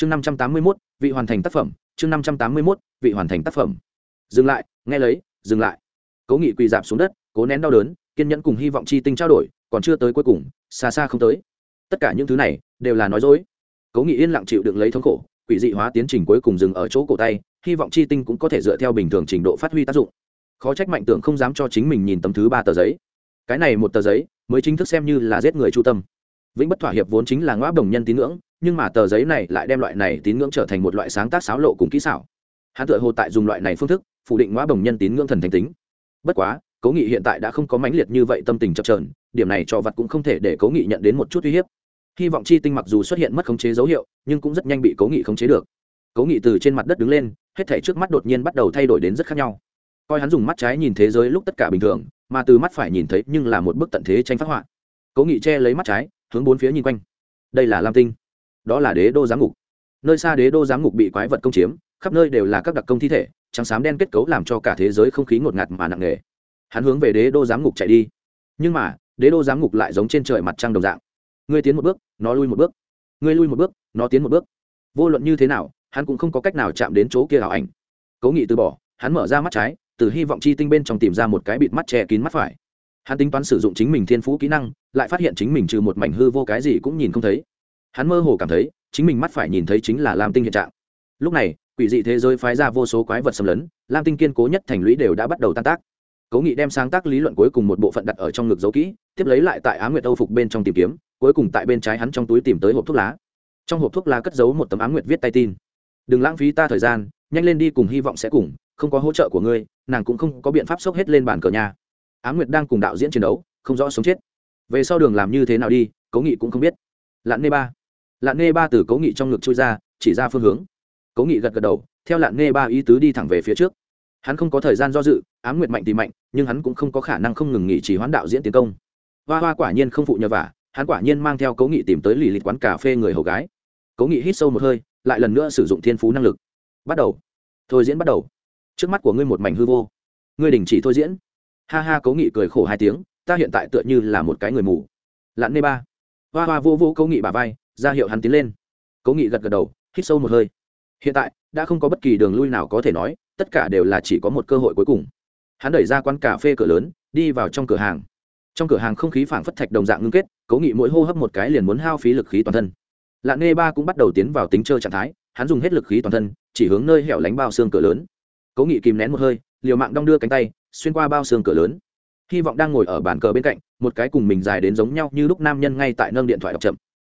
chương năm trăm tám mươi mốt, vị hoàn thành tác phẩm. Chương năm trăm tám mươi mốt, vị hoàn thành tác phẩm. Dừng lại, nghe lấy, dừng lại. Cố nghị quỳ dạp xuống đất, cố nén đau đớn, kiên nhẫn cùng hy vọng chi tinh trao đổi, còn chưa tới cuối cùng, xa xa không tới. Tất cả những thứ này, đều là nói dối. Cố nghị yên lặng chịu đựng lấy thống khổ, quỷ dị hóa tiến trình cuối cùng dừng ở chỗ cổ tay, hy vọng chi tinh cũng có thể dựa theo bình thường trình độ phát huy tác dụng. Khó trách mạnh tưởng không dám cho chính mình nhìn tấm thứ ba tờ giấy. Cái này một tờ giấy, mới chính thức xem như là giết người chu tâm. Vĩnh bất thỏa hiệp vốn chính là ngõ đồng nhân tín ngưỡng nhưng mà tờ giấy này lại đem loại này tín ngưỡng trở thành một loại sáng tác xáo lộ cùng kỹ xảo. Hắn tự hồ tại dùng loại này phương thức, phủ định ngõ bồng nhân tín ngưỡng thần thánh tính. Bất quá cố nghị hiện tại đã không có mãnh liệt như vậy tâm tình chập trờn điểm này cho vật cũng không thể để cố nghị nhận đến một chút uy hiếp. Hy vọng chi tinh mặc dù xuất hiện mất khống chế dấu hiệu, nhưng cũng rất nhanh bị cố nghị khống chế được. Cố nghị từ trên mặt đất đứng lên, hết thể trước mắt đột nhiên bắt đầu thay đổi đến rất khác nhau. Coi hắn dùng mắt trái nhìn thế giới lúc tất cả bình thường, mà từ mắt phải nhìn thấy nhưng là một bức tận thế tranh phát họa. Cố nghị che lấy mắt trái, hướng bốn phía nhìn quanh. Đây là lam tinh đó là đế đô giám ngục nơi xa đế đô giám ngục bị quái vật công chiếm, khắp nơi đều là các đặc công thi thể, trắng xám đen kết cấu làm cho cả thế giới không khí ngột ngạt mà nặng nề. Hắn hướng về đế đô giám ngục chạy đi. Nhưng mà, đế đô giám ngục lại giống trên trời mặt trăng đồng dạng. Ngươi tiến một bước, nó lui một bước. Ngươi lui một bước, nó tiến một bước. Vô luận như thế nào, hắn cũng không có cách nào chạm đến chỗ kia ảo ảnh. Cố nghị từ bỏ, hắn mở ra mắt trái, từ hy vọng chi tinh bên trong tìm ra một cái bịt mắt che kín mắt phải. Hắn tính toán sử dụng chính mình thiên phú kỹ năng, lại phát hiện chính mình trừ một mảnh hư vô cái gì cũng nhìn không thấy hắn mơ hồ cảm thấy chính mình mắt phải nhìn thấy chính là lam tinh hiện trạng lúc này quỷ dị thế giới phái ra vô số quái vật xâm lấn lam tinh kiên cố nhất thành lũy đều đã bắt đầu tan tác cố nghị đem sáng tác lý luận cuối cùng một bộ phận đặt ở trong ngực dấu kỹ tiếp lấy lại tại á nguyệt âu phục bên trong tìm kiếm cuối cùng tại bên trái hắn trong túi tìm tới hộp thuốc lá trong hộp thuốc lá cất giấu một tấm á nguyệt viết tay tin đừng lãng phí ta thời gian nhanh lên đi cùng hy vọng sẽ cùng không có hỗ trợ của ngươi nàng cũng không có biện pháp sốc hết lên bàn cờ nhà á nguyệt đang cùng đạo diễn chiến đấu không rõ sống chết về sau đường làm như thế nào đi cố nghị cũng không biết lạn nê ba lạn Nghe ba từ cố nghị trong ngực chui ra, chỉ ra phương hướng. Cố nghị gật gật đầu, theo lạn Nghe ba ý tứ đi thẳng về phía trước. Hắn không có thời gian do dự, ám nguyệt mạnh thì mạnh, nhưng hắn cũng không có khả năng không ngừng nghỉ chỉ hoán đạo diễn tiến công. Hoa hoa quả nhiên không phụ nhờ vả, hắn quả nhiên mang theo cố nghị tìm tới lì lịch quán cà phê người hầu gái. Cố nghị hít sâu một hơi, lại lần nữa sử dụng thiên phú năng lực. Bắt đầu. Thôi diễn bắt đầu. Trước mắt của ngươi một mảnh hư vô. Ngươi đình chỉ thôi diễn. Ha ha, cố nghị cười khổ hai tiếng, ta hiện tại tựa như là một cái người mù. Lặn nê ba. Hoa hoa vô vô cố nghị bà vai ra hiệu hắn tiến lên. Cố nghị gật gật đầu, hít sâu một hơi. Hiện tại, đã không có bất kỳ đường lui nào có thể nói, tất cả đều là chỉ có một cơ hội cuối cùng. Hắn đẩy ra quán cà phê cửa lớn, đi vào trong cửa hàng. Trong cửa hàng không khí phảng phất thạch đồng dạng ngưng kết, cố nghị mỗi hô hấp một cái liền muốn hao phí lực khí toàn thân. Lạ nê ba cũng bắt đầu tiến vào tính chơi trạng thái, hắn dùng hết lực khí toàn thân, chỉ hướng nơi hẻo lánh bao xương cửa lớn. Cố nghị kìm nén một hơi, liều mạng đong đưa cánh tay, xuyên qua bao xương cửa lớn. Hy vọng đang ngồi ở bàn cờ bên cạnh, một cái cùng mình dài đến giống nhau như lúc nam nhân ngay tại nâng điện thoại đọc chậm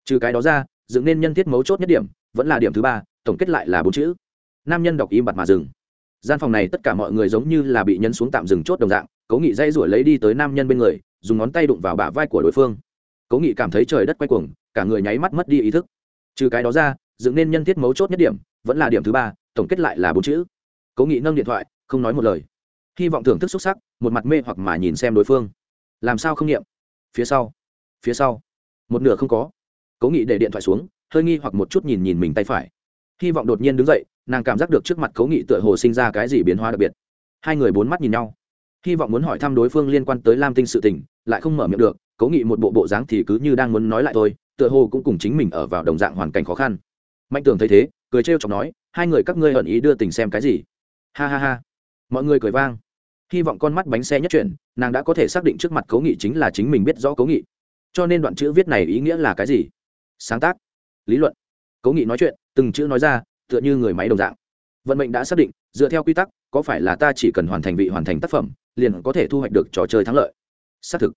trừ cái đó ra, dựng nên nhân thiết mấu chốt nhất điểm, vẫn là điểm thứ ba, tổng kết lại là bốn chữ. Nam nhân đọc im bặt mà dừng. Gian phòng này tất cả mọi người giống như là bị nhân xuống tạm dừng chốt đồng dạng, cố nghị dây rủi lấy đi tới nam nhân bên người, dùng ngón tay đụng vào bả vai của đối phương. Cố nghị cảm thấy trời đất quay cuồng, cả người nháy mắt mất đi ý thức. Trừ cái đó ra, dựng nên nhân thiết mấu chốt nhất điểm, vẫn là điểm thứ ba, tổng kết lại là bốn chữ. Cố nghị nâng điện thoại, không nói một lời. Hy vọng thưởng thức xuất sắc, một mặt mê hoặc mà nhìn xem đối phương. Làm sao không nghiệm phía sau. Phía sau. Một nửa không có cố nghị để điện thoại xuống, hơi nghi hoặc một chút nhìn nhìn mình tay phải. Hy vọng đột nhiên đứng dậy, nàng cảm giác được trước mặt cố nghị tựa hồ sinh ra cái gì biến hóa đặc biệt. Hai người bốn mắt nhìn nhau. Hy vọng muốn hỏi thăm đối phương liên quan tới lam tinh sự tình, lại không mở miệng được, cố nghị một bộ bộ dáng thì cứ như đang muốn nói lại thôi, tựa hồ cũng cùng chính mình ở vào đồng dạng hoàn cảnh khó khăn. Mạnh tường thấy thế, cười trêu chọc nói, hai người các ngươi hận ý đưa tình xem cái gì? Ha ha ha. Mọi người cười vang. Hy vọng con mắt bánh xe nhất chuyển, nàng đã có thể xác định trước mặt cố nghị chính là chính mình biết rõ cố nghị. Cho nên đoạn chữ viết này ý nghĩa là cái gì? Sáng tác, lý luận cố nghị nói chuyện, từng chữ nói ra, tựa như người máy đồng dạng. Vận mệnh đã xác định, dựa theo quy tắc, có phải là ta chỉ cần hoàn thành vị hoàn thành tác phẩm, liền có thể thu hoạch được trò chơi thắng lợi? Xác thực.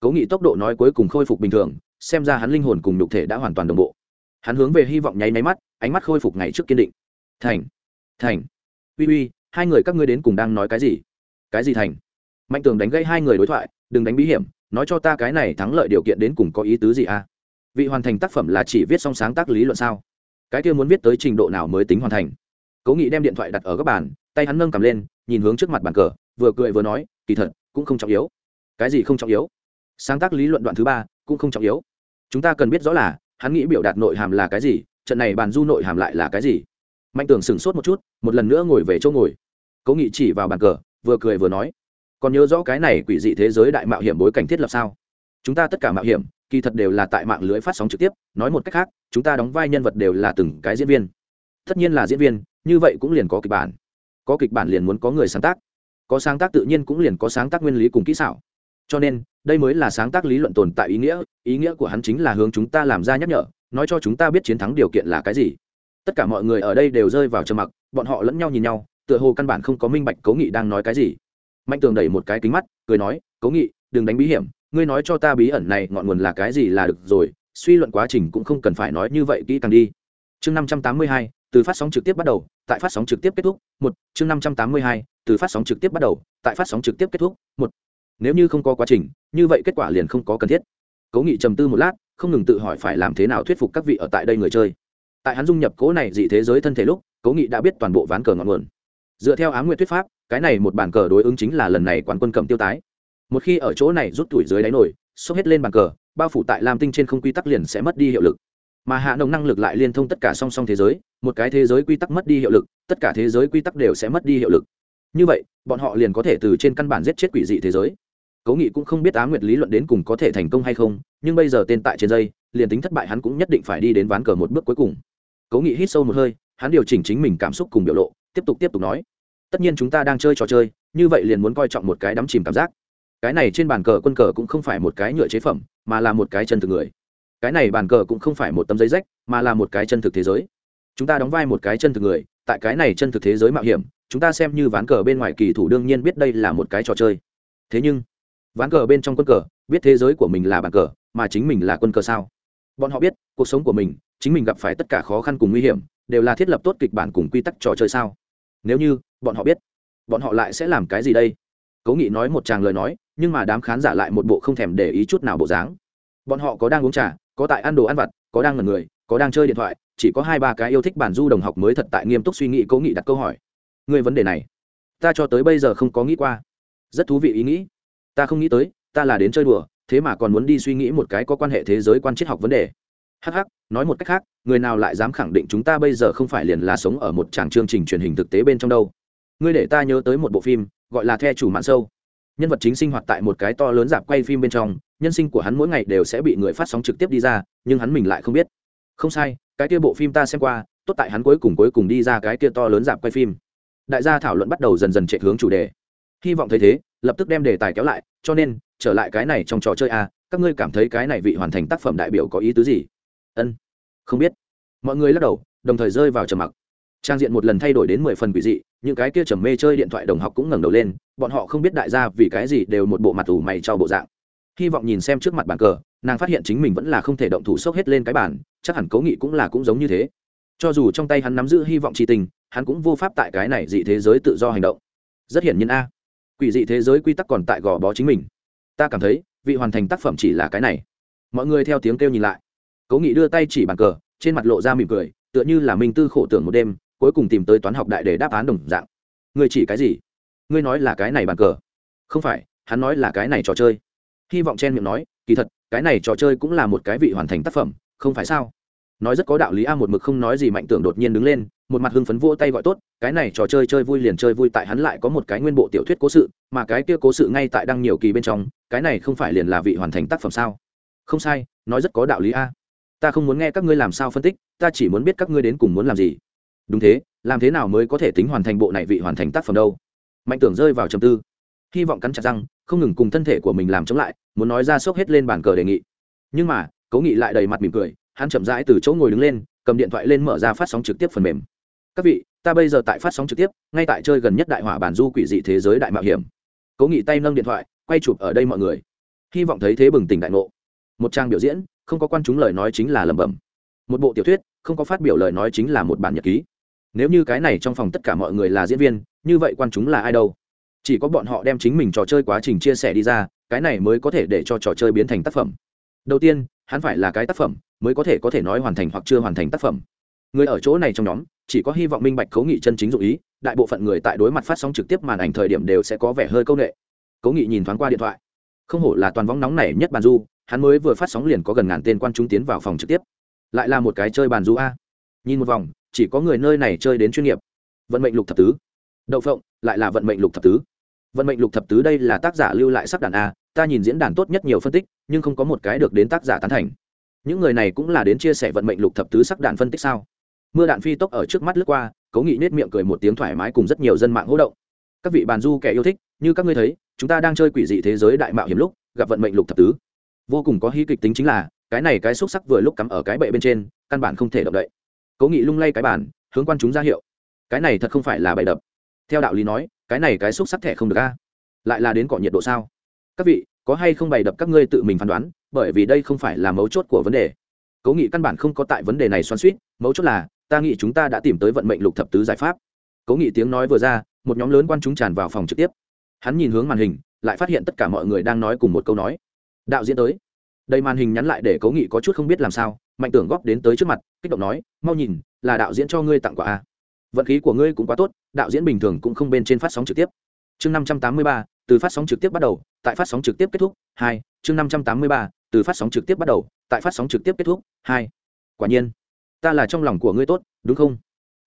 Cố nghị tốc độ nói cuối cùng khôi phục bình thường, xem ra hắn linh hồn cùng nhục thể đã hoàn toàn đồng bộ. Hắn hướng về hy vọng nháy máy mắt, ánh mắt khôi phục ngày trước kiên định. Thành. Thành. Uy uy, hai người các ngươi đến cùng đang nói cái gì? Cái gì thành? Mạnh tường đánh gây hai người đối thoại, đừng đánh bí hiểm, nói cho ta cái này thắng lợi điều kiện đến cùng có ý tứ gì à? Vị hoàn thành tác phẩm là chỉ viết xong sáng tác lý luận sao? Cái kia muốn viết tới trình độ nào mới tính hoàn thành? Cố nghị đem điện thoại đặt ở các bàn, tay hắn nâng cầm lên, nhìn hướng trước mặt bàn cờ, vừa cười vừa nói, kỳ thật, cũng không trọng yếu. Cái gì không trọng yếu? Sáng tác lý luận đoạn thứ ba, cũng không trọng yếu. Chúng ta cần biết rõ là, hắn nghĩ biểu đạt nội hàm là cái gì, trận này bàn du nội hàm lại là cái gì? Mạnh Tưởng sửng sốt một chút, một lần nữa ngồi về chỗ ngồi. Cố nghị chỉ vào bàn cờ, vừa cười vừa nói, còn nhớ rõ cái này quỷ dị thế giới đại mạo hiểm bối cảnh thiết lập sao? Chúng ta tất cả mạo hiểm kỳ thật đều là tại mạng lưới phát sóng trực tiếp, nói một cách khác, chúng ta đóng vai nhân vật đều là từng cái diễn viên. Tất nhiên là diễn viên, như vậy cũng liền có kịch bản. Có kịch bản liền muốn có người sáng tác. Có sáng tác tự nhiên cũng liền có sáng tác nguyên lý cùng kỹ xảo. Cho nên, đây mới là sáng tác lý luận tồn tại ý nghĩa ý nghĩa của hắn chính là hướng chúng ta làm ra nhắc nhở, nói cho chúng ta biết chiến thắng điều kiện là cái gì. Tất cả mọi người ở đây đều rơi vào trầm mặc, bọn họ lẫn nhau nhìn nhau, tựa hồ căn bản không có minh bạch cố nghị đang nói cái gì. Mạnh tường đẩy một cái kính mắt, cười nói, cố nghị, đừng đánh bí hiểm ngươi nói cho ta bí ẩn này ngọn nguồn là cái gì là được rồi, suy luận quá trình cũng không cần phải nói như vậy kỹ càng đi. Chương năm trăm tám mươi hai, từ phát sóng trực tiếp bắt đầu, tại phát sóng trực tiếp kết thúc, một. Chương năm trăm tám mươi hai, từ phát sóng trực tiếp bắt đầu, tại phát sóng trực tiếp kết thúc, một. Nếu như không có quá trình, như vậy kết quả liền không có cần thiết. Cố nghị trầm tư một lát, không ngừng tự hỏi phải làm thế nào thuyết phục các vị ở tại đây người chơi. Tại hắn dung nhập cố này dị thế giới thân thể lúc, cố nghị đã biết toàn bộ ván cờ ngọn nguồn. Dựa theo á nguyện thuyết pháp, cái này một bàn cờ đối ứng chính là lần này quán quân cầm tiêu tái một khi ở chỗ này rút tuổi dưới đáy nổi, xốc hết lên bàn cờ, bao phủ tại lam tinh trên không quy tắc liền sẽ mất đi hiệu lực. Mà hạ nồng năng lực lại liên thông tất cả song song thế giới, một cái thế giới quy tắc mất đi hiệu lực, tất cả thế giới quy tắc đều sẽ mất đi hiệu lực. Như vậy, bọn họ liền có thể từ trên căn bản giết chết quỷ dị thế giới. Cố nghị cũng không biết á nguyệt lý luận đến cùng có thể thành công hay không, nhưng bây giờ tên tại trên dây, liền tính thất bại hắn cũng nhất định phải đi đến ván cờ một bước cuối cùng. Cố nghị hít sâu một hơi, hắn điều chỉnh chính mình cảm xúc cùng biểu lộ, tiếp tục tiếp tục nói. Tất nhiên chúng ta đang chơi trò chơi, như vậy liền muốn coi trọng một cái đắm chìm cảm giác cái này trên bàn cờ quân cờ cũng không phải một cái nhựa chế phẩm, mà là một cái chân thực người. Cái này bàn cờ cũng không phải một tấm giấy rách, mà là một cái chân thực thế giới. Chúng ta đóng vai một cái chân thực người, tại cái này chân thực thế giới mạo hiểm, chúng ta xem như ván cờ bên ngoài kỳ thủ đương nhiên biết đây là một cái trò chơi. Thế nhưng, ván cờ bên trong quân cờ, biết thế giới của mình là bàn cờ, mà chính mình là quân cờ sao? Bọn họ biết, cuộc sống của mình, chính mình gặp phải tất cả khó khăn cùng nguy hiểm, đều là thiết lập tốt kịch bản cùng quy tắc trò chơi sao? Nếu như, bọn họ biết, bọn họ lại sẽ làm cái gì đây? Cố nghị nói một tràng lời nói nhưng mà đám khán giả lại một bộ không thèm để ý chút nào bộ dáng. Bọn họ có đang uống trà, có tại ăn đồ ăn vặt, có đang ngần người, có đang chơi điện thoại, chỉ có hai ba cái yêu thích bản du đồng học mới thật tại nghiêm túc suy nghĩ cố nghị đặt câu hỏi. Người vấn đề này, ta cho tới bây giờ không có nghĩ qua. Rất thú vị ý nghĩ. Ta không nghĩ tới, ta là đến chơi đùa, thế mà còn muốn đi suy nghĩ một cái có quan hệ thế giới quan triết học vấn đề. Hh nói một cách khác, người nào lại dám khẳng định chúng ta bây giờ không phải liền là sống ở một tràng chương trình truyền hình thực tế bên trong đâu? Ngươi để ta nhớ tới một bộ phim, gọi là the chủ mạng sâu nhân vật chính sinh hoạt tại một cái to lớn dạp quay phim bên trong, nhân sinh của hắn mỗi ngày đều sẽ bị người phát sóng trực tiếp đi ra, nhưng hắn mình lại không biết. Không sai, cái kia bộ phim ta xem qua, tốt tại hắn cuối cùng cuối cùng đi ra cái kia to lớn dạp quay phim. Đại gia thảo luận bắt đầu dần dần chạy hướng chủ đề. Hy vọng thấy thế, lập tức đem đề tài kéo lại, cho nên, trở lại cái này trong trò chơi a các ngươi cảm thấy cái này vị hoàn thành tác phẩm đại biểu có ý tứ gì? Ân, không biết. Mọi người lắc đầu, đồng thời rơi vào trầm mặc trang diện một lần thay đổi đến mười phần quỷ dị, những cái kia trầm mê chơi điện thoại đồng học cũng ngẩng đầu lên, bọn họ không biết đại gia vì cái gì đều một bộ mặt ủ mày cho bộ dạng. Hy vọng nhìn xem trước mặt bàn cờ, nàng phát hiện chính mình vẫn là không thể động thủ sốc hết lên cái bàn, chắc hẳn cố nghị cũng là cũng giống như thế. Cho dù trong tay hắn nắm giữ hy vọng tri tình, hắn cũng vô pháp tại cái này dị thế giới tự do hành động. Rất hiển nhiên a, quỷ dị thế giới quy tắc còn tại gò bó chính mình. Ta cảm thấy, vị hoàn thành tác phẩm chỉ là cái này. Mọi người theo tiếng kêu nhìn lại. Cố nghị đưa tay chỉ bàn cờ, trên mặt lộ ra mỉm cười, tựa như là minh tư khổ tưởng một đêm cuối cùng tìm tới toán học đại để đáp án đồng dạng. Ngươi chỉ cái gì? Ngươi nói là cái này bàn cờ. Không phải, hắn nói là cái này trò chơi. Hy vọng chen miệng nói, kỳ thật, cái này trò chơi cũng là một cái vị hoàn thành tác phẩm, không phải sao? Nói rất có đạo lý a, một mực không nói gì mạnh tưởng đột nhiên đứng lên, một mặt hưng phấn vỗ tay gọi tốt, cái này trò chơi chơi vui liền chơi vui tại hắn lại có một cái nguyên bộ tiểu thuyết cố sự, mà cái kia cố sự ngay tại đăng nhiều kỳ bên trong, cái này không phải liền là vị hoàn thành tác phẩm sao? Không sai, nói rất có đạo lý a. Ta không muốn nghe các ngươi làm sao phân tích, ta chỉ muốn biết các ngươi đến cùng muốn làm gì đúng thế, làm thế nào mới có thể tính hoàn thành bộ này vị hoàn thành tác phẩm đâu? Mạnh tưởng rơi vào trầm tư, hy vọng cắn chặt răng, không ngừng cùng thân thể của mình làm chống lại, muốn nói ra sốc hết lên bàn cờ đề nghị. Nhưng mà, cố nghị lại đầy mặt mỉm cười, hắn chậm rãi từ chỗ ngồi đứng lên, cầm điện thoại lên mở ra phát sóng trực tiếp phần mềm. Các vị, ta bây giờ tại phát sóng trực tiếp, ngay tại chơi gần nhất đại hỏa bản du quỷ dị thế giới đại mạo hiểm. Cố nghị tay nâng điện thoại, quay chụp ở đây mọi người. Hy vọng thấy thế bừng tỉnh đại ngộ. Một trang biểu diễn, không có quan chúng lời nói chính là lẩm bẩm. Một bộ tiểu thuyết, không có phát biểu lời nói chính là một bản nhật ký nếu như cái này trong phòng tất cả mọi người là diễn viên, như vậy quan chúng là ai đâu? Chỉ có bọn họ đem chính mình trò chơi quá trình chia sẻ đi ra, cái này mới có thể để cho trò chơi biến thành tác phẩm. Đầu tiên, hắn phải là cái tác phẩm, mới có thể có thể nói hoàn thành hoặc chưa hoàn thành tác phẩm. Người ở chỗ này trong nhóm, chỉ có hy vọng minh bạch cấu nghị chân chính dụ ý, đại bộ phận người tại đối mặt phát sóng trực tiếp màn ảnh thời điểm đều sẽ có vẻ hơi c â u n ệ cấu nghị nhìn thoáng qua điện thoại. Không hổ là toàn vóng nóng này nhất bàn du, hắn mới vừa phát sóng liền có gần ngàn tên quan chúng tiến vào phòng trực tiếp. Lại là một cái chơi bàn du a. Nhìn một vòng chỉ có người nơi này chơi đến chuyên nghiệp. Vận mệnh lục thập tứ. Đậu phộng, lại là vận mệnh lục thập tứ. Vận mệnh lục thập tứ đây là tác giả lưu lại sắc đàn a, ta nhìn diễn đàn tốt nhất nhiều phân tích, nhưng không có một cái được đến tác giả tán thành. Những người này cũng là đến chia sẻ vận mệnh lục thập tứ sắc đạn phân tích sao? Mưa đạn phi tốc ở trước mắt lướt qua, cố nghị nết miệng cười một tiếng thoải mái cùng rất nhiều dân mạng hỗ động. Các vị bàn du kẻ yêu thích, như các ngươi thấy, chúng ta đang chơi quỷ dị thế giới đại mạo hiểm lúc, gặp vận mệnh lục thập tứ. Vô cùng có hí kịch tính chính là, cái này cái xúc sắc vừa lúc cắm ở cái bệ bên trên, căn bản không thể động đậy cố nghị lung lay cái bản, hướng quan chúng ra hiệu. Cái này thật không phải là bày đập. Theo đạo lý nói, cái này cái xúc sắc thẻ không được a. Lại là đến cọ nhiệt độ sao? Các vị, có hay không bày đập các ngươi tự mình phán đoán, bởi vì đây không phải là mấu chốt của vấn đề. Cố nghị căn bản không có tại vấn đề này xoắn suýt mấu chốt là, ta nghĩ chúng ta đã tìm tới vận mệnh lục thập tứ giải pháp. Cố nghị tiếng nói vừa ra, một nhóm lớn quan chúng tràn vào phòng trực tiếp. Hắn nhìn hướng màn hình, lại phát hiện tất cả mọi người đang nói cùng một câu nói. Đạo diễn tới. Đây màn hình nhắn lại để cố nghị có chút không biết làm sao mạnh tưởng góp đến tới trước mặt, kích động nói, mau nhìn, là đạo diễn cho ngươi tặng quà a. Vận khí của ngươi cũng quá tốt, đạo diễn bình thường cũng không bên trên phát sóng trực tiếp. Chương năm trăm tám mươi ba, từ phát sóng trực tiếp bắt đầu, tại phát sóng trực tiếp kết thúc, hai, chương năm trăm tám mươi ba, từ phát sóng trực tiếp bắt đầu, tại phát sóng trực tiếp kết thúc, hai. Quả nhiên, ta là trong lòng của ngươi tốt, đúng không?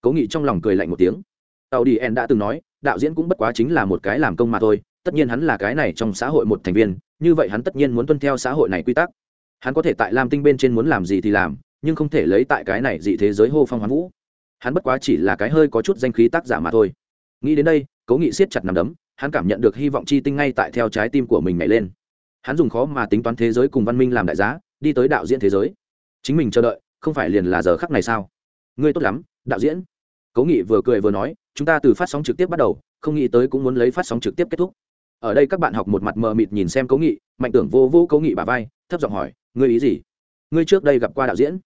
Cố nghị trong lòng cười lạnh một tiếng. Tàu đi en đã từng nói, đạo diễn cũng bất quá chính là một cái làm công mà thôi, tất nhiên hắn là cái này trong xã hội một thành viên, như vậy hắn tất nhiên muốn tuân theo xã hội này quy tắc hắn có thể tại lam tinh bên trên muốn làm gì thì làm, nhưng không thể lấy tại cái này dị thế giới hô phong hoán vũ. Hắn bất quá chỉ là cái hơi có chút danh khí tác giả mà thôi. Nghĩ đến đây, cố nghị siết chặt nằm đấm, hắn cảm nhận được hy vọng chi tinh ngay tại theo trái tim của mình nhảy lên. Hắn dùng khó mà tính toán thế giới cùng văn minh làm đại giá, đi tới đạo diễn thế giới. Chính mình chờ đợi, không phải liền là giờ khắc này sao? Ngươi tốt lắm, đạo diễn. Cố nghị vừa cười vừa nói, chúng ta từ phát sóng trực tiếp bắt đầu, không nghĩ tới cũng muốn lấy phát sóng trực tiếp kết thúc. Ở đây các bạn học một mặt mờ mịt nhìn xem cố nghị, mạnh tưởng vô vô cố nghị bà vai, thấp giọng hỏi ngươi ý gì? Ngươi trước đây gặp qua đạo diễn?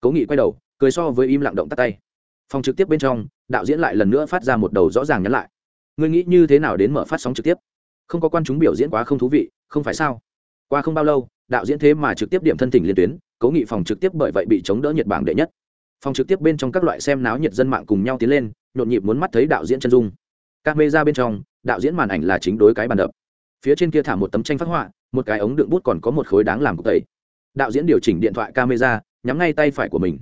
Cố nghị quay đầu, cười so với im lặng động tắt tay. Phòng trực tiếp bên trong, đạo diễn lại lần nữa phát ra một đầu rõ ràng nhắn lại. Ngươi nghĩ như thế nào đến mở phát sóng trực tiếp? Không có quan chúng biểu diễn quá không thú vị, không phải sao? Qua không bao lâu, đạo diễn thế mà trực tiếp điểm thân tình liên tuyến, cố nghị phòng trực tiếp bởi vậy bị chống đỡ nhiệt bảng đệ nhất. Phòng trực tiếp bên trong các loại xem náo nhiệt dân mạng cùng nhau tiến lên, nhộn nhịp muốn mắt thấy đạo diễn chân dung. Các mê ra bên trong, đạo diễn màn ảnh là chính đối cái bàn đập. Phía trên kia thả một tấm tranh phát họa, một cái ống đựng bút còn có một khối đáng làm cục tẩy đạo diễn điều chỉnh điện thoại camera nhắm ngay tay phải của mình.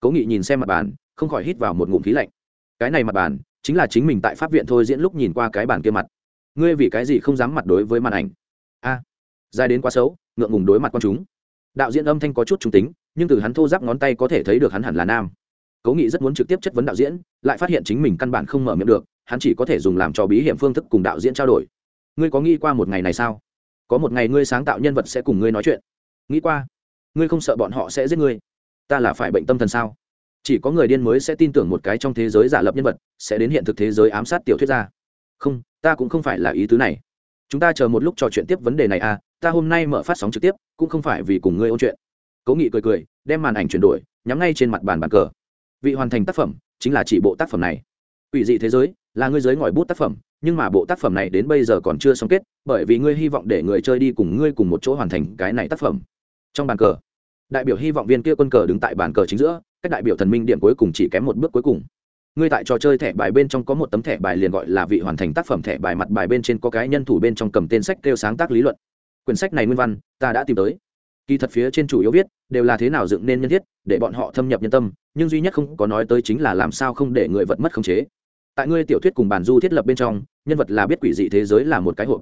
Cố nghị nhìn xem mặt bàn không khỏi hít vào một ngụm khí lạnh. Cái này mặt bàn chính là chính mình tại pháp viện thôi diễn lúc nhìn qua cái bàn kia mặt. Ngươi vì cái gì không dám mặt đối với màn ảnh? A à, dài đến quá xấu ngượng ngùng đối mặt con chúng. Đạo diễn âm thanh có chút trung tính nhưng từ hắn thô giáp ngón tay có thể thấy được hắn hẳn là nam. Cố nghị rất muốn trực tiếp chất vấn đạo diễn lại phát hiện chính mình căn bản không mở miệng được hắn chỉ có thể dùng làm cho bí hiểm phương thức cùng đạo diễn trao đổi. Ngươi có nghĩ qua một ngày này sao? Có một ngày ngươi sáng tạo nhân vật sẽ cùng ngươi nói chuyện nghĩ qua, ngươi không sợ bọn họ sẽ giết ngươi? Ta là phải bệnh tâm thần sao? Chỉ có người điên mới sẽ tin tưởng một cái trong thế giới giả lập nhân vật, sẽ đến hiện thực thế giới ám sát tiểu thuyết gia không, ta cũng không phải là ý tứ này. Chúng ta chờ một lúc trò chuyện tiếp vấn đề này à ta hôm nay mở phát sóng trực tiếp, cũng không phải vì cùng ngươi ôn chuyện. Cố nghị cười cười, đem màn ảnh chuyển đổi, nhắm ngay trên mặt bàn bàn cờ. Vị hoàn thành tác phẩm chính là chỉ bộ tác phẩm này. Ủy dị thế giới là ngươi giới ngòi bút tác phẩm, nhưng mà bộ tác phẩm này đến bây giờ còn chưa xong kết, bởi vì ngươi hy vọng để người chơi đi cùng ngươi cùng một chỗ hoàn thành cái này tác phẩm trong bàn cờ. Đại biểu hy vọng viên kia quân cờ đứng tại bàn cờ chính giữa, cách đại biểu thần minh điểm cuối cùng chỉ kém một bước cuối cùng. Ngươi tại trò chơi thẻ bài bên trong có một tấm thẻ bài liền gọi là vị hoàn thành tác phẩm thẻ bài mặt bài bên trên có cái nhân thủ bên trong cầm tên sách kêu sáng tác lý luận. Quyển sách này nguyên văn, ta đã tìm tới. Kỳ thật phía trên chủ yếu viết, đều là thế nào dựng nên nhân thiết, để bọn họ thâm nhập nhân tâm, nhưng duy nhất không có nói tới chính là làm sao không để người vật mất khống chế. Tại ngươi tiểu thuyết cùng bản du thiết lập bên trong, nhân vật là biết quỷ dị thế giới là một cái hộp.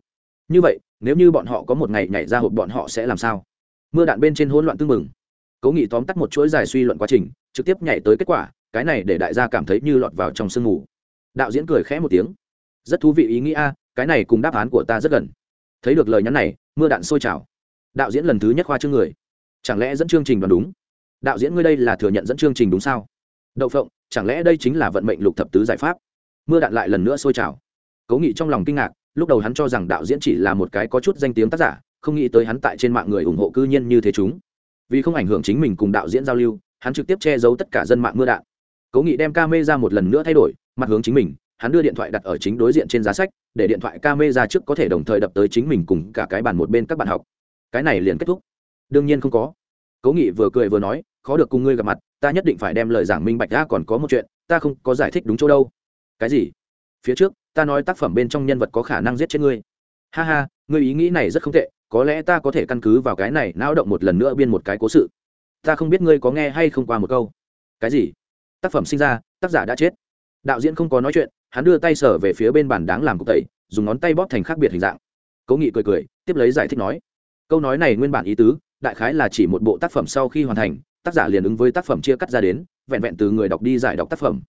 Như vậy, nếu như bọn họ có một ngày nhảy ra hộp bọn họ sẽ làm sao? Mưa đạn bên trên hỗn loạn tương mừng cố nghị tóm tắt một chuỗi dài suy luận quá trình, trực tiếp nhảy tới kết quả, cái này để đại gia cảm thấy như lọt vào trong sương mù. Đạo diễn cười khẽ một tiếng. Rất thú vị ý nghĩa a à, cái này cùng đáp án của ta rất gần. Thấy được lời nhắn này, mưa đạn sôi trào. Đạo diễn lần thứ nhất khoa chương người. Chẳng lẽ dẫn chương trình đoán đúng? Đạo diễn ngươi đây là thừa nhận dẫn chương trình đúng sao? Đậu phộng, chẳng lẽ đây chính là vận mệnh lục thập tứ giải pháp? Mưa đạn lại lần nữa sôi trào. Cố nghị trong lòng kinh ngạc, lúc đầu hắn cho rằng đạo diễn chỉ là một cái có chút danh tiếng tác giả không nghĩ tới hắn tại trên mạng người ủng hộ cư nhiên như thế chúng. Vì không ảnh hưởng chính mình cùng đạo diễn giao lưu, hắn trực tiếp che giấu tất cả dân mạng mưa đạn. Cố nghị đem ca mê ra một lần nữa thay đổi, mặt hướng chính mình, hắn đưa điện thoại đặt ở chính đối diện trên giá sách, để điện thoại ca mê ra trước có thể đồng thời đập tới chính mình cùng cả cái bàn một bên các bạn học. Cái này liền kết thúc. Đương nhiên không có. Cố nghị vừa cười vừa nói, khó được cùng ngươi gặp mặt, ta nhất định phải đem lời giảng minh bạch ra còn có một chuyện, ta không có giải thích đúng chỗ đâu. Cái gì? Phía trước, ta nói tác phẩm bên trong nhân vật có khả năng giết chết ngươi. Ha ha, ngươi ý nghĩ này rất không tệ có lẽ ta có thể căn cứ vào cái này não động một lần nữa biên một cái cố sự. Ta không biết ngươi có nghe hay không qua một câu. Cái gì? Tác phẩm sinh ra, tác giả đã chết. Đạo diễn không có nói chuyện, hắn đưa tay sở về phía bên bàn đáng làm cục tẩy, dùng ngón tay bóp thành khác biệt hình dạng. Cố nghị cười cười, tiếp lấy giải thích nói, câu nói này nguyên bản ý tứ, đại khái là chỉ một bộ tác phẩm sau khi hoàn thành, tác giả liền ứng với tác phẩm chia cắt ra đến, vẹn vẹn từ người đọc đi giải đọc tác phẩm.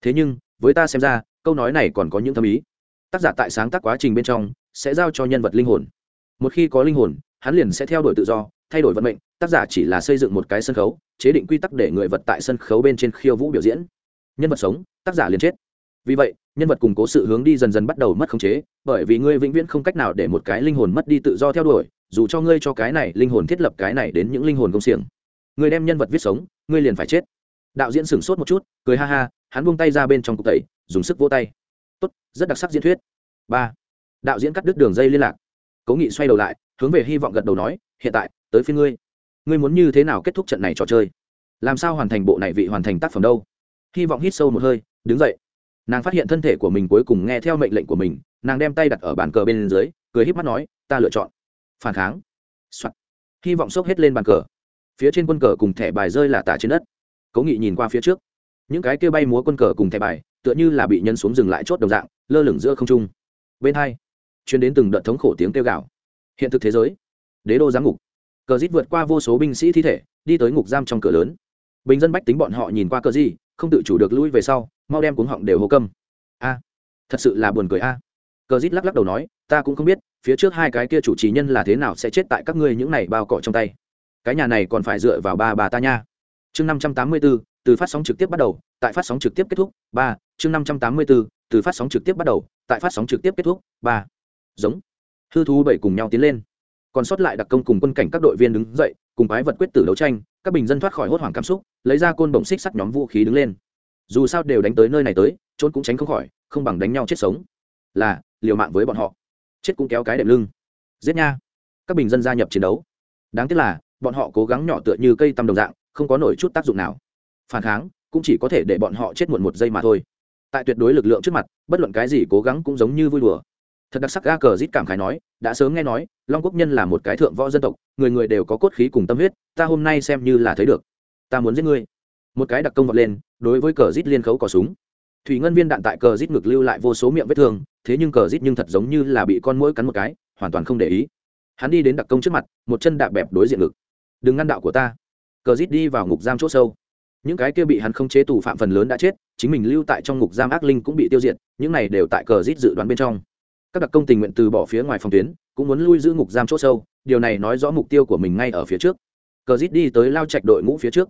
Thế nhưng, với ta xem ra, câu nói này còn có những thâm ý. Tác giả tại sáng tác quá trình bên trong, sẽ giao cho nhân vật linh hồn một khi có linh hồn, hắn liền sẽ theo đuổi tự do, thay đổi vận mệnh, tác giả chỉ là xây dựng một cái sân khấu, chế định quy tắc để người vật tại sân khấu bên trên khiêu vũ biểu diễn. Nhân vật sống, tác giả liền chết. Vì vậy, nhân vật củng cố sự hướng đi dần dần bắt đầu mất khống chế, bởi vì ngươi vĩnh viễn không cách nào để một cái linh hồn mất đi tự do theo đuổi, dù cho ngươi cho cái này linh hồn thiết lập cái này đến những linh hồn công xiềng. Ngươi đem nhân vật viết sống, ngươi liền phải chết. Đạo diễn sửng sốt một chút, cười ha ha, hắn buông tay ra bên trong cục tẩy, dùng sức vỗ tay. Tốt, rất đặc sắc diễn thuyết. Ba. Đạo diễn cắt đứt đường dây liên lạc cố nghị xoay đầu lại, hướng về hy vọng gật đầu nói, hiện tại, tới phía ngươi. Ngươi muốn như thế nào kết thúc trận này trò chơi? Làm sao hoàn thành bộ này vị hoàn thành tác phẩm đâu? Hy vọng hít sâu một hơi, đứng dậy. Nàng phát hiện thân thể của mình cuối cùng nghe theo mệnh lệnh của mình, nàng đem tay đặt ở bàn cờ bên dưới, cười híp mắt nói, ta lựa chọn. Phản kháng、Soạn. hy vọng sốc hết lên bàn cờ. Phía trên quân cờ cùng thẻ bài rơi là tả trên đất. Cố nghị nhìn qua phía trước. Những cái kia bay múa quân cờ cùng thẻ bài, tựa như là bị nhân xuống dừng lại chốt đồng dạng, lơ lửng giữa không trung. Bên hai chuyến đến từng đợt thống khổ tiếng kêu gào. Hiện thực thế giới, đế đô giám ngục. Cờ dít vượt qua vô số binh sĩ thi thể, đi tới ngục giam trong cửa lớn. Bình dân bách tính bọn họ nhìn qua cờ gì không tự chủ được lui về sau, mau đem cuống họng đều hô câm. A, thật sự là buồn cười a. Cờ dít lắc lắc đầu nói, ta cũng không biết, phía trước hai cái kia chủ trì nhân là thế nào sẽ chết tại các ngươi những này bao cọ trong tay. Cái nhà này còn phải dựa vào ba bà ta nha. Chương năm trăm tám mươi bốn từ phát sóng trực tiếp bắt đầu, tại phát sóng trực tiếp kết thúc, ba, chương năm trăm tám mươi bốn từ phát sóng trực tiếp bắt đầu, tại phát sóng trực tiếp kết thúc, ba giống. Hư thú bảy cùng nhau tiến lên. Còn sót lại đặc công cùng quân cảnh các đội viên đứng dậy, cùng quái vật quyết tử đấu tranh, các bình dân thoát khỏi hốt hoảng cảm xúc, lấy ra côn bổng xích sắt nhóm vũ khí đứng lên. Dù sao đều đánh tới nơi này tới, trốn cũng tránh không khỏi, không bằng đánh nhau chết sống. Là, liều mạng với bọn họ. Chết cũng kéo cái đệm lưng. Giết nha. Các bình dân gia nhập chiến đấu. Đáng tiếc là, bọn họ cố gắng nhỏ tựa như cây tăm đồng dạng, không có nổi chút tác dụng nào. Phản kháng, cũng chỉ có thể để bọn họ chết muộn một giây mà thôi. Tại tuyệt đối lực lượng trước mặt, bất luận cái gì cố gắng cũng giống như vui đùa thật đặc sắc ga cờ rít cảm khái nói, đã sớm nghe nói, long quốc nhân là một cái thượng võ dân tộc, người người đều có cốt khí cùng tâm huyết, ta hôm nay xem như là thấy được. Ta muốn giết ngươi. Một cái đặc công vọt lên, đối với cờ rít liên khấu cò súng. Thủy ngân viên đạn tại cờ rít ngực lưu lại vô số miệng vết thương, thế nhưng cờ rít nhưng thật giống như là bị con mũi cắn một cái, hoàn toàn không để ý. Hắn đi đến đặc công trước mặt, một chân đạp bẹp đối diện ngực. Đừng ngăn đạo của ta. Cờ rít đi vào ngục giam chỗ sâu. Những cái kia bị hắn không chế tù phạm phần lớn đã chết, chính mình lưu tại trong ngục giam ác linh cũng bị tiêu diệt, những này đều tại cờ rít dự đoán bên trong các đặc công tình nguyện từ bỏ phía ngoài phòng tuyến, cũng muốn lui giữ ngục giam chỗ sâu, điều này nói rõ mục tiêu của mình ngay ở phía trước. Cờ rít đi tới lao trạch đội ngũ phía trước.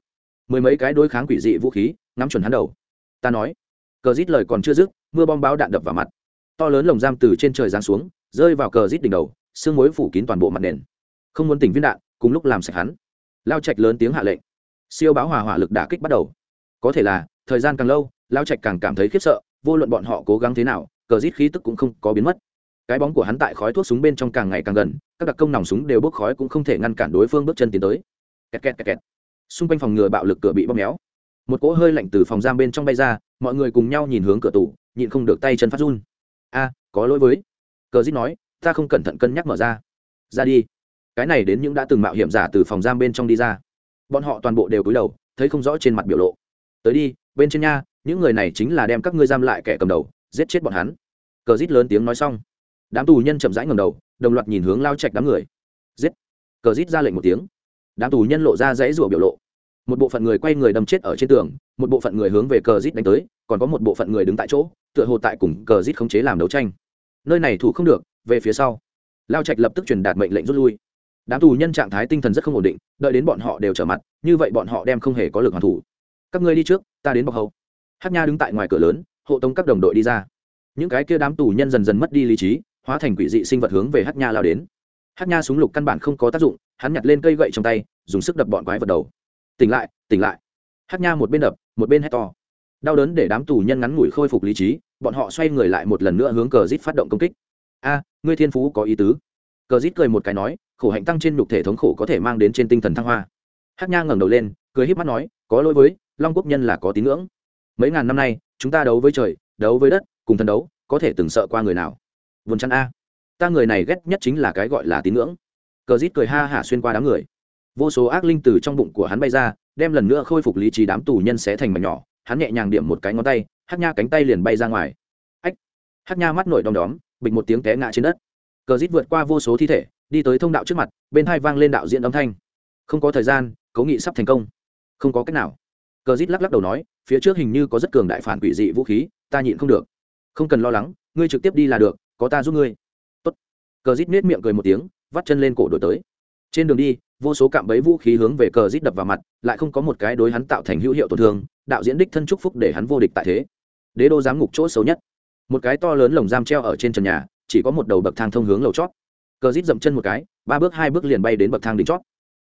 Mười mấy cái đối kháng quỷ dị vũ khí, ngắm chuẩn hắn đầu. Ta nói. Cờ rít lời còn chưa dứt, mưa bom báo đạn đập vào mặt. To lớn lồng giam từ trên trời giáng xuống, rơi vào cờ rít đỉnh đầu sương mối phủ kín toàn bộ mặt nền. Không muốn tỉnh viên đạn, cùng lúc làm sạch hắn. Lao trạch lớn tiếng hạ lệnh. Siêu báo hòa hỏa lực đả kích bắt đầu. Có thể là, thời gian càng lâu, lao trạch càng cảm thấy khiếp sợ, vô luận bọn họ cố gắng thế nào, cờ rít khí tức cũng không có biến mất cái bóng của hắn tại khói thuốc súng bên trong càng ngày càng gần, các đặc công nòng súng đều bốc khói cũng không thể ngăn cản đối phương bước chân tiến tới. Kẹt kẹt kẹt kẹt. xung quanh phòng ngừa bạo lực cửa bị bóp méo. Một cỗ hơi lạnh từ phòng giam bên trong bay ra, mọi người cùng nhau nhìn hướng cửa tủ, nhịn không được tay chân phát run. A, có lỗi với. Cờ dít nói, ta không cẩn thận cân nhắc mở ra. Ra đi. Cái này đến những đã từng mạo hiểm giả từ phòng giam bên trong đi ra. Bọn họ toàn bộ đều cúi đầu, thấy không rõ trên mặt biểu lộ. Tới đi, bên trên nha, những người này chính là đem các ngươi giam lại kẻ cầm đầu, giết chết bọn hắn. Cờ rít lớn tiếng nói xong đám tù nhân chậm rãi ngầm đầu, đồng loạt nhìn hướng lao trạch đám người. Giết! Cờ rít ra lệnh một tiếng. Đám tù nhân lộ ra dãy rủa biểu lộ. Một bộ phận người quay người đâm chết ở trên tường, một bộ phận người hướng về cờ rít đánh tới, còn có một bộ phận người đứng tại chỗ, tựa hồ tại cùng cờ rít khống chế làm đấu tranh. Nơi này thủ không được, về phía sau. Lao trạch lập tức truyền đạt mệnh lệnh rút lui. Đám tù nhân trạng thái tinh thần rất không ổn định, đợi đến bọn họ đều trở mặt, như vậy bọn họ đem không hề có lực hoàn thủ. Các ngươi đi trước, ta đến bọc hầu. Hát nha đứng tại ngoài cửa lớn, hộ tống các đồng đội đi ra. Những cái kia đám tù nhân dần dần mất đi lý trí hóa thành quỷ dị sinh vật hướng về hát nha lao đến. Hát nha súng lục căn bản không có tác dụng, hắn nhặt lên cây gậy trong tay, dùng sức đập bọn quái vật đầu. Tỉnh lại tỉnh lại. Hát nha một bên đập, một bên hét to. Đau đớn để đám tù nhân ngắn ngủi khôi phục lý trí, bọn họ xoay người lại một lần nữa hướng cờ rít phát động công kích. A, ngươi thiên phú có ý tứ. Cờ rít cười một cái nói, khổ hạnh tăng trên nhục thể thống khổ có thể mang đến trên tinh thần thăng hoa. Hát nha ngẩng đầu lên, cười híp mắt nói, có lỗi với, long quốc nhân là có tín ngưỡng. Mấy ngàn năm nay, chúng ta đấu với trời, đấu với đất, cùng thần đấu, có thể từng sợ qua người nào? Vườn chăn a. Ta người này ghét nhất chính là cái gọi là tín ngưỡng. Cờ rít cười ha hả xuyên qua đám người. Vô số ác linh từ trong bụng của hắn bay ra, đem lần nữa khôi phục lý trí đám tù nhân sẽ thành mảnh nhỏ. Hắn nhẹ nhàng điểm một cái ngón tay, hát nha cánh tay liền bay ra ngoài. Ách! Hát nha mắt nổi đom đóm, bịch một tiếng té ngã trên đất. Cờ rít vượt qua vô số thi thể, đi tới thông đạo trước mặt, bên hai vang lên đạo diễn âm thanh. Không có thời gian cố nghị sắp thành công. Không có cách nào. Cờ rít lắc lắc đầu nói, phía trước hình như có rất cường đại phản quỷ dị vũ khí, ta nhịn không được. Không cần lo lắng, ngươi trực tiếp đi là được có ta giúp ngươi. Tốt. cờ rít nết miệng cười một tiếng, vắt chân lên cổ đổi tới. Trên đường đi, vô số cạm bẫy vũ khí hướng về cờ rít đập vào mặt, lại không có một cái đối hắn tạo thành hữu hiệu tổn thương, đạo diễn đích thân chúc phúc để hắn vô địch tại thế. Đế đô giám ngục chỗ xấu nhất. Một cái to lớn lồng giam treo ở trên trần nhà, chỉ có một đầu bậc thang thông hướng lầu chót. Cờ rít dậm chân một cái, ba bước hai bước liền bay đến bậc thang đỉnh chót.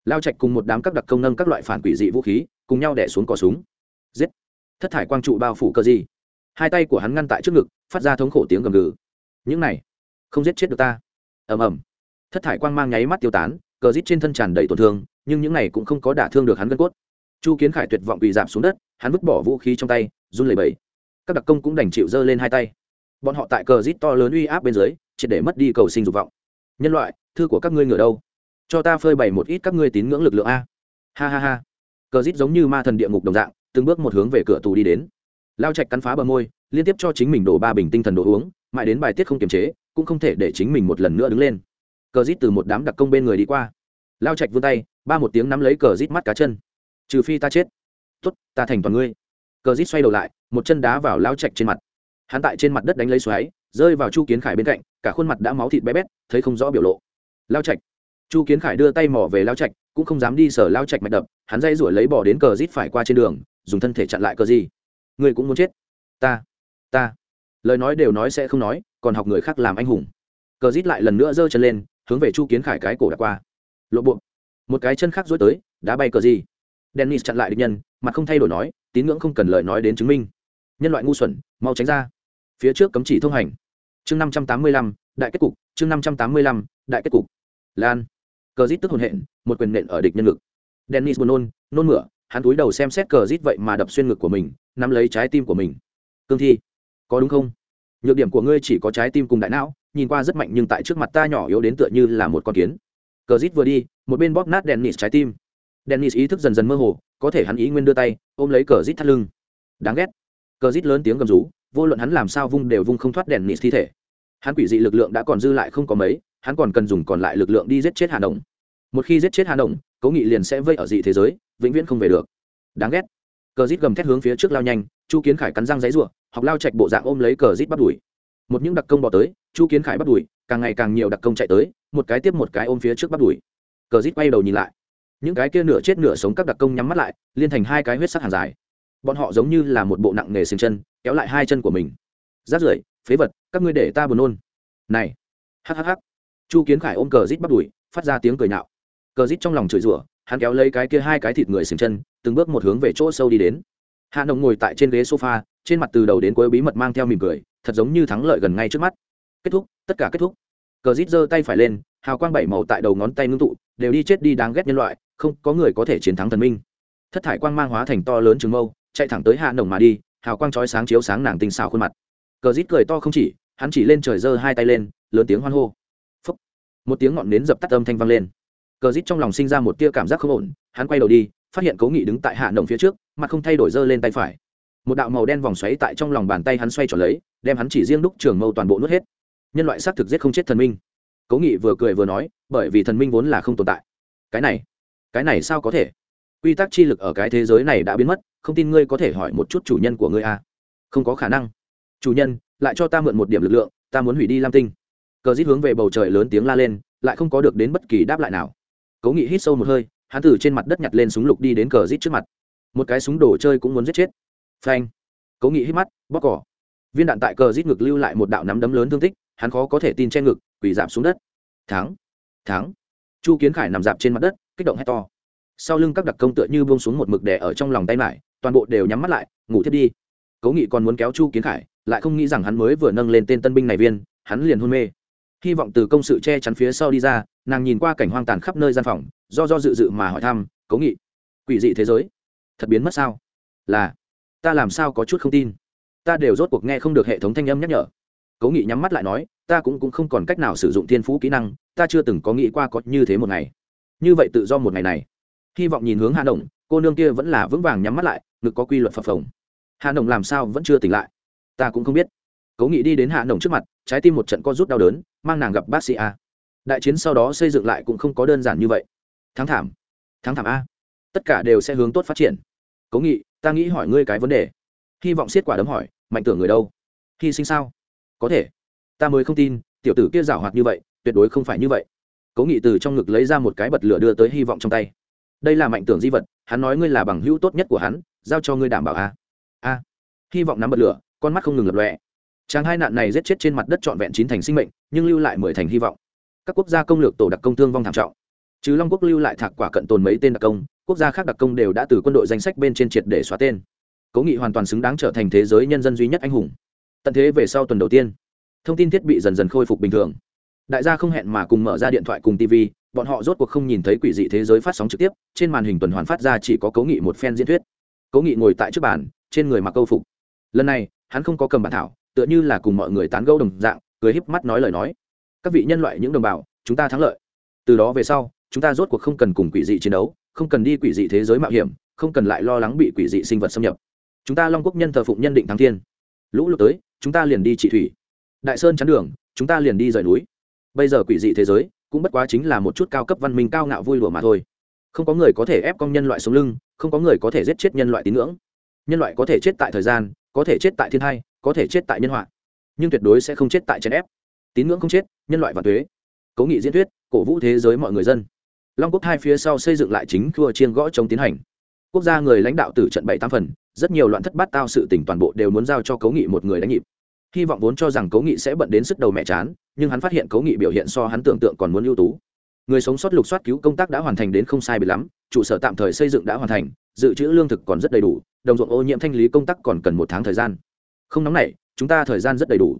Lao chạch cùng một đám các đặc công nâng các loại phản quỷ dị vũ khí, cùng nhau đẻ xuống cỏ súng. Giết. Thất thải quang trụ bao phủ cờ gì. Hai tay của hắn ngăn tại trước ngực, phát ra thống khổ tiếng gầm gừ những này, không giết chết được ta. Ầm ầm. Thất thải quang mang nháy mắt tiêu tán, cờ rít trên thân tràn đầy tổn thương, nhưng những này cũng không có đả thương được hắn gân cốt. Chu kiến khải tuyệt vọng bị giảm xuống đất, hắn vứt bỏ vũ khí trong tay, run lẩy bẩy. Các đặc công cũng đành chịu giơ lên hai tay. Bọn họ tại cờ rít to lớn uy áp bên dưới, triệt để mất đi cầu sinh dục vọng. Nhân loại, thư của các ngươi ngửa đâu? Cho ta phơi bày một ít các ngươi tín ngưỡng lực lượng a. Ha ha ha. Cờ rít giống như ma thần địa ngục đồng dạng, từng bước một hướng về cửa tù đi đến. Lao trạch cắn phá bờ môi, liên tiếp cho chính mình đổ ba bình tinh thần đồ uống mãi đến bài tiết không kiềm chế, cũng không thể để chính mình một lần nữa đứng lên. Cờ rít từ một đám đặc công bên người đi qua. Lao trạch vươn tay, ba một tiếng nắm lấy cờ rít mắt cá chân. Trừ phi ta chết. Tốt, ta thành toàn ngươi. Cờ rít xoay đầu lại, một chân đá vào lao trạch trên mặt. Hắn tại trên mặt đất đánh lấy xoáy, rơi vào chu kiến khải bên cạnh, cả khuôn mặt đã máu thịt bé bét, thấy không rõ biểu lộ. Lao trạch. Chu kiến khải đưa tay mỏ về lao trạch, cũng không dám đi sở lao trạch mạch đập, hắn dây rủi lấy bỏ đến cờ rít phải qua trên đường, dùng thân thể chặn lại cờ gì người cũng muốn chết. Ta ta lời nói đều nói sẽ không nói, còn học người khác làm anh hùng. Cờ rít lại lần nữa giơ chân lên, hướng về chu kiến khải cái cổ đã qua. Lộ buộc một cái chân khác dối tới, đã bay cờ gì. Dennis chặn lại địch nhân, mặt không thay đổi nói, tín ngưỡng không cần lời nói đến chứng minh. Nhân loại ngu xuẩn, mau tránh ra. Phía trước cấm chỉ thông hành. Chương năm trăm tám mươi lăm, đại kết cục, chương năm trăm tám mươi lăm, đại kết cục. Lan. Cờ rít tức hồn hện, một quyền nện ở địch nhân ngực. Dennis buồn nôn nôn mửa, hắn túi đầu xem xét cờ rít vậy mà đập xuyên ngực của mình, nắm lấy trái tim của mình. Cương thi có đúng không? Nhược điểm của ngươi chỉ có trái tim cùng đại não, nhìn qua rất mạnh nhưng tại trước mặt ta nhỏ yếu đến tựa như là một con kiến. Cờ rít vừa đi, một bên bóp nát dennis trái tim. Dennis ý thức dần dần mơ hồ, có thể hắn ý nguyên đưa tay, ôm lấy cờ rít thắt lưng. Đáng ghét. Cờ rít lớn tiếng gầm rú, vô luận hắn làm sao vung đều vung không thoát dennis thi thể. Hắn quỷ dị lực lượng đã còn dư lại không có mấy, hắn còn cần dùng còn lại lực lượng đi giết chết hà động một khi giết chết hà động cố nghị liền sẽ vây ở dị thế giới, vĩnh viễn không về được. Đáng ghét. Cờ rít gầm thét hướng phía trước lao nhanh, chu kiến khải cắn răng giấy ruộng học lao trạch bộ dạng ôm lấy cờ rít bắt đuổi một những đặc công bỏ tới, chu kiến khải bắt đuổi càng ngày càng nhiều đặc công chạy tới, một cái tiếp một cái ôm phía trước bắt đuổi cờ rít quay đầu nhìn lại. Những cái kia nửa chết nửa sống các đặc công nhắm mắt lại, liên thành hai cái huyết sắc hàng dài. Bọn họ giống như là một bộ nặng nghề xương chân, kéo lại hai chân của mình. Rát rưởi, phế vật, các ngươi để ta buồn nôn. Này hhh chu kiến khải ôm cờ rít bắt đuổi phát ra tiếng cười nạo cờ rít trong lòng chửi rủa, hắn kéo lấy cái kia hai cái thịt người xương chân, từng bước một hướng về chỗ sâu đi đến. Hạ nồng ngồi tại trên ghế sofa trên mặt từ đầu đến cuối bí mật mang theo mỉm cười, thật giống như thắng lợi gần ngay trước mắt. Kết thúc, tất cả kết thúc. Cờ rít giơ tay phải lên, hào quang bảy màu tại đầu ngón tay ngưng tụ, đều đi chết đi đáng ghét nhân loại, không có người có thể chiến thắng thần minh. Thất thải quang mang hóa thành to lớn trường mâu, chạy thẳng tới hạ nồng mà đi, hào quang chói sáng chiếu sáng nàng tinh xào khuôn mặt. Cờ rít cười to không chỉ, hắn chỉ lên trời giơ hai tay lên, lớn tiếng hoan hô. Phúc. một tiếng ngọn nến dập tắt âm thanh vang lên. Cờ rít trong lòng sinh ra một tia cảm giác không ổn, hắn quay đầu đi, phát hiện cố nghị đứng tại hạ nồng phía trước, mặt không thay đổi giơ lên tay phải một đạo màu đen vòng xoáy tại trong lòng bàn tay hắn xoay tròn lấy, đem hắn chỉ riêng đúc trường mâu toàn bộ nuốt hết. Nhân loại xác thực giết không chết thần minh. Cố nghị vừa cười vừa nói, bởi vì thần minh vốn là không tồn tại. Cái này cái này sao có thể? Quy tắc chi lực ở cái thế giới này đã biến mất, không tin ngươi có thể hỏi một chút chủ nhân của ngươi à? không có khả năng. Chủ nhân, lại cho ta mượn một điểm lực lượng, ta muốn hủy đi lam tinh. Cờ dít hướng về bầu trời lớn tiếng la lên, lại không có được đến bất kỳ đáp lại nào. Cố nghị hít sâu một hơi, hắn từ trên mặt đất nhặt lên súng lục đi đến cờ rít trước mặt. Một cái súng đồ chơi cũng muốn giết chết phanh. Cố nghị hít mắt bóc cỏ. Viên đạn tại cờ rít ngực lưu lại một đạo nắm đấm lớn thương tích, hắn khó có thể tin che ngực, quỳ giảm xuống đất. Thắng thắng. Chu kiến khải nằm dạp trên mặt đất, kích động hét to. Sau lưng các đặc công tựa như buông xuống một mực đè ở trong lòng tay mải, toàn bộ đều nhắm mắt lại, ngủ thiết đi. Cố nghị còn muốn kéo chu kiến khải, lại không nghĩ rằng hắn mới vừa nâng lên tên tân binh này viên, hắn liền hôn mê. Hy vọng từ công sự che chắn phía sau đi ra, nàng nhìn qua cảnh hoang tàn khắp nơi gian phòng, do do dự dự mà hỏi thăm, cố nghị, quỷ dị thế giới, thật biến mất sao? Là ta làm sao có chút không tin? Ta đều rốt cuộc nghe không được hệ thống thanh âm nhắc nhở. Cố nghị nhắm mắt lại nói ta cũng, cũng không còn cách nào sử dụng thiên phú kỹ năng ta chưa từng có nghĩ qua có như thế một ngày. Như vậy tự do một ngày này. Hy vọng nhìn hướng hà động cô nương kia vẫn là vững vàng nhắm mắt lại ngực có quy luật phập phồng. Hà động làm sao vẫn chưa tỉnh lại? Ta cũng không biết. Cố nghị đi đến hạ nồng trước mặt trái tim một trận co rút đau đớn mang nàng gặp bác sĩ a. Đại chiến sau đó xây dựng lại cũng không có đơn giản như vậy. Thắng thảm. Thắng thảm a. Tất cả đều sẽ hướng tốt phát triển. Cố nghị ta nghĩ hỏi ngươi cái vấn đề. Hy vọng xiết quả đấm hỏi, mạnh tưởng người đâu? Hy sinh sao? Có thể. Ta mới không tin, tiểu tử kia giảo hoạt như vậy, tuyệt đối không phải như vậy. Cố nghị từ trong ngực lấy ra một cái bật lửa đưa tới hy vọng trong tay. Đây là mạnh tưởng di vật, hắn nói ngươi là bằng hữu tốt nhất của hắn, giao cho ngươi đảm bảo a. A. Hy vọng nắm bật lửa, con mắt không ngừng lập lọe chàng hai nạn này giết chết trên mặt đất trọn vẹn chín thành sinh mệnh, nhưng lưu lại mười thành hy vọng. Các quốc gia công lược tổ đặc công thương vong thảm trọng. Chứ long quốc lưu lại thạc quả cận tồn mấy tên đặc công quốc gia khác đặc công đều đã từ quân đội danh sách bên trên triệt để xóa tên. Cố nghị hoàn toàn xứng đáng trở thành thế giới nhân dân duy nhất anh hùng. Tận thế về sau tuần đầu tiên, thông tin thiết bị dần dần khôi phục bình thường. Đại gia không hẹn mà cùng mở ra điện thoại cùng tv bọn họ rốt cuộc không nhìn thấy quỷ dị thế giới phát sóng trực tiếp, trên màn hình tuần hoàn phát ra chỉ có cố nghị một phen diễn thuyết. Cố nghị ngồi tại trước bàn, trên người mặc câu phục. Lần này, hắn không có cầm bản thảo, tựa như là cùng mọi người tán gẫu đồng dạng, cười híp mắt nói lời nói. Các vị nhân loại những đồng bào, chúng ta thắng lợi. Từ đó về sau, chúng ta rốt cuộc không cần cùng quỷ dị chiến đấu không cần đi quỷ dị thế giới mạo hiểm, không cần lại lo lắng bị quỷ dị sinh vật xâm nhập. Chúng ta long quốc nhân thờ phụng nhân định thắng thiên. Lũ lụt tới, chúng ta liền đi trị thủy. Đại sơn chắn đường, chúng ta liền đi rời núi. Bây giờ quỷ dị thế giới, cũng bất quá chính là một chút cao cấp văn minh cao ngạo vui lùa mà thôi. Không có người có thể ép con nhân loại sống lưng, không có người có thể giết chết nhân loại tín ngưỡng. Nhân loại có thể chết tại thời gian, có thể chết tại thiên thai có thể chết tại nhân họa. Nhưng tuyệt đối sẽ không chết tại chèn ép. Tín ngưỡng không chết, nhân loại và thuế cố nghị diễn thuyết, cổ vũ thế giới mọi người dân long quốc hai phía sau xây dựng lại chính khua chiên gõ chống tiến hành. Quốc gia người lãnh đạo tử trận bảy tam phần, rất nhiều loạn thất bát tao sự tỉnh toàn bộ đều muốn giao cho cố nghị một người đánh nhịp. Hy vọng vốn cho rằng cố nghị sẽ bận đến sức đầu mẹ chán, nhưng hắn phát hiện cố nghị biểu hiện so hắn tưởng tượng còn muốn ưu tú. Người sống sót lục soát cứu công tác đã hoàn thành đến không sai bị lắm, trụ sở tạm thời xây dựng đã hoàn thành, dự trữ lương thực còn rất đầy đủ, đồng ruộng ô nhiễm thanh lý công tác còn cần một tháng thời gian. Không nóng này chúng ta thời gian rất đầy đủ.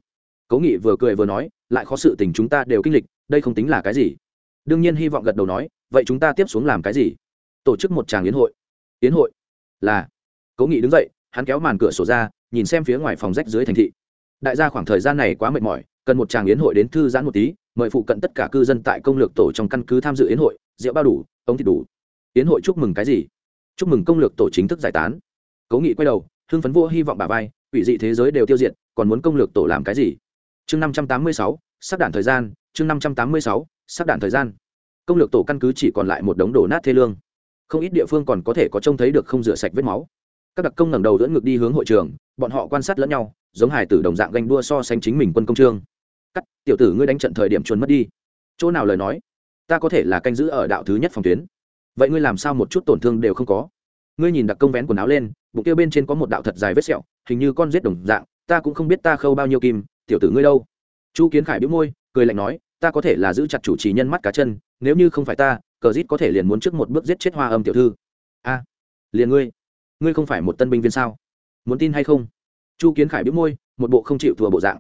Cố nghị vừa cười vừa nói, lại khó sự tình chúng ta đều kinh lịch, đây không tính là cái gì. Đương nhiên hy vọng gật đầu nói vậy chúng ta tiếp xuống làm cái gì? Tổ chức một tràng yến hội. Yến hội? Là. Cố nghị đứng dậy, hắn kéo màn cửa sổ ra, nhìn xem phía ngoài phòng rách dưới thành thị. Đại gia khoảng thời gian này quá mệt mỏi, cần một tràng yến hội đến thư giãn một tí, mời phụ cận tất cả cư dân tại công lược tổ trong căn cứ tham dự yến hội, rượu bao đủ, ống thịt đủ. Yến hội chúc mừng cái gì? Chúc mừng công lược tổ chính thức giải tán. Cố nghị quay đầu, hưng phấn vô hy vọng bà vai ủy dị thế giới đều tiêu diệt, còn muốn công lược tổ làm cái gì? Chương năm trăm tám mươi sáu, sắp đạn thời gian, chương năm trăm tám mươi sáu, sắp đạn thời gian công lược tổ căn cứ chỉ còn lại một đống đổ nát thê lương. Không ít địa phương còn có thể có trông thấy được không rửa sạch vết máu. Các đặc công ngẩng đầu dẫn ngược đi hướng hội trường, bọn họ quan sát lẫn nhau, giống hải tử đồng dạng ganh đua so sánh chính mình quân công trương. Cắt, tiểu tử ngươi đánh trận thời điểm chuồn mất đi. Chỗ nào lời nói? Ta có thể là canh giữ ở đạo thứ nhất phòng tuyến. Vậy ngươi làm sao một chút tổn thương đều không có? Ngươi nhìn đặc công vén quần áo lên, bụng kia bên trên có một đạo thật dài vết sẹo, hình như con rết đồng dạng, ta cũng không biết ta khâu bao nhiêu kim, tiểu tử ngươi đâu? Chu kiến khải biếu môi, cười lạnh nói ta có thể là giữ chặt chủ trì nhân mắt cá chân, nếu như không phải ta, cờ rít có thể liền muốn trước một bước giết chết hoa âm tiểu thư. A, liền ngươi. Ngươi không phải một tân binh viên sao? Muốn tin hay không? Chu kiến khải biết môi, một bộ không chịu thua bộ dạng.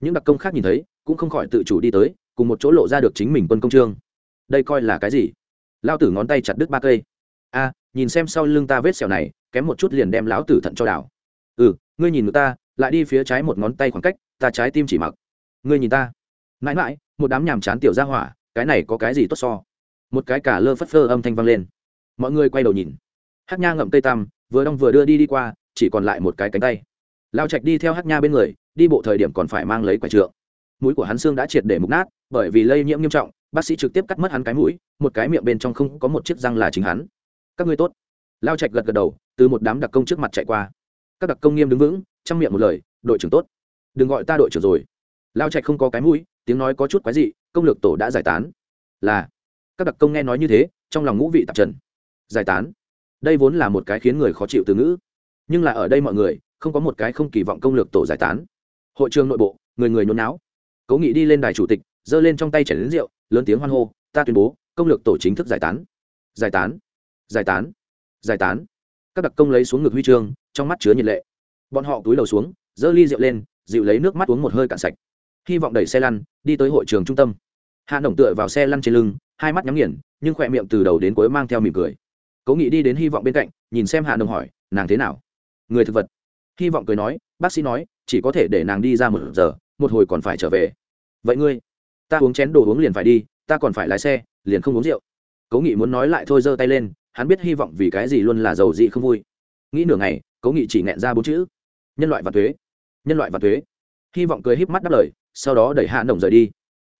Những đặc công khác nhìn thấy, cũng không khỏi tự chủ đi tới, cùng một chỗ lộ ra được chính mình quân công trương. Đây coi là cái gì? Lao tử ngón tay chặt đứt ba cây. A, nhìn xem sau lưng ta vết sẹo này, kém một chút liền đem lão tử thận cho đảo. Ừ ngươi nhìn người ta, lại đi phía trái một ngón tay khoảng cách, ta trái tim chỉ mặc. Ngươi nhìn ta. Mãi mãi một đám nhàm chán tiểu ra hỏa, cái này có cái gì tốt so? Một cái cả lơ phất phơ âm thanh vang lên. Mọi người quay đầu nhìn. Hát nha ngậm tây tăm, vừa đong vừa đưa đi đi qua, chỉ còn lại một cái cánh tay. Lao trạch đi theo hát nha bên người, đi bộ thời điểm còn phải mang lấy quả trượng. Mũi của hắn xương đã triệt để mục nát, bởi vì lây nhiễm nghiêm trọng, bác sĩ trực tiếp cắt mất hắn cái mũi, một cái miệng bên trong không có một chiếc răng là chính hắn. Các ngươi tốt. Lao trạch gật gật đầu, từ một đám đặc công trước mặt chạy qua. Các đặc công nghiêm đứng vững, trong miệng một lời, đội trưởng tốt. Đừng gọi ta đội trưởng rồi. Lao trạch không có cái mũi tiếng nói có chút quái dị, công lược tổ đã giải tán. Là, các đặc công nghe nói như thế, trong lòng ngũ vị tạp trần. Giải tán. Đây vốn là một cái khiến người khó chịu từ ngữ. Nhưng là ở đây mọi người, không có một cái không kỳ vọng công lược tổ giải tán. Hội trường nội bộ, người người nhốn náo cố nghị đi lên đài chủ tịch, giơ lên trong tay chảy đến rượu, lớn tiếng hoan hô, ta tuyên bố, công lược tổ chính thức giải tán. Giải tán. Giải tán. Giải tán. Các đặc công lấy xuống ngực huy chương, trong mắt chứa nhiệt lệ. Bọn họ túi đầu xuống, giơ ly rượu lên, dịu lấy nước mắt uống một hơi cạn sạch hy vọng đẩy xe lăn, đi tới hội trường trung tâm. Hạ nổng tựa vào xe lăn trên lưng, hai mắt nhắm nghiền, nhưng khỏe miệng từ đầu đến cuối mang theo mỉm cười. Cố nghị đi đến hy vọng bên cạnh, nhìn xem hạ nổng hỏi, nàng thế nào? Người thực vật. Hy vọng cười nói, bác sĩ nói, chỉ có thể để nàng đi ra một giờ, một hồi còn phải trở về. Vậy ngươi, ta uống chén đồ uống liền phải đi, ta còn phải lái xe, liền không uống rượu. Cố nghị muốn nói lại thôi giơ tay lên, hắn biết hy vọng vì cái gì luôn là giàu dị không vui. Nghĩ nửa ngày, cố nghị chỉ nghẹn ra bốn chữ, nhân loại và thuế, nhân loại và thuế. Hy vọng cười híp mắt đáp lời sau đó đẩy hạ nồng rời đi.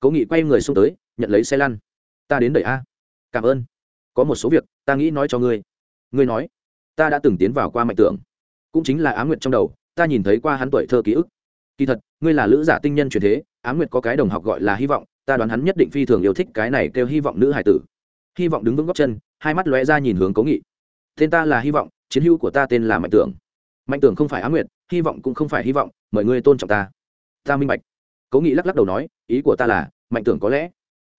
Cố nghị quay người xuống tới, nhận lấy xe lăn. Ta đến đẩy a. Cảm ơn. Có một số việc, ta nghĩ nói cho ngươi. Ngươi nói. Ta đã từng tiến vào qua mạnh tưởng. Cũng chính là á nguyệt trong đầu, ta nhìn thấy qua hắn tuổi thơ ký ức. Kỳ thật, ngươi là lữ giả tinh nhân truyền thế, á nguyệt có cái đồng học gọi là hy vọng, ta đoán hắn nhất định phi thường yêu thích cái này kêu hy vọng nữ hải tử. Hy vọng đứng vững góc chân, hai mắt lóe ra nhìn hướng cố nghị. Tên ta là hy vọng, chiến hữu của ta tên là mạnh tưởng. Mạnh tưởng không phải á nguyệt, hy vọng cũng không phải hy vọng, mời ngươi tôn trọng ta. Ta minh bạch cố nghị lắc lắc đầu nói, ý của ta là, mạnh tưởng có lẽ,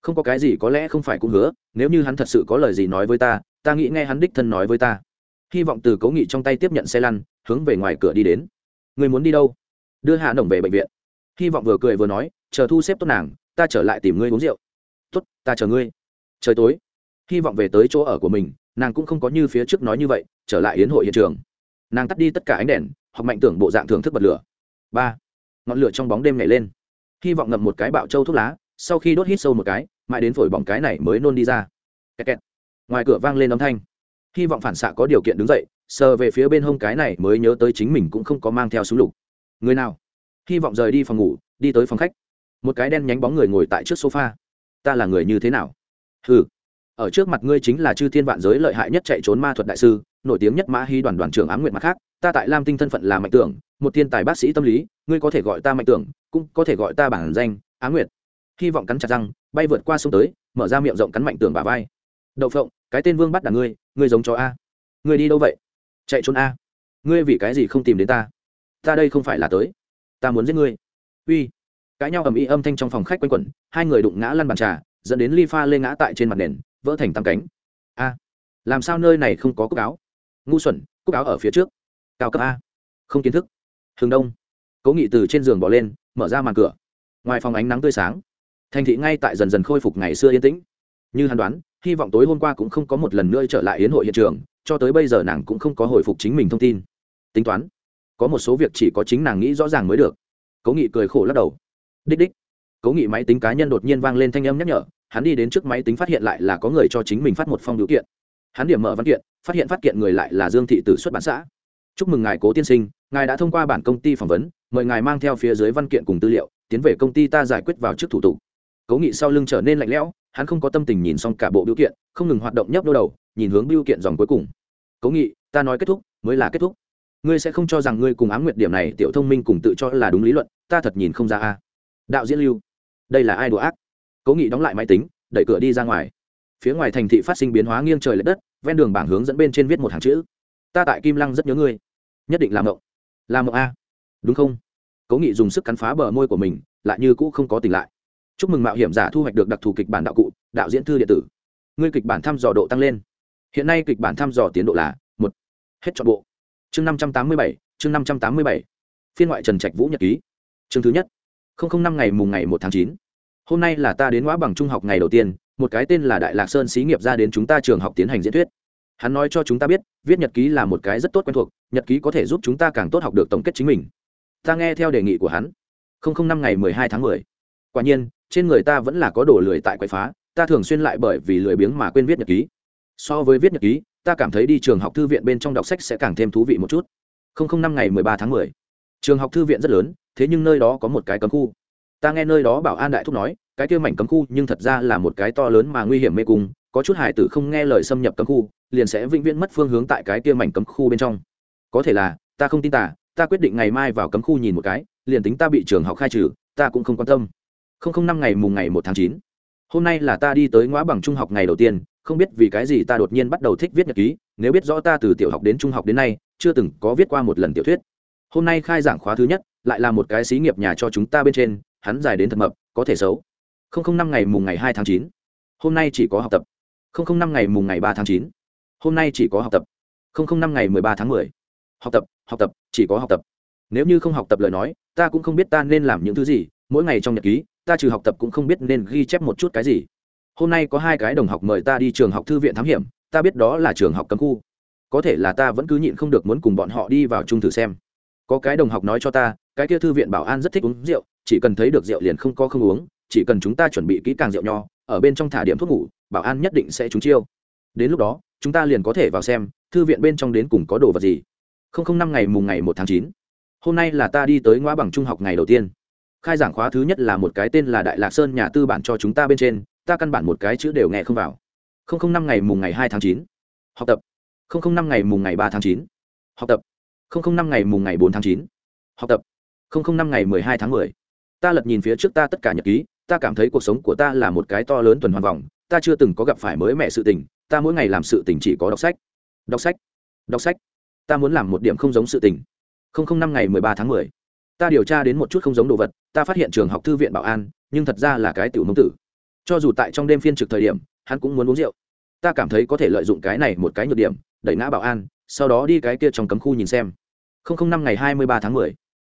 không có cái gì có lẽ không phải cũng hứa, nếu như hắn thật sự có lời gì nói với ta ta nghĩ nghe hắn đích thân nói với ta. Hy vọng từ cố nghị trong tay tiếp nhận xe lăn, hướng về ngoài cửa đi đến. Người muốn đi đâu? Đưa hạ nồng về bệnh viện. Hy vọng vừa cười vừa nói, chờ thu xếp tốt nàng, ta trở lại tìm ngươi uống rượu. Tốt, ta chờ ngươi. Trời tối. Hy vọng về tới chỗ ở của mình, nàng cũng không có như phía trước nói như vậy, trở lại yến hội hiện trường. Nàng tắt đi tất cả ánh đèn hoặc mạnh tưởng bộ dạng thưởng thức bật lửa. Ba. Ngọn lửa trong bóng đêm nhảy lên hy vọng ngậm một cái bạo trâu thuốc lá, sau khi đốt hít sâu một cái, mãi đến phổi bỏng cái này mới nôn đi ra. Kẹt kẹt. ngoài cửa vang lên âm thanh. Hy vọng phản xạ có điều kiện đứng dậy, sờ về phía bên hông cái này mới nhớ tới chính mình cũng không có mang theo súng lục. Người nào? Hy vọng rời đi phòng ngủ, đi tới phòng khách. Một cái đen nhánh bóng người ngồi tại trước sofa. Ta là người như thế nào? Ừ ở trước mặt ngươi chính là chư thiên vạn giới lợi hại nhất chạy trốn ma thuật đại sư, nổi tiếng nhất mã hy đoàn đoàn trưởng ám nguyện mặt khác ta tại lam tinh thân phận là mạnh tưởng, một thiên tài bác sĩ tâm lý, ngươi có thể gọi ta mạnh tưởng, cũng có thể gọi ta bản danh, á nguyệt. Hy vọng cắn chặt răng, bay vượt qua sông tới, mở ra miệng rộng cắn mạnh tưởng bà vai. Đậu phộng, cái tên vương bắt đ ngươi ngươi giống chó a. Ngươi đi đâu vậy? Chạy trốn a. Ngươi vì cái gì không tìm đến ta? Ta đây không phải là tới. Ta muốn giết ngươi. Uy. Cãi nhau ầm ĩ âm thanh trong phòng khách quanh quẩn, hai người đụng ngã lăn bàn trà, dẫn đến ly pha lê ngã tại trên mặt nền, vỡ thành tam cánh. A. Làm sao nơi này không có cúc áo? Ngu xuẩn, cúc áo ở phía trước cao cấp a. Không kiến thức. Hướng đông. Cố nghị từ trên giường bỏ lên, mở ra màn cửa. Ngoài phòng ánh nắng tươi sáng, thành thị ngay tại dần dần khôi phục ngày xưa yên tĩnh. Như hắn đoán, hy vọng tối hôm qua cũng không có một lần nữa trở lại yến hội hiện trường, cho tới bây giờ nàng cũng không có hồi phục chính mình thông tin. Tính toán, có một số việc chỉ có chính nàng nghĩ rõ ràng mới được. Cố nghị cười khổ lắc đầu. Đích đích. Cố nghị máy tính cá nhân đột nhiên vang lên thanh âm nhắc nhở, hắn đi đến trước máy tính phát hiện lại là có người cho chính mình phát một phong điều kiện. Hắn điểm mở văn kiện, phát hiện phát kiện người lại là dương thị từ xuất bản xã chúc mừng ngài cố tiên sinh ngài đã thông qua bản công ty phỏng vấn mời ngài mang theo phía dưới văn kiện cùng tư liệu tiến về công ty ta giải quyết vào trước thủ tục cố nghị sau lưng trở nên lạnh lẽo hắn không có tâm tình nhìn xong cả bộ biểu kiện không ngừng hoạt động nhấp đô đầu nhìn hướng biểu kiện dòng cuối cùng cố nghị ta nói kết thúc mới là kết thúc ngươi sẽ không cho rằng ngươi cùng ám nguyệt điểm này tiểu thông minh cùng tự cho là đúng lý luận ta thật nhìn không ra a đạo diễn lưu đây là ai đùa ác cố nghị đóng lại máy tính đẩy cửa đi ra ngoài phía ngoài thành thị phát sinh biến hóa nghiêng trời l ệ đất ven đường bảng hướng dẫn bên trên viết một hàng chữ ta tại kim lăng rất nhớ ngươi nhất định làm mộng. Làm mộng a. Đúng không? Cố nghị dùng sức cắn phá bờ môi của mình, lại như cũ không có tỉnh lại. Chúc mừng mạo hiểm giả thu hoạch được đặc thù kịch bản đạo cụ, đạo diễn thư điện tử. Ngươi kịch bản thăm dò độ tăng lên. Hiện nay kịch bản thăm dò tiến độ là một. Hết chọn bộ. Chương năm trăm tám mươi bảy, chương năm trăm tám mươi bảy. Phiên ngoại trần trạch vũ nhật ký. Chương thứ nhất. năm ngày mùng ngày một tháng chín. Hôm nay là ta đến ngõ bằng trung học ngày đầu tiên, một cái tên là đại lạc sơn xí nghiệp ra đến chúng ta trường học tiến hành diễn thuyết hắn nói cho chúng ta biết, viết nhật ký là một cái rất tốt quen thuộc, nhật ký có thể giúp chúng ta càng tốt học được tổng kết chính mình. Ta nghe theo đề nghị của hắn. Năm ngày mười hai tháng mười. Quả nhiên, trên người ta vẫn là có đồ lười tại quậy phá, ta thường xuyên lại bởi vì lười biếng mà quên viết nhật ký. So với viết nhật ký, ta cảm thấy đi trường học thư viện bên trong đọc sách sẽ càng thêm thú vị một chút. Năm ngày mười ba tháng mười. Trường học thư viện rất lớn, thế nhưng nơi đó có một cái cấm khu. Ta nghe nơi đó bảo an đại thúc nói, cái kia mảnh cấm khu nhưng thật ra là một cái to lớn mà nguy hiểm mê cung, có chút hải tử không nghe lời xâm nhập cấm khu liền sẽ vĩnh viễn mất phương hướng tại cái kia mảnh cấm khu bên trong. Có thể là, ta không tin tả ta quyết định ngày mai vào cấm khu nhìn một cái, liền tính ta bị trường học khai trừ, ta cũng không quan tâm. Không không năm ngày mùng ngày một tháng chín. Hôm nay là ta đi tới ngõ bằng trung học ngày đầu tiên, không biết vì cái gì ta đột nhiên bắt đầu thích viết nhật ký, nếu biết rõ ta từ tiểu học đến trung học đến nay, chưa từng có viết qua một lần tiểu thuyết. Hôm nay khai giảng khóa thứ nhất, lại là một cái xí nghiệp nhà cho chúng ta bên trên, hắn dài đến thật mập, có thể xấu. Không không năm ngày mùng ngày hai tháng chín. Hôm nay chỉ có học tập. Không không năm ngày mùng ngày ba tháng chín hôm nay chỉ có học tập. Không không, năm ngày mười ba tháng mười. Học tập học tập, chỉ có học tập. Nếu như không học tập lời nói, ta cũng không biết ta nên làm những thứ gì. Mỗi ngày trong nhật ký, ta trừ học tập cũng không biết nên ghi chép một chút cái gì. Hôm nay có hai cái đồng học mời ta đi trường học thư viện thám hiểm. Ta biết đó là trường học cấm khu. Có thể là ta vẫn cứ nhịn không được muốn cùng bọn họ đi vào chung thử xem. Có cái đồng học nói cho ta, cái kia thư viện bảo an rất thích uống rượu, chỉ cần thấy được rượu liền không có không uống, chỉ cần chúng ta chuẩn bị kỹ càng rượu nho, ở bên trong thả điểm thuốc ngủ, bảo an nhất định sẽ trúng chiêu. Đến lúc đó chúng ta liền có thể vào xem, thư viện bên trong đến cùng có đồ vật gì. Không không năm ngày mùng ngày một tháng chín. Hôm nay là ta đi tới ngoa bằng trung học ngày đầu tiên. Khai giảng khóa thứ nhất là một cái tên là đại lạc sơn nhà tư bản cho chúng ta bên trên, ta căn bản một cái chữ đều nghe không vào. Không không năm ngày mùng ngày hai tháng chín. Học tập. Không không năm ngày mùng ngày ba tháng chín. Học tập. Không không năm ngày mùng ngày bốn tháng chín. Học tập. Không không năm ngày mười hai tháng mười. Ta lật nhìn phía trước ta tất cả nhật ký, ta cảm thấy cuộc sống của ta là một cái to lớn tuần hoàn vòng, ta chưa từng có gặp phải mới mẹ sự tình ta mỗi ngày làm sự tình chỉ có đọc sách. Đọc sách. Đọc sách. Ta muốn làm một điểm không giống sự tình. Không không năm ngày mười ba tháng mười. Ta điều tra đến một chút không giống đồ vật, ta phát hiện trường học thư viện bảo an, nhưng thật ra là cái tiểu nông tử. Cho dù tại trong đêm phiên trực thời điểm, hắn cũng muốn uống rượu. Ta cảm thấy có thể lợi dụng cái này một cái nhược điểm, đẩy ngã bảo an, sau đó đi cái kia trong cấm khu nhìn xem. Không không năm ngày hai mươi ba tháng mười.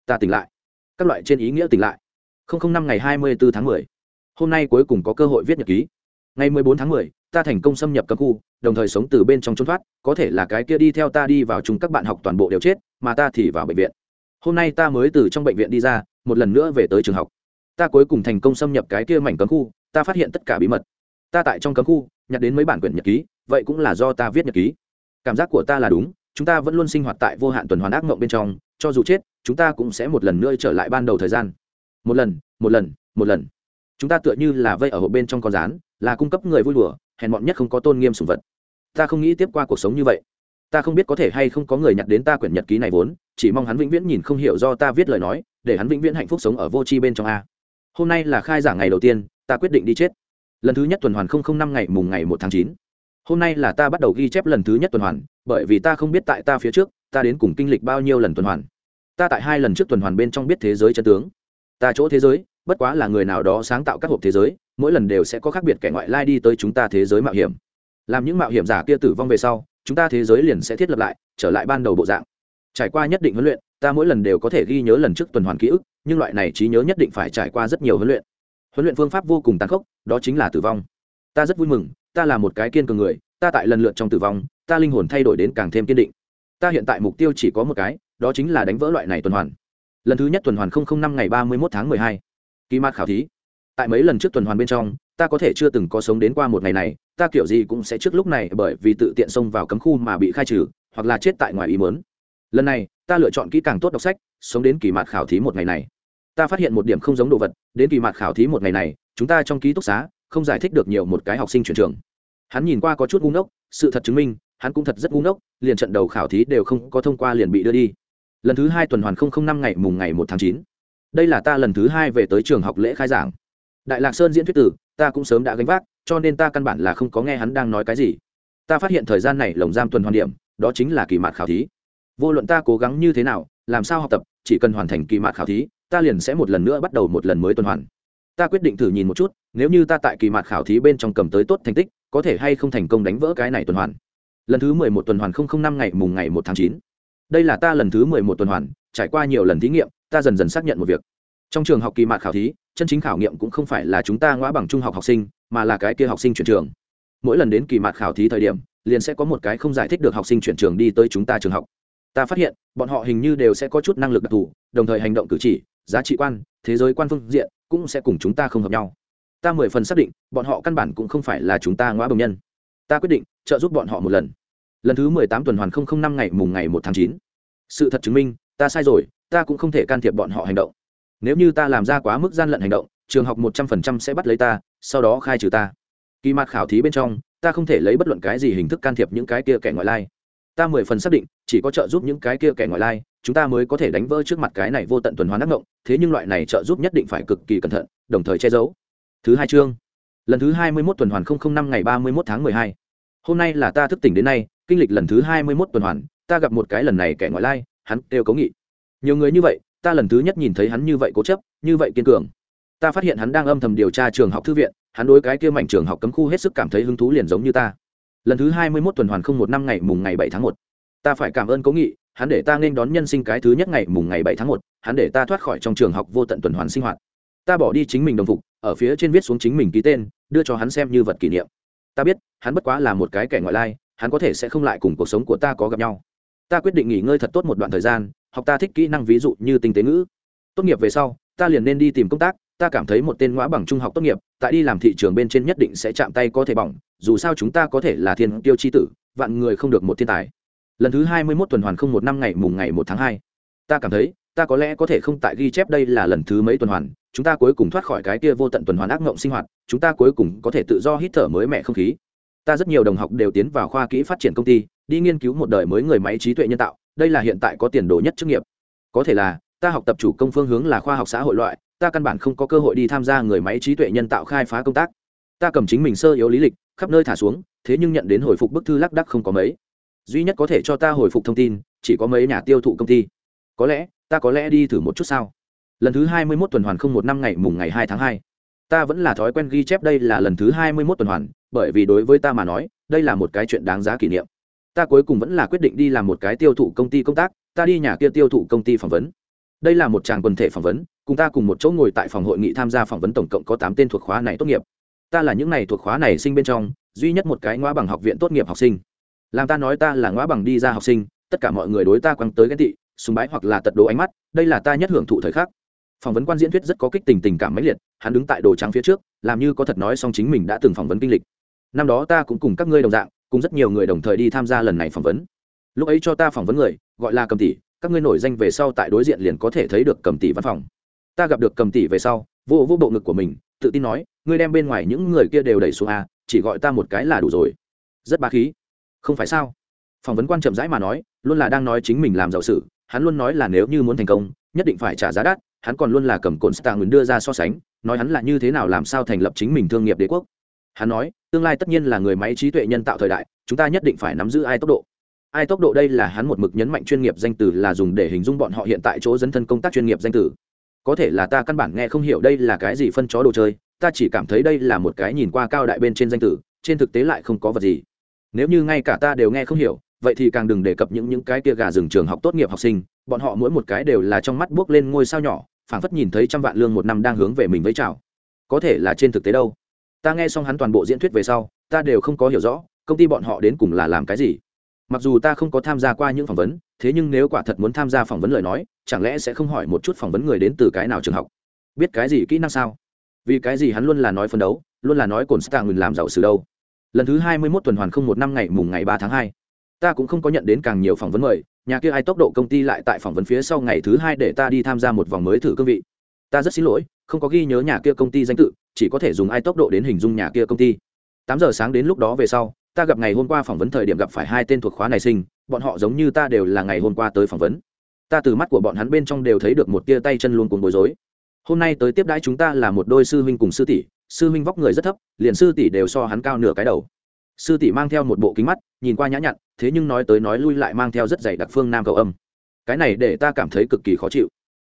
Ta tỉnh lại. Các loại trên ý nghĩa tỉnh lại. Không không năm ngày hai mươi bốn tháng mười. Hôm nay cuối cùng có cơ hội viết nhật ký. Ngày mười bốn tháng mười ta thành công xâm nhập cấm khu, đồng thời sống từ bên trong trốn thoát, có thể là cái kia đi theo ta đi vào chung các bạn học toàn bộ đều chết, mà ta thì vào bệnh viện. Hôm nay ta mới từ trong bệnh viện đi ra, một lần nữa về tới trường học. Ta cuối cùng thành công xâm nhập cái kia mảnh cấm khu, ta phát hiện tất cả bí mật. Ta tại trong cấm khu, nhặt đến mấy bản quyển nhật ký, vậy cũng là do ta viết nhật ký. Cảm giác của ta là đúng, chúng ta vẫn luôn sinh hoạt tại vô hạn tuần hoàn ác mộng bên trong, cho dù chết, chúng ta cũng sẽ một lần nữa trở lại ban đầu thời gian. Một lần một lần một lần. Chúng ta tựa như là vây ở hộp bên trong con rán, là cung cấp người vui đùa hèn mọn nhất không có tôn nghiêm sùng vật. Ta không nghĩ tiếp qua cuộc sống như vậy. Ta không biết có thể hay không có người nhặt đến ta quyển nhật ký này vốn, chỉ mong hắn vĩnh viễn nhìn không hiểu do ta viết lời nói, để hắn vĩnh viễn hạnh phúc sống ở vô tri bên trong a. Hôm nay là khai giảng ngày đầu tiên, ta quyết định đi chết. Lần thứ nhất tuần hoàn không không năm ngày mùng ngày một tháng chín. Hôm nay là ta bắt đầu ghi chép lần thứ nhất tuần hoàn, bởi vì ta không biết tại ta phía trước, ta đến cùng kinh lịch bao nhiêu lần tuần hoàn. Ta tại hai lần trước tuần hoàn bên trong biết thế giới chân tướng. Ta chỗ thế giới, bất quá là người nào đó sáng tạo các hộp thế giới mỗi lần đều sẽ có khác biệt kẻ ngoại lai đi tới chúng ta thế giới mạo hiểm. Làm những mạo hiểm giả kia tử vong về sau, chúng ta thế giới liền sẽ thiết lập lại, trở lại ban đầu bộ dạng. Trải qua nhất định huấn luyện, ta mỗi lần đều có thể ghi nhớ lần trước tuần hoàn ký ức, nhưng loại này trí nhớ nhất định phải trải qua rất nhiều huấn luyện. Huấn luyện phương pháp vô cùng tàn khốc, đó chính là tử vong. Ta rất vui mừng, ta là một cái kiên cường người, ta tại lần lượt trong tử vong, ta linh hồn thay đổi đến càng thêm kiên định. Ta hiện tại mục tiêu chỉ có một cái, đó chính là đánh vỡ loại này tuần hoàn. Lần thứ nhất tuần hoàn không không năm ngày ba mươi một tháng mười hai. Kỳ mát khảo thí tại mấy lần trước tuần hoàn bên trong, ta có thể chưa từng có sống đến qua một ngày này, ta kiểu gì cũng sẽ trước lúc này bởi vì tự tiện xông vào cấm khu mà bị khai trừ, hoặc là chết tại ngoài ý mớn lần này, ta lựa chọn kỹ càng tốt đọc sách, sống đến kỳ mạt khảo thí một ngày này. Ta phát hiện một điểm không giống đồ vật, đến kỳ mạt khảo thí một ngày này, chúng ta trong ký túc xá không giải thích được nhiều một cái học sinh chuyển trường. Hắn nhìn qua có chút ngu ngốc, sự thật chứng minh, hắn cũng thật rất ngu ngốc, liền trận đầu khảo thí đều không có thông qua liền bị đưa đi. Lần thứ hai tuần hoàn không không năm ngày mùng ngày một tháng chín. Đây là ta lần thứ hai về tới trường học lễ khai giảng đại lạc sơn diễn thuyết tử, ta cũng sớm đã gánh vác, cho nên ta căn bản là không có nghe hắn đang nói cái gì. Ta phát hiện thời gian này lồng giam tuần hoàn điểm, đó chính là kỳ mạt khảo thí. Vô luận ta cố gắng như thế nào, làm sao học tập, chỉ cần hoàn thành kỳ mạt khảo thí, ta liền sẽ một lần nữa bắt đầu một lần mới tuần hoàn. Ta quyết định thử nhìn một chút, nếu như ta tại kỳ mạt khảo thí bên trong cầm tới tốt thành tích, có thể hay không thành công đánh vỡ cái này tuần hoàn. Lần thứ mười một tuần hoàn không không năm ngày mùng ngày một tháng chín. Đây là ta lần thứ mười một tuần hoàn, trải qua nhiều lần thí nghiệm, ta dần dần xác nhận một việc trong trường học kỳ mạt khảo thí, chân chính khảo nghiệm cũng không phải là chúng ta ngõ bằng trung học học sinh, mà là cái kia học sinh chuyển trường. Mỗi lần đến kỳ mạt khảo thí thời điểm, liền sẽ có một cái không giải thích được học sinh chuyển trường đi tới chúng ta trường học. Ta phát hiện, bọn họ hình như đều sẽ có chút năng lực đặc thù, đồng thời hành động cử chỉ, giá trị quan, thế giới quan phương diện, cũng sẽ cùng chúng ta không hợp nhau. Ta mười phần xác định, bọn họ căn bản cũng không phải là chúng ta ngõ bồng nhân. Ta quyết định, trợ giúp bọn họ một lần. Lần thứ mười tám tuần hoàn không không năm ngày mùng ngày một tháng chín. Sự thật chứng minh, ta sai rồi, ta cũng không thể can thiệp bọn họ hành động nếu như ta làm ra quá mức gian lận hành động, trường học một trăm phần trăm sẽ bắt lấy ta, sau đó khai trừ ta. Kỳ mặt khảo thí bên trong, ta không thể lấy bất luận cái gì hình thức can thiệp những cái kia kẻ ngoại lai. Ta mười phần xác định, chỉ có trợ giúp những cái kia kẻ ngoại lai, chúng ta mới có thể đánh vỡ trước mặt cái này vô tận tuần hoàn ác ngộng, thế nhưng loại này trợ giúp nhất định phải cực kỳ cẩn thận, đồng thời che giấu. Thứ hai chương. Lần thứ hai mươi mốt tuần hoàn không không năm ngày ba mươi mốt tháng mười hai. Hôm nay là ta thức tỉnh đến nay, kinh lịch lần thứ hai mươi mốt tuần hoàn, ta gặp một cái lần này kẻ ngoại lai, hắn đều cấu nghị. Nhiều người như vậy ta lần thứ nhất nhìn thấy hắn như vậy cố chấp, như vậy kiên cường. Ta phát hiện hắn đang âm thầm điều tra trường học thư viện, hắn đối cái kia mảnh trường học cấm khu hết sức cảm thấy hứng thú liền giống như ta. Lần thứ hai mươi mốt tuần hoàn không một năm ngày mùng ngày bảy tháng một. Ta phải cảm ơn cố nghị, hắn để ta nên đón nhân sinh cái thứ nhất ngày mùng ngày bảy tháng một, hắn để ta thoát khỏi trong trường học vô tận tuần hoàn sinh hoạt. Ta bỏ đi chính mình đồng phục, ở phía trên viết xuống chính mình ký tên, đưa cho hắn xem như vật kỷ niệm. Ta biết, hắn bất quá là một cái kẻ ngoại lai, hắn có thể sẽ không lại cùng cuộc sống của ta có gặp nhau ta quyết định nghỉ ngơi thật tốt một đoạn thời gian, học ta thích kỹ năng ví dụ như tinh tế ngữ. Tốt nghiệp về sau, ta liền nên đi tìm công tác, ta cảm thấy một tên ngõ bằng trung học tốt nghiệp, tại đi làm thị trường bên trên nhất định sẽ chạm tay có thể bỏng, dù sao chúng ta có thể là thiên tiêu chi tử, vạn người không được một thiên tài. Lần thứ hai mươi mốt tuần hoàn không một năm ngày mùng ngày một tháng hai. Ta cảm thấy, ta có lẽ có thể không tại ghi chép đây là lần thứ mấy tuần hoàn, chúng ta cuối cùng thoát khỏi cái kia vô tận tuần hoàn ác mộng sinh hoạt, chúng ta cuối cùng có thể tự do hít thở mới mẻ không khí. Ta rất nhiều đồng học đều tiến vào khoa kỹ phát triển công ty đi nghiên cứu một đời mới người máy trí tuệ nhân tạo, đây là hiện tại có tiền đồ nhất chức nghiệp. Có thể là, ta học tập chủ công phương hướng là khoa học xã hội loại, ta căn bản không có cơ hội đi tham gia người máy trí tuệ nhân tạo khai phá công tác. Ta cầm chính mình sơ yếu lý lịch, khắp nơi thả xuống, thế nhưng nhận đến hồi phục bức thư lác đắc không có mấy. Duy nhất có thể cho ta hồi phục thông tin, chỉ có mấy nhà tiêu thụ công ty. Có lẽ, ta có lẽ đi thử một chút sao? Lần thứ hai mươi mốt tuần hoàn không một năm ngày mùng ngày hai tháng hai. Ta vẫn là thói quen ghi chép đây là lần thứ hai mươi mốt tuần hoàn, bởi vì đối với ta mà nói, đây là một cái chuyện đáng giá kỷ niệm ta cuối cùng vẫn là quyết định đi làm một cái tiêu thụ công ty công tác, ta đi nhà kia tiêu thụ công ty phỏng vấn. Đây là một tràng quần thể phỏng vấn, cùng ta cùng một chỗ ngồi tại phòng hội nghị tham gia phỏng vấn tổng cộng có tám tên thuộc khóa này tốt nghiệp. Ta là những này thuộc khóa này sinh bên trong, duy nhất một cái ngoa bằng học viện tốt nghiệp học sinh. Làm ta nói ta là ngoa bằng đi ra học sinh, tất cả mọi người đối ta quăng tới ghen tị súng bái hoặc là tật đồ ánh mắt, đây là ta nhất hưởng thụ thời khắc. Phỏng vấn quan diễn thuyết rất có kích tình tình cảm mãnh liệt, hắn đứng tại đồ trắng phía trước, làm như có thật nói xong chính mình đã từng phỏng vấn kinh lịch. Năm đó ta cũng cùng các ngươi đồng dạng cùng rất nhiều người đồng thời đi tham gia lần này phỏng vấn. Lúc ấy cho ta phỏng vấn người, gọi là cầm tỷ, các ngươi nổi danh về sau tại đối diện liền có thể thấy được cầm tỷ văn phòng. Ta gặp được cầm tỷ về sau, vô vô bộ ngực của mình, tự tin nói, ngươi đem bên ngoài những người kia đều đẩy xuống a chỉ gọi ta một cái là đủ rồi. Rất ba khí. Không phải sao? Phỏng vấn quan chậm rãi mà nói, luôn là đang nói chính mình làm giàu sự, hắn luôn nói là nếu như muốn thành công, nhất định phải trả giá đắt, hắn còn luôn là cầm cồn stạng đưa ra so sánh, nói hắn là như thế nào làm sao thành lập chính mình thương nghiệp đế quốc hắn nói, tương lai tất nhiên là người máy trí tuệ nhân tạo thời đại, chúng ta nhất định phải nắm giữ ai tốc độ. Ai tốc độ đây là hắn một mực nhấn mạnh chuyên nghiệp danh từ là dùng để hình dung bọn họ hiện tại chỗ dấn thân công tác chuyên nghiệp danh từ. Có thể là ta căn bản nghe không hiểu đây là cái gì phân chó đồ chơi, ta chỉ cảm thấy đây là một cái nhìn qua cao đại bên trên danh từ, trên thực tế lại không có vật gì. Nếu như ngay cả ta đều nghe không hiểu, vậy thì càng đừng đề cập những những cái kia gà rừng trường học tốt nghiệp học sinh, bọn họ mỗi một cái đều là trong mắt buốc lên ngôi sao nhỏ, phảng phất nhìn thấy trăm vạn lương một năm đang hướng về mình với chào. Có thể là trên thực tế đâu? Ta nghe xong hắn toàn bộ diễn thuyết về sau, ta đều không có hiểu rõ, công ty bọn họ đến cùng là làm cái gì. Mặc dù ta không có tham gia qua những phỏng vấn, thế nhưng nếu quả thật muốn tham gia phỏng vấn lời nói, chẳng lẽ sẽ không hỏi một chút phỏng vấn người đến từ cái nào trường học? Biết cái gì kỹ năng sao? Vì cái gì hắn luôn là nói phấn đấu, luôn là nói cồn stạng ngừng làm giàu sử đâu? Lần thứ hai mươi mốt tuần hoàn không một năm ngày mùng ngày ba tháng hai. Ta cũng không có nhận đến càng nhiều phỏng vấn mời, nhà kia ai tốc độ công ty lại tại phỏng vấn phía sau ngày thứ hai để ta đi tham gia một vòng mới thử cương vị. Ta rất xin lỗi, không có ghi nhớ nhà kia công ty danh tự chỉ có thể dùng ai tốc độ đến hình dung nhà kia công ty. Tám giờ sáng đến lúc đó về sau, ta gặp ngày hôm qua phỏng vấn thời điểm gặp phải hai tên thuộc khóa này sinh, bọn họ giống như ta đều là ngày hôm qua tới phỏng vấn. Ta từ mắt của bọn hắn bên trong đều thấy được một tia tay chân luôn cuốn bối rối. Hôm nay tới tiếp đãi chúng ta là một đôi sư huynh cùng sư tỷ, sư huynh vóc người rất thấp, liền sư tỷ đều so hắn cao nửa cái đầu. Sư tỷ mang theo một bộ kính mắt, nhìn qua nhã nhặn, thế nhưng nói tới nói lui lại mang theo rất dày đặc phương nam cầu âm. Cái này để ta cảm thấy cực kỳ khó chịu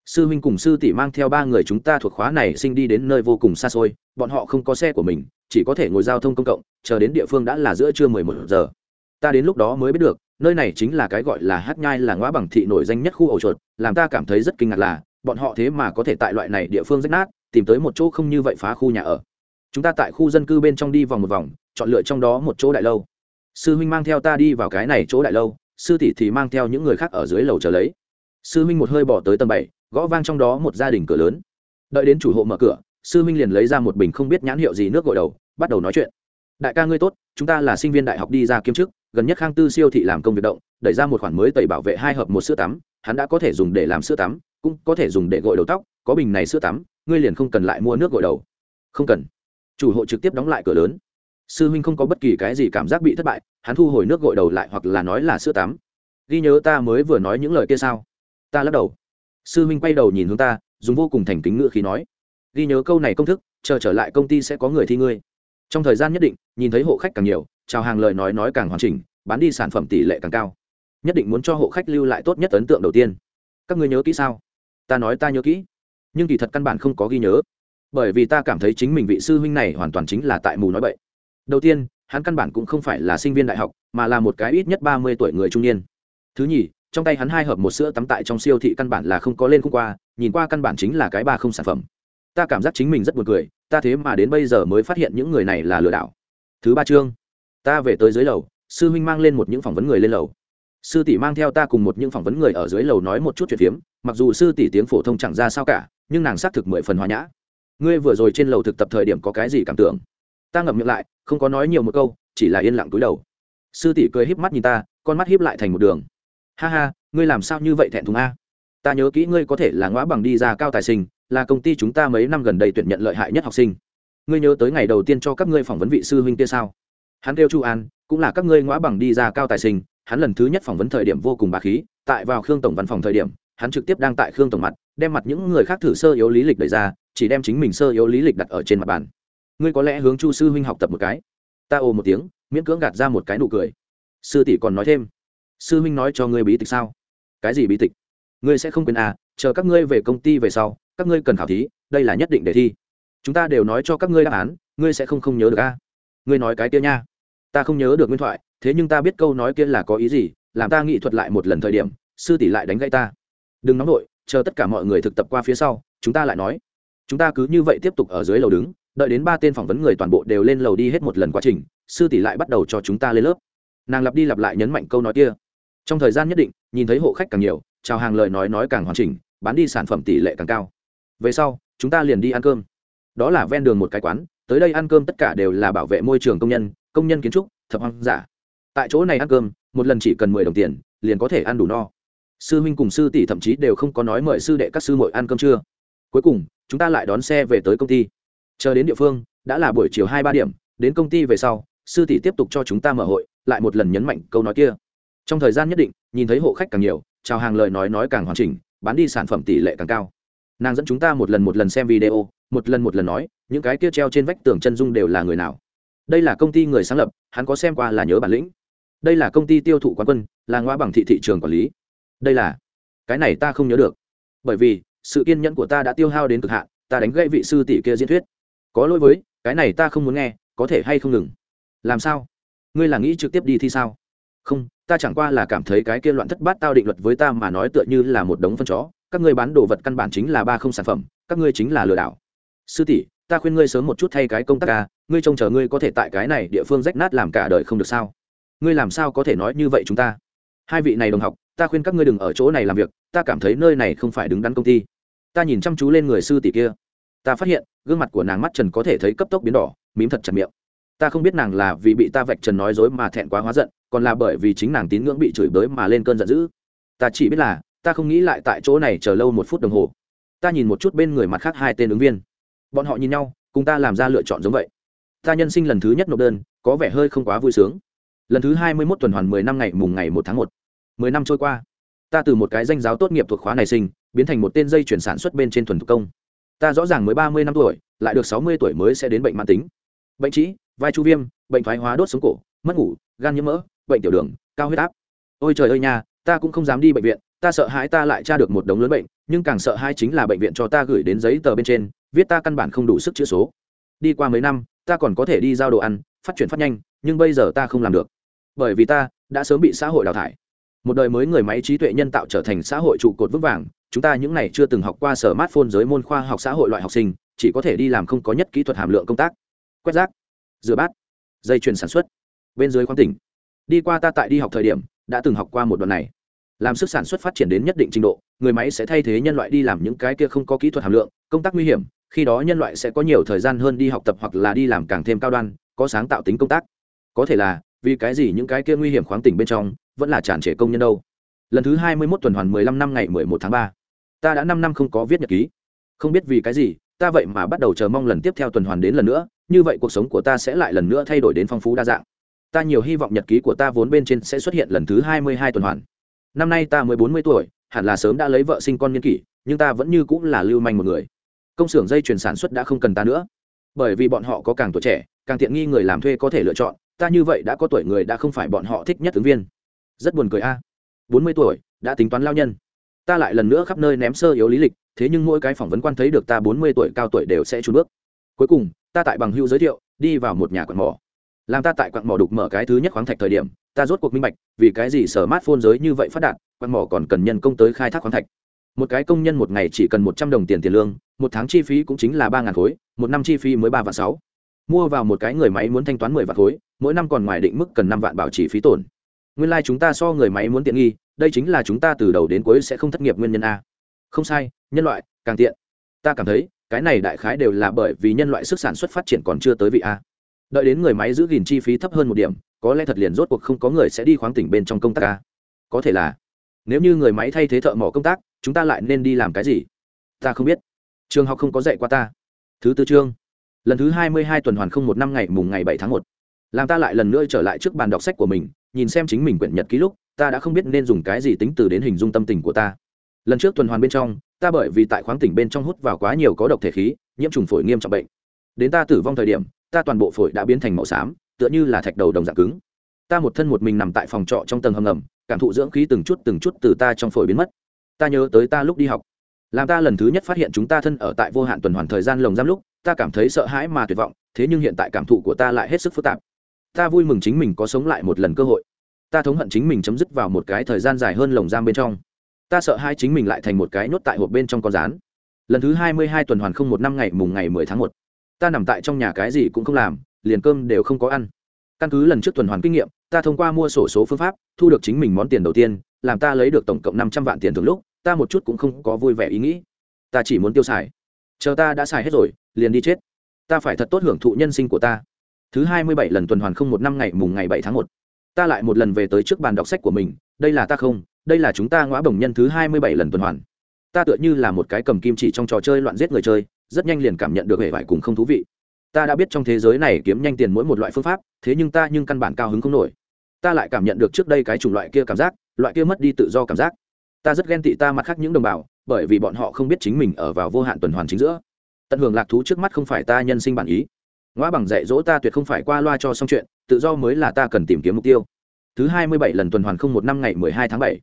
sư huynh cùng sư tỷ mang theo ba người chúng ta thuộc khóa này sinh đi đến nơi vô cùng xa xôi, bọn họ không có xe của mình, chỉ có thể ngồi giao thông công cộng, chờ đến địa phương đã là giữa trưa mười một giờ. Ta đến lúc đó mới biết được, nơi này chính là cái gọi là hát nhai là ngõ bằng thị nổi danh nhất khu ổ chuột, làm ta cảm thấy rất kinh ngạc là, bọn họ thế mà có thể tại loại này địa phương rách nát, tìm tới một chỗ không như vậy phá khu nhà ở. Chúng ta tại khu dân cư bên trong đi vòng một vòng, chọn lựa trong đó một chỗ đại lâu. Sư huynh mang theo ta đi vào cái này chỗ đại lâu, sư tỷ thì mang theo những người khác ở dưới lầu chờ lấy. Sư huynh một hơi bỏ tới tầng bảy gõ vang trong đó một gia đình cửa lớn. Đợi đến chủ hộ mở cửa, sư minh liền lấy ra một bình không biết nhãn hiệu gì nước gội đầu, bắt đầu nói chuyện. Đại ca ngươi tốt, chúng ta là sinh viên đại học đi ra kiếm chức, gần nhất khang tư siêu thị làm công việc động, đẩy ra một khoản mới tẩy bảo vệ hai hợp một sữa tắm, hắn đã có thể dùng để làm sữa tắm, cũng có thể dùng để gội đầu tóc, có bình này sữa tắm, ngươi liền không cần lại mua nước gội đầu. Không cần. Chủ hộ trực tiếp đóng lại cửa lớn. Sư huynh không có bất kỳ cái gì cảm giác bị thất bại, hắn thu hồi nước gội đầu lại hoặc là nói là sữa tắm. Ghi nhớ ta mới vừa nói những lời kia sao? Ta lắc đầu sư huynh quay đầu nhìn hướng ta, dùng vô cùng thành kính ngữ khí nói, ghi nhớ câu này công thức, chờ trở lại công ty sẽ có người thi ngươi. Trong thời gian nhất định, nhìn thấy hộ khách càng nhiều, chào hàng lời nói nói càng hoàn chỉnh, bán đi sản phẩm tỷ lệ càng cao. Nhất định muốn cho hộ khách lưu lại tốt nhất ấn tượng đầu tiên. Các ngươi nhớ kỹ sao? Ta nói ta nhớ kỹ. Nhưng kỳ thật căn bản không có ghi nhớ. Bởi vì ta cảm thấy chính mình vị sư huynh này hoàn toàn chính là tại mù nói bậy. Đầu tiên, hắn căn bản cũng không phải là sinh viên đại học, mà là một cái ít nhất ba mươi tuổi người trung niên. Thứ nhì trong tay hắn hai hợp một sữa tắm tại trong siêu thị căn bản là không có lên không qua, nhìn qua căn bản chính là cái ba không sản phẩm. Ta cảm giác chính mình rất buồn cười, ta thế mà đến bây giờ mới phát hiện những người này là lừa đảo. Thứ ba chương, ta về tới dưới lầu, sư huynh mang lên một những phỏng vấn người lên lầu. Sư tỷ mang theo ta cùng một những phỏng vấn người ở dưới lầu nói một chút chuyện phiếm, mặc dù sư tỷ tiếng phổ thông chẳng ra sao cả, nhưng nàng xác thực mười phần hòa nhã. Ngươi vừa rồi trên lầu thực tập thời điểm có cái gì cảm tưởng? Ta ngậm miệng lại, không có nói nhiều một câu, chỉ là yên lặng túi đầu. Sư tỷ cười híp mắt nhìn ta, con mắt híp lại thành một đường ha ha, ngươi làm sao như vậy thẹn thùng a? Ta nhớ kỹ ngươi có thể là ngõ bằng đi ra cao tài sinh, là công ty chúng ta mấy năm gần đây tuyển nhận lợi hại nhất học sinh. Ngươi nhớ tới ngày đầu tiên cho các ngươi phỏng vấn vị sư huynh kia sao? Hắn kêu chu an, cũng là các ngươi ngõ bằng đi ra cao tài sinh, hắn lần thứ nhất phỏng vấn thời điểm vô cùng bà khí, tại vào khương tổng văn phòng thời điểm, hắn trực tiếp đang tại khương tổng mặt, đem mặt những người khác thử sơ yếu lý lịch đẩy ra, chỉ đem chính mình sơ yếu lý lịch đặt ở trên mặt bàn. Ngươi có lẽ hướng chu sư huynh học tập một cái. Ta ồ một tiếng, miễn cưỡng gạt ra một cái nụ cười. Sư tỷ còn nói thêm sư huynh nói cho ngươi bí tịch sao? Cái gì bí tịch? Ngươi sẽ không quên à chờ các ngươi về công ty về sau, các ngươi cần khảo thí, đây là nhất định để thi. Chúng ta đều nói cho các ngươi đáp án, ngươi sẽ không không nhớ được à? Ngươi nói cái kia nha. Ta không nhớ được nguyên thoại, thế nhưng ta biết câu nói kia là có ý gì, làm ta nghị thuật lại một lần thời điểm, sư tỷ lại đánh gãy ta. Đừng nóng vội, chờ tất cả mọi người thực tập qua phía sau, chúng ta lại nói. Chúng ta cứ như vậy tiếp tục ở dưới lầu đứng, đợi đến ba tên phỏng vấn người toàn bộ đều lên lầu đi hết một lần quá trình, sư tỷ lại bắt đầu cho chúng ta lên lớp. Nàng lặp đi lặp lại nhấn mạnh câu nói kia trong thời gian nhất định, nhìn thấy hộ khách càng nhiều, chào hàng lời nói nói càng hoàn chỉnh, bán đi sản phẩm tỷ lệ càng cao. Về sau, chúng ta liền đi ăn cơm. Đó là ven đường một cái quán, tới đây ăn cơm tất cả đều là bảo vệ môi trường công nhân công nhân kiến trúc, thập hoang giả tại chỗ này ăn cơm, một lần chỉ cần mười đồng tiền, liền có thể ăn đủ no. Sư huynh cùng sư tỷ thậm chí đều không có nói mời sư đệ các sư muội ăn cơm trưa cuối cùng, chúng ta lại đón xe về tới công ty. Chờ đến địa phương, đã là buổi chiều hai ba điểm, đến công ty về sau, sư tỷ tiếp tục cho chúng ta mở hội, lại một lần nhấn mạnh câu nói kia trong thời gian nhất định, nhìn thấy hộ khách càng nhiều, chào hàng lời nói nói càng hoàn chỉnh, bán đi sản phẩm tỷ lệ càng cao. Nàng dẫn chúng ta một lần một lần xem video, một lần một lần nói, những cái kia treo trên vách tường chân dung đều là người nào. Đây là công ty người sáng lập, hắn có xem qua là nhớ bản lĩnh. Đây là công ty tiêu thụ quán quân, là ngoa bằng thị thị trường quản lý. Đây là, cái này ta không nhớ được. Bởi vì, sự kiên nhẫn của ta đã tiêu hao đến cực hạn, ta đánh gãy vị sư tỷ kia diễn thuyết. Có lỗi với, cái này ta không muốn nghe, có thể hay không ngừng. Làm sao? Ngươi là nghĩ trực tiếp đi thi sao? Không, ta chẳng qua là cảm thấy cái kia loạn thất bát tao định luật với ta mà nói tựa như là một đống phân chó. Các ngươi bán đồ vật căn bản chính là ba không sản phẩm, các ngươi chính là lừa đảo. Sư tỷ, ta khuyên ngươi sớm một chút thay cái công tác ca, ngươi trông chờ ngươi có thể tại cái này địa phương rách nát làm cả đời không được sao? Ngươi làm sao có thể nói như vậy chúng ta? Hai vị này đồng học, ta khuyên các ngươi đừng ở chỗ này làm việc, ta cảm thấy nơi này không phải đứng đắn công ty. Ta nhìn chăm chú lên người sư tỷ kia. Ta phát hiện, gương mặt của nàng mắt trần có thể thấy cấp tốc biến đỏ, mím thật chặt miệng ta không biết nàng là vì bị ta vạch trần nói dối mà thẹn quá hóa giận, còn là bởi vì chính nàng tín ngưỡng bị chửi bới mà lên cơn giận dữ. Ta chỉ biết là, ta không nghĩ lại tại chỗ này chờ lâu một phút đồng hồ. Ta nhìn một chút bên người mặt khác hai tên ứng viên. Bọn họ nhìn nhau, cùng ta làm ra lựa chọn giống vậy. Ta nhân sinh lần thứ nhất nộp đơn, có vẻ hơi không quá vui sướng. Lần thứ hai mươi mốt tuần hoàn mười năm ngày mùng ngày một tháng một. Mười năm trôi qua. Ta từ một cái danh giáo tốt nghiệp thuộc khóa này sinh, biến thành một tên dây chuyển sản xuất bên trên thuần thủ công. Ta rõ ràng mới ba mươi năm tuổi, lại được sáu mươi tuổi mới sẽ đến bệnh mãn tính. Bệnh trĩ vai chu viêm, bệnh thoái hóa đốt sống cổ, mất ngủ, gan nhiễm mỡ, bệnh tiểu đường, cao huyết áp. Ôi trời ơi nha, ta cũng không dám đi bệnh viện, ta sợ hãi ta lại tra được một đống lớn bệnh, nhưng càng sợ hãi chính là bệnh viện cho ta gửi đến giấy tờ bên trên, viết ta căn bản không đủ sức chữa số. Đi qua mấy năm, ta còn có thể đi giao đồ ăn, phát triển phát nhanh, nhưng bây giờ ta không làm được. Bởi vì ta đã sớm bị xã hội đào thải. Một đời mới người máy trí tuệ nhân tạo trở thành xã hội trụ cột vững vàng, chúng ta những này chưa từng học qua sở mát phôn giới môn khoa học xã hội loại học sinh, chỉ có thể đi làm không có nhất kỹ thuật hàm lượng công tác. Quét rác rửa bát, dây chuyền sản xuất. Bên dưới khoáng tỉnh, đi qua ta tại đi học thời điểm, đã từng học qua một đoạn này. Làm sức sản xuất phát triển đến nhất định trình độ, người máy sẽ thay thế nhân loại đi làm những cái kia không có kỹ thuật hàm lượng, công tác nguy hiểm, khi đó nhân loại sẽ có nhiều thời gian hơn đi học tập hoặc là đi làm càng thêm cao đoan, có sáng tạo tính công tác. Có thể là, vì cái gì những cái kia nguy hiểm khoáng tỉnh bên trong vẫn là tràn trề công nhân đâu? Lần thứ hai mươi mốt tuần hoàn mười lăm năm ngày mười một tháng ba. Ta đã năm năm không có viết nhật ký. Không biết vì cái gì, ta vậy mà bắt đầu chờ mong lần tiếp theo tuần hoàn đến lần nữa như vậy cuộc sống của ta sẽ lại lần nữa thay đổi đến phong phú đa dạng. Ta nhiều hy vọng nhật ký của ta vốn bên trên sẽ xuất hiện lần thứ hai mươi hai tuần hoàn. Năm nay ta mới bốn mươi tuổi, hẳn là sớm đã lấy vợ sinh con nhân kỷ, nhưng ta vẫn như cũng là lưu manh một người. Công xưởng dây chuyển sản xuất đã không cần ta nữa. Bởi vì bọn họ có càng tuổi trẻ, càng tiện nghi người làm thuê có thể lựa chọn, ta như vậy đã có tuổi người đã không phải bọn họ thích nhất ứng viên. Rất buồn cười a. Bốn mươi tuổi, đã tính toán lao nhân. Ta lại lần nữa khắp nơi ném sơ yếu lý lịch, thế nhưng mỗi cái phỏng vấn quan thấy được ta bốn mươi tuổi cao tuổi đều sẽ trốn bước. Cuối cùng ta tại bằng hưu giới thiệu, đi vào một nhà quặng mỏ. Làm ta tại quặng mỏ đục mở cái thứ nhất khoáng thạch thời điểm, ta rốt cuộc minh bạch, vì cái gì sở mát phôn giới như vậy phát đạt, quặng mỏ còn cần nhân công tới khai thác khoáng thạch. Một cái công nhân một ngày chỉ cần một trăm đồng tiền tiền lương, một tháng chi phí cũng chính là ba ngàn khối, một năm chi phí mới ba vạn sáu. Mua vào một cái người máy muốn thanh toán mười vạn khối, mỗi năm còn ngoài định mức cần năm vạn bảo trì phí tổn. Nguyên lai、like、chúng ta so người máy muốn tiện nghi, đây chính là chúng ta từ đầu đến cuối sẽ không thất nghiệp nguyên nhân a. Không sai, nhân loại, càng tiện. Ta cảm thấy cái này đại khái đều là bởi vì nhân loại sức sản xuất phát triển còn chưa tới vị a. Đợi đến người máy giữ gìn chi phí thấp hơn một điểm, có lẽ thật liền rốt cuộc không có người sẽ đi khoáng tỉnh bên trong công tác a. Có thể là, nếu như người máy thay thế thợ mỏ công tác, chúng ta lại nên đi làm cái gì? Ta không biết. Trường học không có dạy qua ta. Thứ tư chương. Lần thứ hai mươi hai tuần hoàn không một năm ngày, mùng ngày bảy tháng một. Làm ta lại lần nữa trở lại trước bàn đọc sách của mình, nhìn xem chính mình quyển nhật ký lúc, ta đã không biết nên dùng cái gì tính từ đến hình dung tâm tình của ta lần trước tuần hoàn bên trong, ta bởi vì tại khoáng tỉnh bên trong hút vào quá nhiều có độc thể khí, nhiễm trùng phổi nghiêm trọng bệnh. Đến ta tử vong thời điểm, ta toàn bộ phổi đã biến thành màu xám, tựa như là thạch đầu đồng dạng cứng. Ta một thân một mình nằm tại phòng trọ trong tầng hầm ngầm, cảm thụ dưỡng khí từng chút từng chút từ ta trong phổi biến mất. Ta nhớ tới ta lúc đi học. Làm ta lần thứ nhất phát hiện chúng ta thân ở tại vô hạn tuần hoàn thời gian lồng giam lúc, ta cảm thấy sợ hãi mà tuyệt vọng, thế nhưng hiện tại cảm thụ của ta lại hết sức phức tạp. Ta vui mừng chính mình có sống lại một lần cơ hội. Ta thống hận chính mình chấm dứt vào một cái thời gian dài hơn lồng giam bên trong ta sợ hai chính mình lại thành một cái nhốt tại hộp bên trong con rán. Lần thứ hai mươi hai tuần hoàn không một năm ngày mùng ngày mười tháng một. Ta nằm tại trong nhà cái gì cũng không làm, liền cơm đều không có ăn. Căn cứ lần trước tuần hoàn kinh nghiệm, ta thông qua mua sổ số phương pháp, thu được chính mình món tiền đầu tiên, làm ta lấy được tổng cộng năm trăm vạn tiền thường lúc, ta một chút cũng không có vui vẻ ý nghĩ. Ta chỉ muốn tiêu xài. Chờ ta đã xài hết rồi, liền đi chết. Ta phải thật tốt hưởng thụ nhân sinh của ta. Thứ hai mươi bảy lần tuần hoàn không một năm ngày mùng ngày bảy tháng một. Ta lại một lần về tới trước bàn đọc sách của mình, đây là ta không đây là chúng ta ngõ bổng nhân thứ hai mươi bảy lần tuần hoàn. Ta tựa như là một cái cầm kim chỉ trong trò chơi loạn giết người chơi, rất nhanh liền cảm nhận được hệ vải cùng không thú vị. Ta đã biết trong thế giới này kiếm nhanh tiền mỗi một loại phương pháp, thế nhưng ta nhưng căn bản cao hứng không nổi. Ta lại cảm nhận được trước đây cái chủng loại kia cảm giác, loại kia mất đi tự do cảm giác. Ta rất ghen tị ta mặt khác những đồng bào, bởi vì bọn họ không biết chính mình ở vào vô hạn tuần hoàn chính giữa. Tận hưởng lạc thú trước mắt không phải ta nhân sinh bản ý. Ngõ bằng dạy dỗ ta tuyệt không phải qua loa cho xong chuyện, tự do mới là ta cần tìm kiếm mục tiêu. Thứ hai mươi bảy lần tuần hoàn không một năm ngày mười hai tháng bảy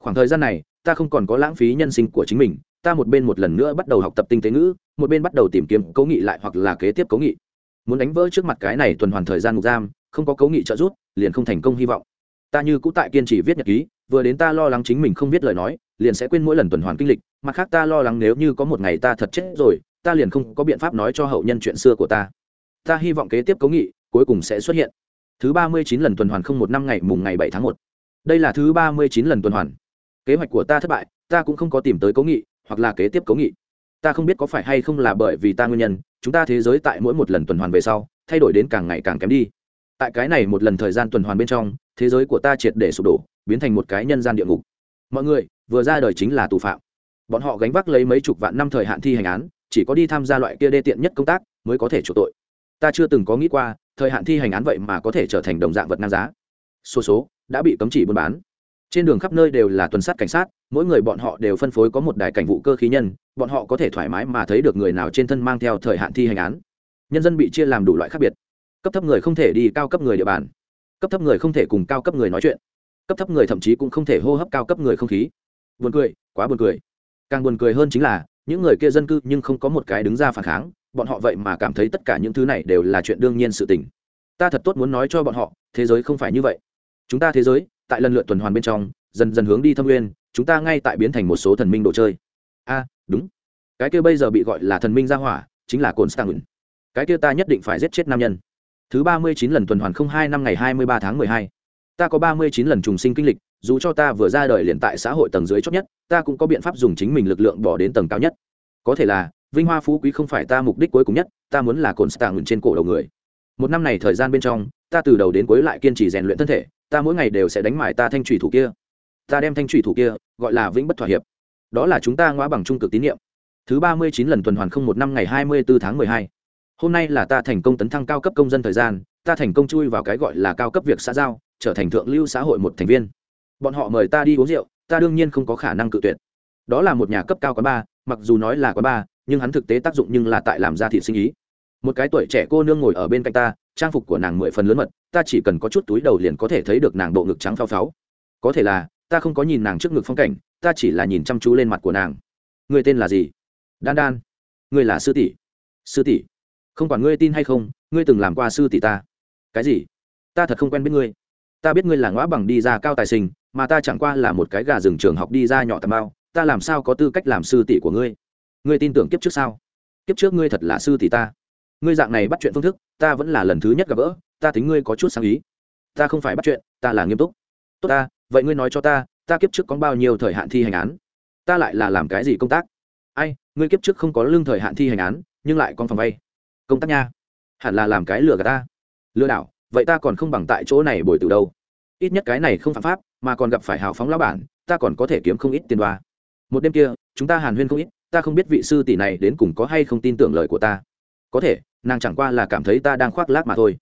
khoảng thời gian này, ta không còn có lãng phí nhân sinh của chính mình, ta một bên một lần nữa bắt đầu học tập tinh tế ngữ, một bên bắt đầu tìm kiếm cấu nghị lại hoặc là kế tiếp cấu nghị. Muốn đánh vỡ trước mặt cái này tuần hoàn thời gian ngục giam, không có cấu nghị trợ giúp, liền không thành công hy vọng. Ta như cũ tại kiên trì viết nhật ký, vừa đến ta lo lắng chính mình không biết lời nói, liền sẽ quên mỗi lần tuần hoàn kinh lịch, mặt khác ta lo lắng nếu như có một ngày ta thật chết rồi, ta liền không có biện pháp nói cho hậu nhân chuyện xưa của ta. Ta hy vọng kế tiếp cấu nghị cuối cùng sẽ xuất hiện. Thứ ba mươi chín lần tuần hoàn không một năm ngày mùng ngày bảy tháng một. Đây là thứ ba mươi chín lần tuần hoàn kế hoạch của ta thất bại, ta cũng không có tìm tới cố nghị, hoặc là kế tiếp cố nghị. Ta không biết có phải hay không là bởi vì ta nguyên nhân, chúng ta thế giới tại mỗi một lần tuần hoàn về sau, thay đổi đến càng ngày càng kém đi. Tại cái này một lần thời gian tuần hoàn bên trong, thế giới của ta triệt để sụp đổ, biến thành một cái nhân gian địa ngục. Mọi người, vừa ra đời chính là tù phạm. Bọn họ gánh vác lấy mấy chục vạn năm thời hạn thi hành án, chỉ có đi tham gia loại kia đê tiện nhất công tác mới có thể chủ tội. Ta chưa từng có nghĩ qua, thời hạn thi hành án vậy mà có thể trở thành đồng dạng vật năng giá. Số số đã bị cấm chỉ buôn bán trên đường khắp nơi đều là tuần sát cảnh sát, mỗi người bọn họ đều phân phối có một đài cảnh vụ cơ khí nhân, bọn họ có thể thoải mái mà thấy được người nào trên thân mang theo thời hạn thi hành án. Nhân dân bị chia làm đủ loại khác biệt. Cấp thấp người không thể đi, cao cấp người địa bàn. Cấp thấp người không thể cùng cao cấp người nói chuyện. Cấp thấp người thậm chí cũng không thể hô hấp cao cấp người không khí. Buồn cười, quá buồn cười. Càng buồn cười hơn chính là, những người kia dân cư nhưng không có một cái đứng ra phản kháng, bọn họ vậy mà cảm thấy tất cả những thứ này đều là chuyện đương nhiên sự tình. Ta thật tốt muốn nói cho bọn họ, thế giới không phải như vậy. Chúng ta thế giới tại lần lượt tuần hoàn bên trong, dần dần hướng đi thâm nguyên, chúng ta ngay tại biến thành một số thần minh đồ chơi. A, đúng. Cái kia bây giờ bị gọi là thần minh gia hỏa, chính là cồn stang cái kia ta nhất định phải giết chết nam nhân. Thứ ba mươi chín lần tuần hoàn không hai năm ngày hai mươi ba tháng mười hai. Ta có ba mươi chín lần trùng sinh kinh lịch, dù cho ta vừa ra đời liền tại xã hội tầng dưới chót nhất, ta cũng có biện pháp dùng chính mình lực lượng bỏ đến tầng cao nhất. Có thể là, vinh hoa phú quý không phải ta mục đích cuối cùng nhất, ta muốn là cồn stang trên cổ đầu người. Một năm này thời gian bên trong, ta từ đầu đến cuối lại kiên trì rèn luyện thân thể ta mỗi ngày đều sẽ đánh mải ta thanh trùy thủ kia. Ta đem thanh trùy thủ kia gọi là vĩnh bất thỏa hiệp. Đó là chúng ta ngõ bằng trung cực tín nhiệm thứ ba mươi chín lần tuần hoàn không một năm ngày hai mươi bốn tháng mười hai. Hôm nay là ta thành công tấn thăng cao cấp công dân thời gian, ta thành công chui vào cái gọi là cao cấp việc xã giao, trở thành thượng lưu xã hội một thành viên. Bọn họ mời ta đi uống rượu, ta đương nhiên không có khả năng cự tuyệt. Đó là một nhà cấp cao quán ba, mặc dù nói là quán ba, nhưng hắn thực tế tác dụng nhưng là tại làm ra thị sinh ý một cái tuổi trẻ cô nương ngồi ở bên cạnh ta, trang phục của nàng mười phần lớn mật, ta chỉ cần có chút túi đầu liền có thể thấy được nàng bộ ngực trắng phao pháo. Có thể là, ta không có nhìn nàng trước ngực phong cảnh, ta chỉ là nhìn chăm chú lên mặt của nàng. Người tên là gì? Đan đan. Người là sư tỷ. Sư tỷ. Không quản ngươi tin hay không, ngươi từng làm qua sư tỷ ta. Cái gì? Ta thật không quen biết ngươi. Ta biết ngươi là ngõ bằng đi ra cao tài sinh, mà ta chẳng qua là một cái gà rừng trường học đi ra nhỏ tầm bao ta làm sao có tư cách làm sư tỷ của ngươi? Ngươi tin tưởng kiếp trước sao? Kiếp trước ngươi thật là sư tỷ ta ngươi dạng này bắt chuyện phương thức, ta vẫn là lần thứ nhất gặp gỡ, ta tính ngươi có chút sáng ý. Ta không phải bắt chuyện, ta là nghiêm túc. Tốt ta, vậy ngươi nói cho ta ta kiếp trước có bao nhiêu thời hạn thi hành án? Ta lại là làm cái gì công tác? Ai, ngươi kiếp trước không có lương thời hạn thi hành án, nhưng lại còn phòng vay. Công tác nha. Hẳn là làm cái lừa gạt ta. Lừa đảo, vậy ta còn không bằng tại chỗ này bồi từ đâu. Ít nhất cái này không phạm pháp, mà còn gặp phải hào phóng lão bản, ta còn có thể kiếm không ít tiền đoa. Một đêm kia, chúng ta hàn huyên không ít, ta không biết vị sư tỷ này đến cùng có hay không tin tưởng lời của ta. Có thể nàng chẳng qua là cảm thấy ta đang khoác lác mà thôi.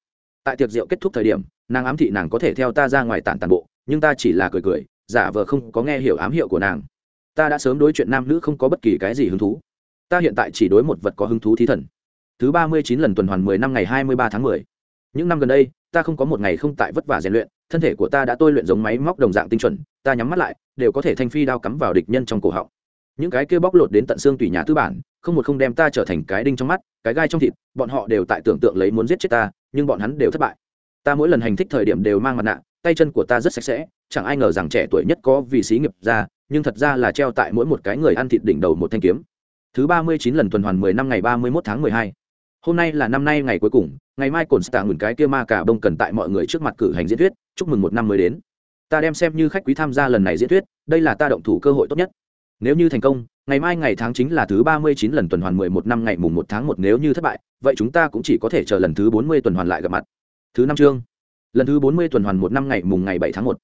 Tại tiệc rượu kết thúc thời điểm, nàng ám thị nàng có thể theo ta ra ngoài tản tàn bộ, nhưng ta chỉ là cười cười, giả vờ không có nghe hiểu ám hiệu của nàng. Ta đã sớm đối chuyện nam nữ không có bất kỳ cái gì hứng thú. Ta hiện tại chỉ đối một vật có hứng thú thí thần. Thứ ba mươi chín lần tuần hoàn mười năm ngày hai mươi ba tháng mười. Những năm gần đây, ta không có một ngày không tại vất vả rèn luyện, thân thể của ta đã tôi luyện giống máy móc đồng dạng tinh chuẩn, ta nhắm mắt lại, đều có thể thanh phi đao cắm vào địch nhân trong cổ họng những cái kia bóc lột đến tận xương tùy nhà tư bản, không một không đem ta trở thành cái đinh trong mắt, cái gai trong thịt, bọn họ đều tại tưởng tượng lấy muốn giết chết ta, nhưng bọn hắn đều thất bại. Ta mỗi lần hành thích thời điểm đều mang mặt nạ, tay chân của ta rất sạch sẽ, chẳng ai ngờ rằng trẻ tuổi nhất có vì xí nghiệp ra nhưng thật ra là treo tại mỗi một cái người ăn thịt đỉnh đầu một thanh kiếm. Thứ ba mươi chín lần tuần hoàn mười năm ngày ba mươi mốt tháng mười hai. Hôm nay là năm nay ngày cuối cùng, ngày mai cồn stạ ngừng cái kia ma cả bông cần tại mọi người trước mặt cử hành diễn thuyết, chúc mừng một năm mới đến. Ta đem xem như khách quý tham gia lần này diễn thuyết, đây là ta động thủ cơ hội tốt nhất nếu như thành công, ngày mai ngày tháng chính là thứ ba mươi chín lần tuần hoàn mười một năm, ngày mùng một tháng một nếu như thất bại, vậy chúng ta cũng chỉ có thể chờ lần thứ bốn mươi tuần hoàn lại gặp mặt. Thứ năm chương. Lần thứ bốn mươi tuần hoàn một năm, ngày mùng ngày bảy tháng một.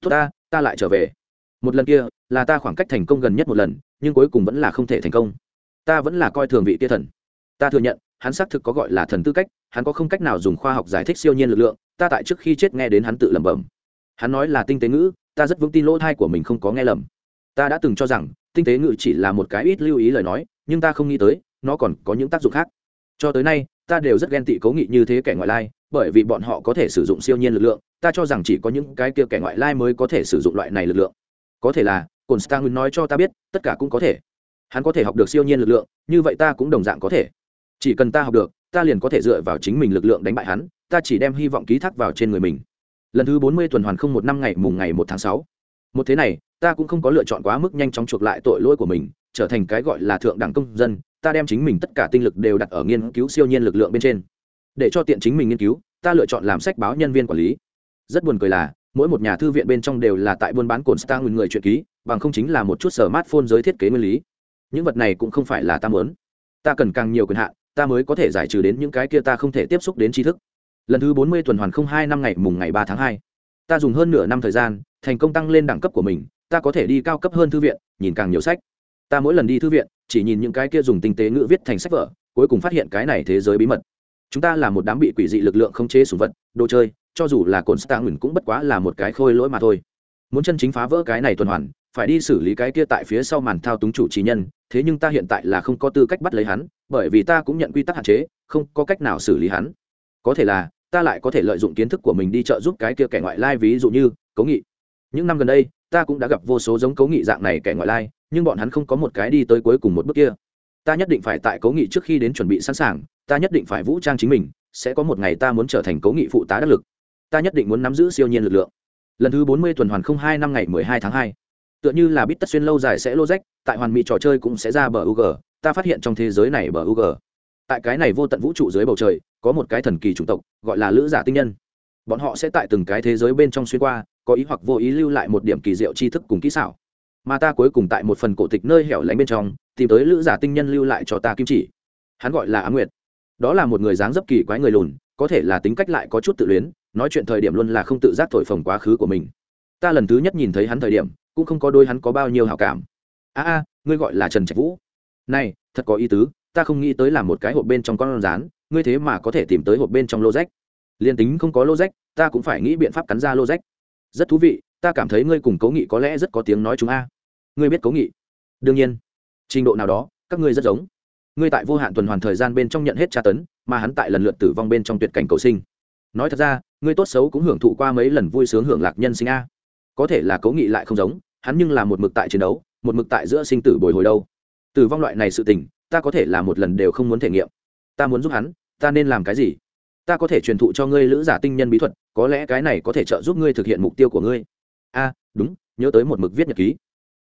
Tốt ta ta lại trở về. Một lần kia, là ta khoảng cách thành công gần nhất một lần, nhưng cuối cùng vẫn là không thể thành công. Ta vẫn là coi thường vị tia thần. Ta thừa nhận, hắn xác thực có gọi là thần tư cách, hắn có không cách nào dùng khoa học giải thích siêu nhiên lực lượng, ta tại trước khi chết nghe đến hắn tự lẩm bẩm. Hắn nói là tinh tế ngữ, ta rất vững tin lỗ thai của mình không có nghe lầm ta đã từng cho rằng, tinh tế ngự chỉ là một cái ít lưu ý lời nói, nhưng ta không nghĩ tới, nó còn có những tác dụng khác. Cho tới nay, ta đều rất ghen tị cố nghị như thế kẻ ngoại lai, bởi vì bọn họ có thể sử dụng siêu nhiên lực lượng, ta cho rằng chỉ có những cái kia kẻ ngoại lai mới có thể sử dụng loại này lực lượng. Có thể là cồn stang nói cho ta biết, tất cả cũng có thể. Hắn có thể học được siêu nhiên lực lượng, như vậy ta cũng đồng dạng có thể. Chỉ cần ta học được, ta liền có thể dựa vào chính mình lực lượng đánh bại hắn, ta chỉ đem hy vọng ký thác vào trên người mình. Lần thứ bốn mươi tuần hoàn không một năm ngày mùng ngày một tháng sáu. Một thế này ta cũng không có lựa chọn quá mức nhanh chóng chuộc lại tội lỗi của mình, trở thành cái gọi là thượng đẳng công dân, ta đem chính mình tất cả tinh lực đều đặt ở nghiên cứu siêu nhiên lực lượng bên trên. Để cho tiện chính mình nghiên cứu, ta lựa chọn làm sách báo nhân viên quản lý. Rất buồn cười là, mỗi một nhà thư viện bên trong đều là tại buôn bán cồn star người chuyện ký, bằng không chính là một chút sở mát phôn giới thiết kế nguyên lý. Những vật này cũng không phải là ta muốn. Ta cần càng nhiều quyền hạn, ta mới có thể giải trừ đến những cái kia ta không thể tiếp xúc đến tri thức. Lần thứ bốn mươi tuần hoàn không hai năm ngày mùng ngày ba tháng hai. Ta dùng hơn nửa năm thời gian, thành công tăng lên đẳng cấp của mình ta có thể đi cao cấp hơn thư viện, nhìn càng nhiều sách. Ta mỗi lần đi thư viện, chỉ nhìn những cái kia dùng tinh tế ngữ viết thành sách vở, cuối cùng phát hiện cái này thế giới bí mật. Chúng ta là một đám bị quỷ dị lực lượng không chế sủng vật, đồ chơi, cho dù là cồn stạng ngừng cũng bất quá là một cái khôi lỗi mà thôi. Muốn chân chính phá vỡ cái này tuần hoàn, phải đi xử lý cái kia tại phía sau màn thao túng chủ trì nhân, thế nhưng ta hiện tại là không có tư cách bắt lấy hắn, bởi vì ta cũng nhận quy tắc hạn chế, không có cách nào xử lý hắn. Có thể là, ta lại có thể lợi dụng kiến thức của mình đi trợ giúp cái kia kẻ ngoại lai, ví dụ như cấu nghị. Những năm gần đây ta cũng đã gặp vô số giống cấu nghị dạng này kẻ ngoại lai, nhưng bọn hắn không có một cái đi tới cuối cùng một bước kia. Ta nhất định phải tại cấu nghị trước khi đến chuẩn bị sẵn sàng, ta nhất định phải vũ trang chính mình, sẽ có một ngày ta muốn trở thành cấu nghị phụ tá đắc lực. Ta nhất định muốn nắm giữ siêu nhiên lực lượng. Lần thứ bốn mươi tuần hoàn không hai năm ngày mười hai tháng hai. Tựa như là bít tất xuyên lâu dài sẽ lô rách tại hoàn mỹ trò chơi cũng sẽ ra bờ u g ta phát hiện trong thế giới này bờ u g tại cái này vô tận vũ trụ dưới bầu trời, có một cái thần kỳ chủng tộc, gọi là lữ giả tinh nhân. Bọn họ sẽ tại từng cái thế giới bên trong xuyên qua có ý hoặc vô ý lưu lại một điểm kỳ diệu tri thức cùng kỹ xảo. Mà ta cuối cùng tại một phần cổ tịch nơi hẻo lánh bên trong, tìm tới lữ giả tinh nhân lưu lại cho ta kim chỉ. Hắn gọi là á nguyệt. Đó là một người dáng dấp kỳ quái người lùn, có thể là tính cách lại có chút tự luyến, nói chuyện thời điểm luôn là không tự giác thổi phồng quá khứ của mình. Ta lần thứ nhất nhìn thấy hắn thời điểm, cũng không có đôi hắn có bao nhiêu hào cảm. A a, ngươi gọi là trần trạch vũ. Này, thật có ý tứ, ta không nghĩ tới làm một cái hộp bên trong con rán, ngươi thế mà có thể tìm tới hộp bên trong lô rách. Liền tính không có lô rách, ta cũng phải nghĩ biện pháp cắn ra lô rách rất thú vị, ta cảm thấy ngươi cùng cố nghị có lẽ rất có tiếng nói chúng a. Ngươi biết cố nghị? Đương nhiên. Trình độ nào đó, các ngươi rất giống. Ngươi tại vô hạn tuần hoàn thời gian bên trong nhận hết tra tấn, mà hắn tại lần lượt tử vong bên trong tuyệt cảnh cầu sinh. Nói thật ra, ngươi tốt xấu cũng hưởng thụ qua mấy lần vui sướng hưởng lạc nhân sinh a. Có thể là cố nghị lại không giống, hắn nhưng là một mực tại chiến đấu, một mực tại giữa sinh tử bồi hồi đâu. Tử vong loại này sự tình, ta có thể là một lần đều không muốn thể nghiệm. Ta muốn giúp hắn, ta nên làm cái gì? Ta có thể truyền thụ cho ngươi lữ giả tinh nhân bí thuật, có lẽ cái này có thể trợ giúp ngươi thực hiện mục tiêu của ngươi. A, đúng, nhớ tới một mực viết nhật ký.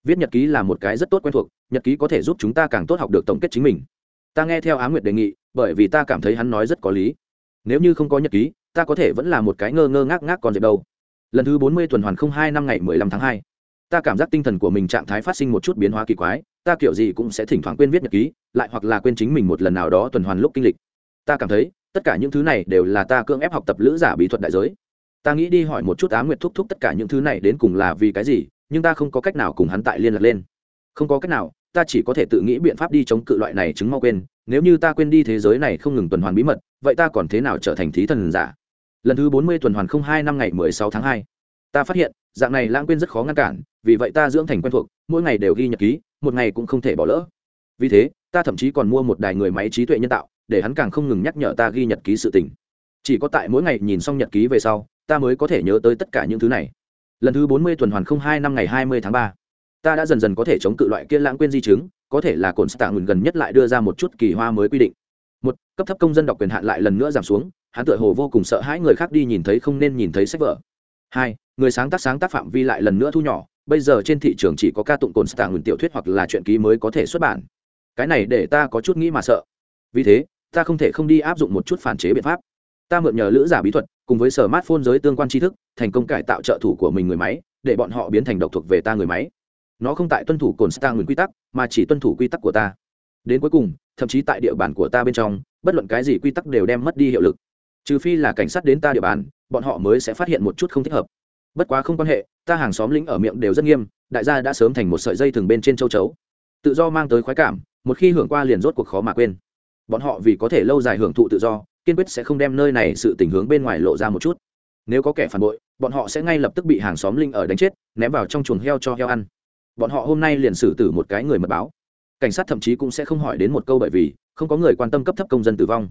Viết nhật ký là một cái rất tốt quen thuộc, nhật ký có thể giúp chúng ta càng tốt học được tổng kết chính mình. Ta nghe theo á nguyệt đề nghị, bởi vì ta cảm thấy hắn nói rất có lý. Nếu như không có nhật ký, ta có thể vẫn là một cái ngơ ngơ ngác ngác còn dẹp đâu lần thứ bốn mươi tuần hoàn không hai năm ngày mười lăm tháng hai. Ta cảm giác tinh thần của mình trạng thái phát sinh một chút biến hóa kỳ quái, ta kiểu gì cũng sẽ thỉnh thoảng quên viết nhật ký, lại hoặc là quên chính mình một lần nào đó tuần hoàn lúc kinh lịch. Ta cảm thấy tất cả những thứ này đều là ta cưỡng ép học tập lữ giả bí thuật đại giới. Ta nghĩ đi hỏi một chút á nguyệt thúc thúc tất cả những thứ này đến cùng là vì cái gì, nhưng ta không có cách nào cùng hắn tại liên lạc lên. Không có cách nào, ta chỉ có thể tự nghĩ biện pháp đi chống cự loại này chứng mau quên, nếu như ta quên đi thế giới này không ngừng tuần hoàn bí mật, vậy ta còn thế nào trở thành thí thần giả? Lần thứ bốn mươi tuần hoàn không hai năm ngày mười sáu tháng hai. Ta phát hiện, dạng này lãng quên rất khó ngăn cản, vì vậy ta dưỡng thành quen thuộc, mỗi ngày đều ghi nhật ký, một ngày cũng không thể bỏ lỡ. Vì thế ta thậm chí còn mua một đài người máy trí tuệ nhân tạo, để hắn càng không ngừng nhắc nhở ta ghi nhật ký sự tình. Chỉ có tại mỗi ngày nhìn xong nhật ký về sau, ta mới có thể nhớ tới tất cả những thứ này. Lần thứ bốn mươi tuần hoàn không hai năm ngày hai mươi tháng ba, ta đã dần dần có thể chống cự loại kia lãng quên di chứng, có thể là cồn stạng ngừng gần nhất lại đưa ra một chút kỳ hoa mới quy định. Một, cấp thấp công dân đọc quyền hạn lại lần nữa giảm xuống, hắn tựa hồ vô cùng sợ hãi người khác đi nhìn thấy không nên nhìn thấy sách vở. Hai, người sáng tác sáng tác phạm vi lại lần nữa thu nhỏ, bây giờ trên thị trường chỉ có ca tụng cồn stạng ngừng tiểu thuyết hoặc là truyện ký mới có thể xuất bản cái này để ta có chút nghĩ mà sợ. Vì thế, ta không thể không đi áp dụng một chút phản chế biện pháp. Ta mượn nhờ lữ giả bí thuật, cùng với sở mát phôn giới tương quan tri thức, thành công cải tạo trợ thủ của mình người máy, để bọn họ biến thành độc thuộc về ta người máy. Nó không tại tuân thủ cồn Star nguyên quy tắc, mà chỉ tuân thủ quy tắc của ta. Đến cuối cùng, thậm chí tại địa bàn của ta bên trong, bất luận cái gì quy tắc đều đem mất đi hiệu lực. Trừ phi là cảnh sát đến ta địa bàn, bọn họ mới sẽ phát hiện một chút không thích hợp. Bất quá không quan hệ, ta hàng xóm lĩnh ở miệng đều rất nghiêm, đại gia đã sớm thành một sợi dây thường bên trên châu chấu. Tự do mang tới khoái cảm một khi hưởng qua liền rốt cuộc khó mà quên. Bọn họ vì có thể lâu dài hưởng thụ tự do, kiên quyết sẽ không đem nơi này sự tình hướng bên ngoài lộ ra một chút. Nếu có kẻ phản bội, bọn họ sẽ ngay lập tức bị hàng xóm linh ở đánh chết, ném vào trong chuồng heo cho heo ăn. Bọn họ hôm nay liền xử tử một cái người mật báo. Cảnh sát thậm chí cũng sẽ không hỏi đến một câu bởi vì không có người quan tâm cấp thấp công dân tử vong.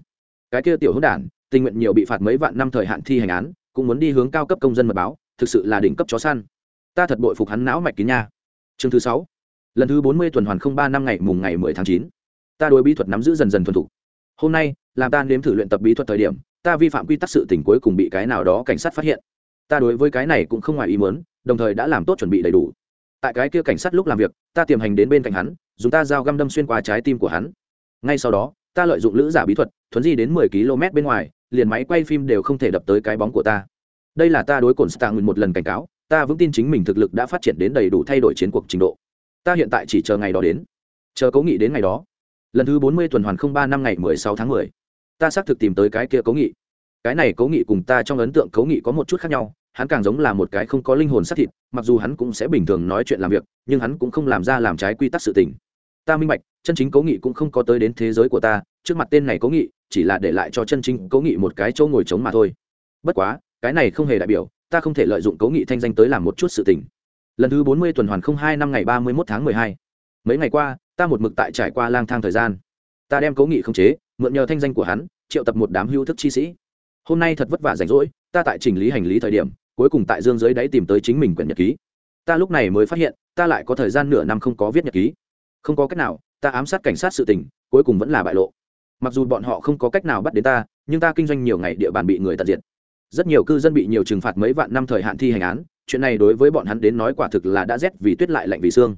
Cái kia tiểu hữu đản, tình nguyện nhiều bị phạt mấy vạn năm thời hạn thi hành án, cũng muốn đi hướng cao cấp công dân mật báo, thực sự là đỉnh cấp chó săn. Ta thật bội phục hắn não mạch kín nha. Chương thứ sáu lần thứ bốn mươi tuần hoàn không ba năm ngày mùng ngày mười tháng chín. Ta đối bí thuật nắm giữ dần dần thuần thục. Hôm nay, làm ta nếm thử luyện tập bí thuật thời điểm, ta vi phạm quy tắc sự tình cuối cùng bị cái nào đó cảnh sát phát hiện. Ta đối với cái này cũng không ngoài ý muốn, đồng thời đã làm tốt chuẩn bị đầy đủ. Tại cái kia cảnh sát lúc làm việc, ta tiềm hành đến bên cạnh hắn, dùng ta dao găm đâm xuyên qua trái tim của hắn. Ngay sau đó, ta lợi dụng lữ giả bí thuật, thuấn di đến mười km bên ngoài, liền máy quay phim đều không thể đập tới cái bóng của ta. Đây là ta đối cồn stạng một lần cảnh cáo, ta vững tin chính mình thực lực đã phát triển đến đầy đủ thay đổi chiến cuộc trình độ ta hiện tại chỉ chờ ngày đó đến. Chờ cố nghị đến ngày đó. Lần thứ bốn mươi tuần hoàn không ba năm ngày mười sáu tháng mười. Ta xác thực tìm tới cái kia cố nghị. Cái này cố nghị cùng ta trong ấn tượng cố nghị có một chút khác nhau, hắn càng giống là một cái không có linh hồn sát thịt, mặc dù hắn cũng sẽ bình thường nói chuyện làm việc, nhưng hắn cũng không làm ra làm trái quy tắc sự tình. Ta minh bạch, chân chính cố nghị cũng không có tới đến thế giới của ta, trước mặt tên này cố nghị, chỉ là để lại cho chân chính cố nghị một cái chỗ ngồi trống mà thôi. Bất quá, cái này không hề đại biểu, ta không thể lợi dụng cố nghị thanh danh tới làm một chút sự tình lần thứ bốn mươi tuần hoàn không hai năm ngày ba mươi một tháng mười hai. Mấy ngày qua, ta một mực tại trải qua lang thang thời gian. Ta đem cố nghị không chế, mượn nhờ thanh danh của hắn, triệu tập một đám hữu thức chi sĩ. Hôm nay thật vất vả rảnh rỗi, ta tại chỉnh lý hành lý thời điểm, cuối cùng tại dương dưới đáy tìm tới chính mình quyển nhật ký. Ta lúc này mới phát hiện, ta lại có thời gian nửa năm không có viết nhật ký. Không có cách nào, ta ám sát cảnh sát sự tình, cuối cùng vẫn là bại lộ. Mặc dù bọn họ không có cách nào bắt đến ta, nhưng ta kinh doanh nhiều ngày địa bàn bị người tận diệt rất nhiều cư dân bị nhiều trừng phạt mấy vạn năm thời hạn thi hành án, chuyện này đối với bọn hắn đến nói quả thực là đã rét vì tuyết lại lạnh vì xương.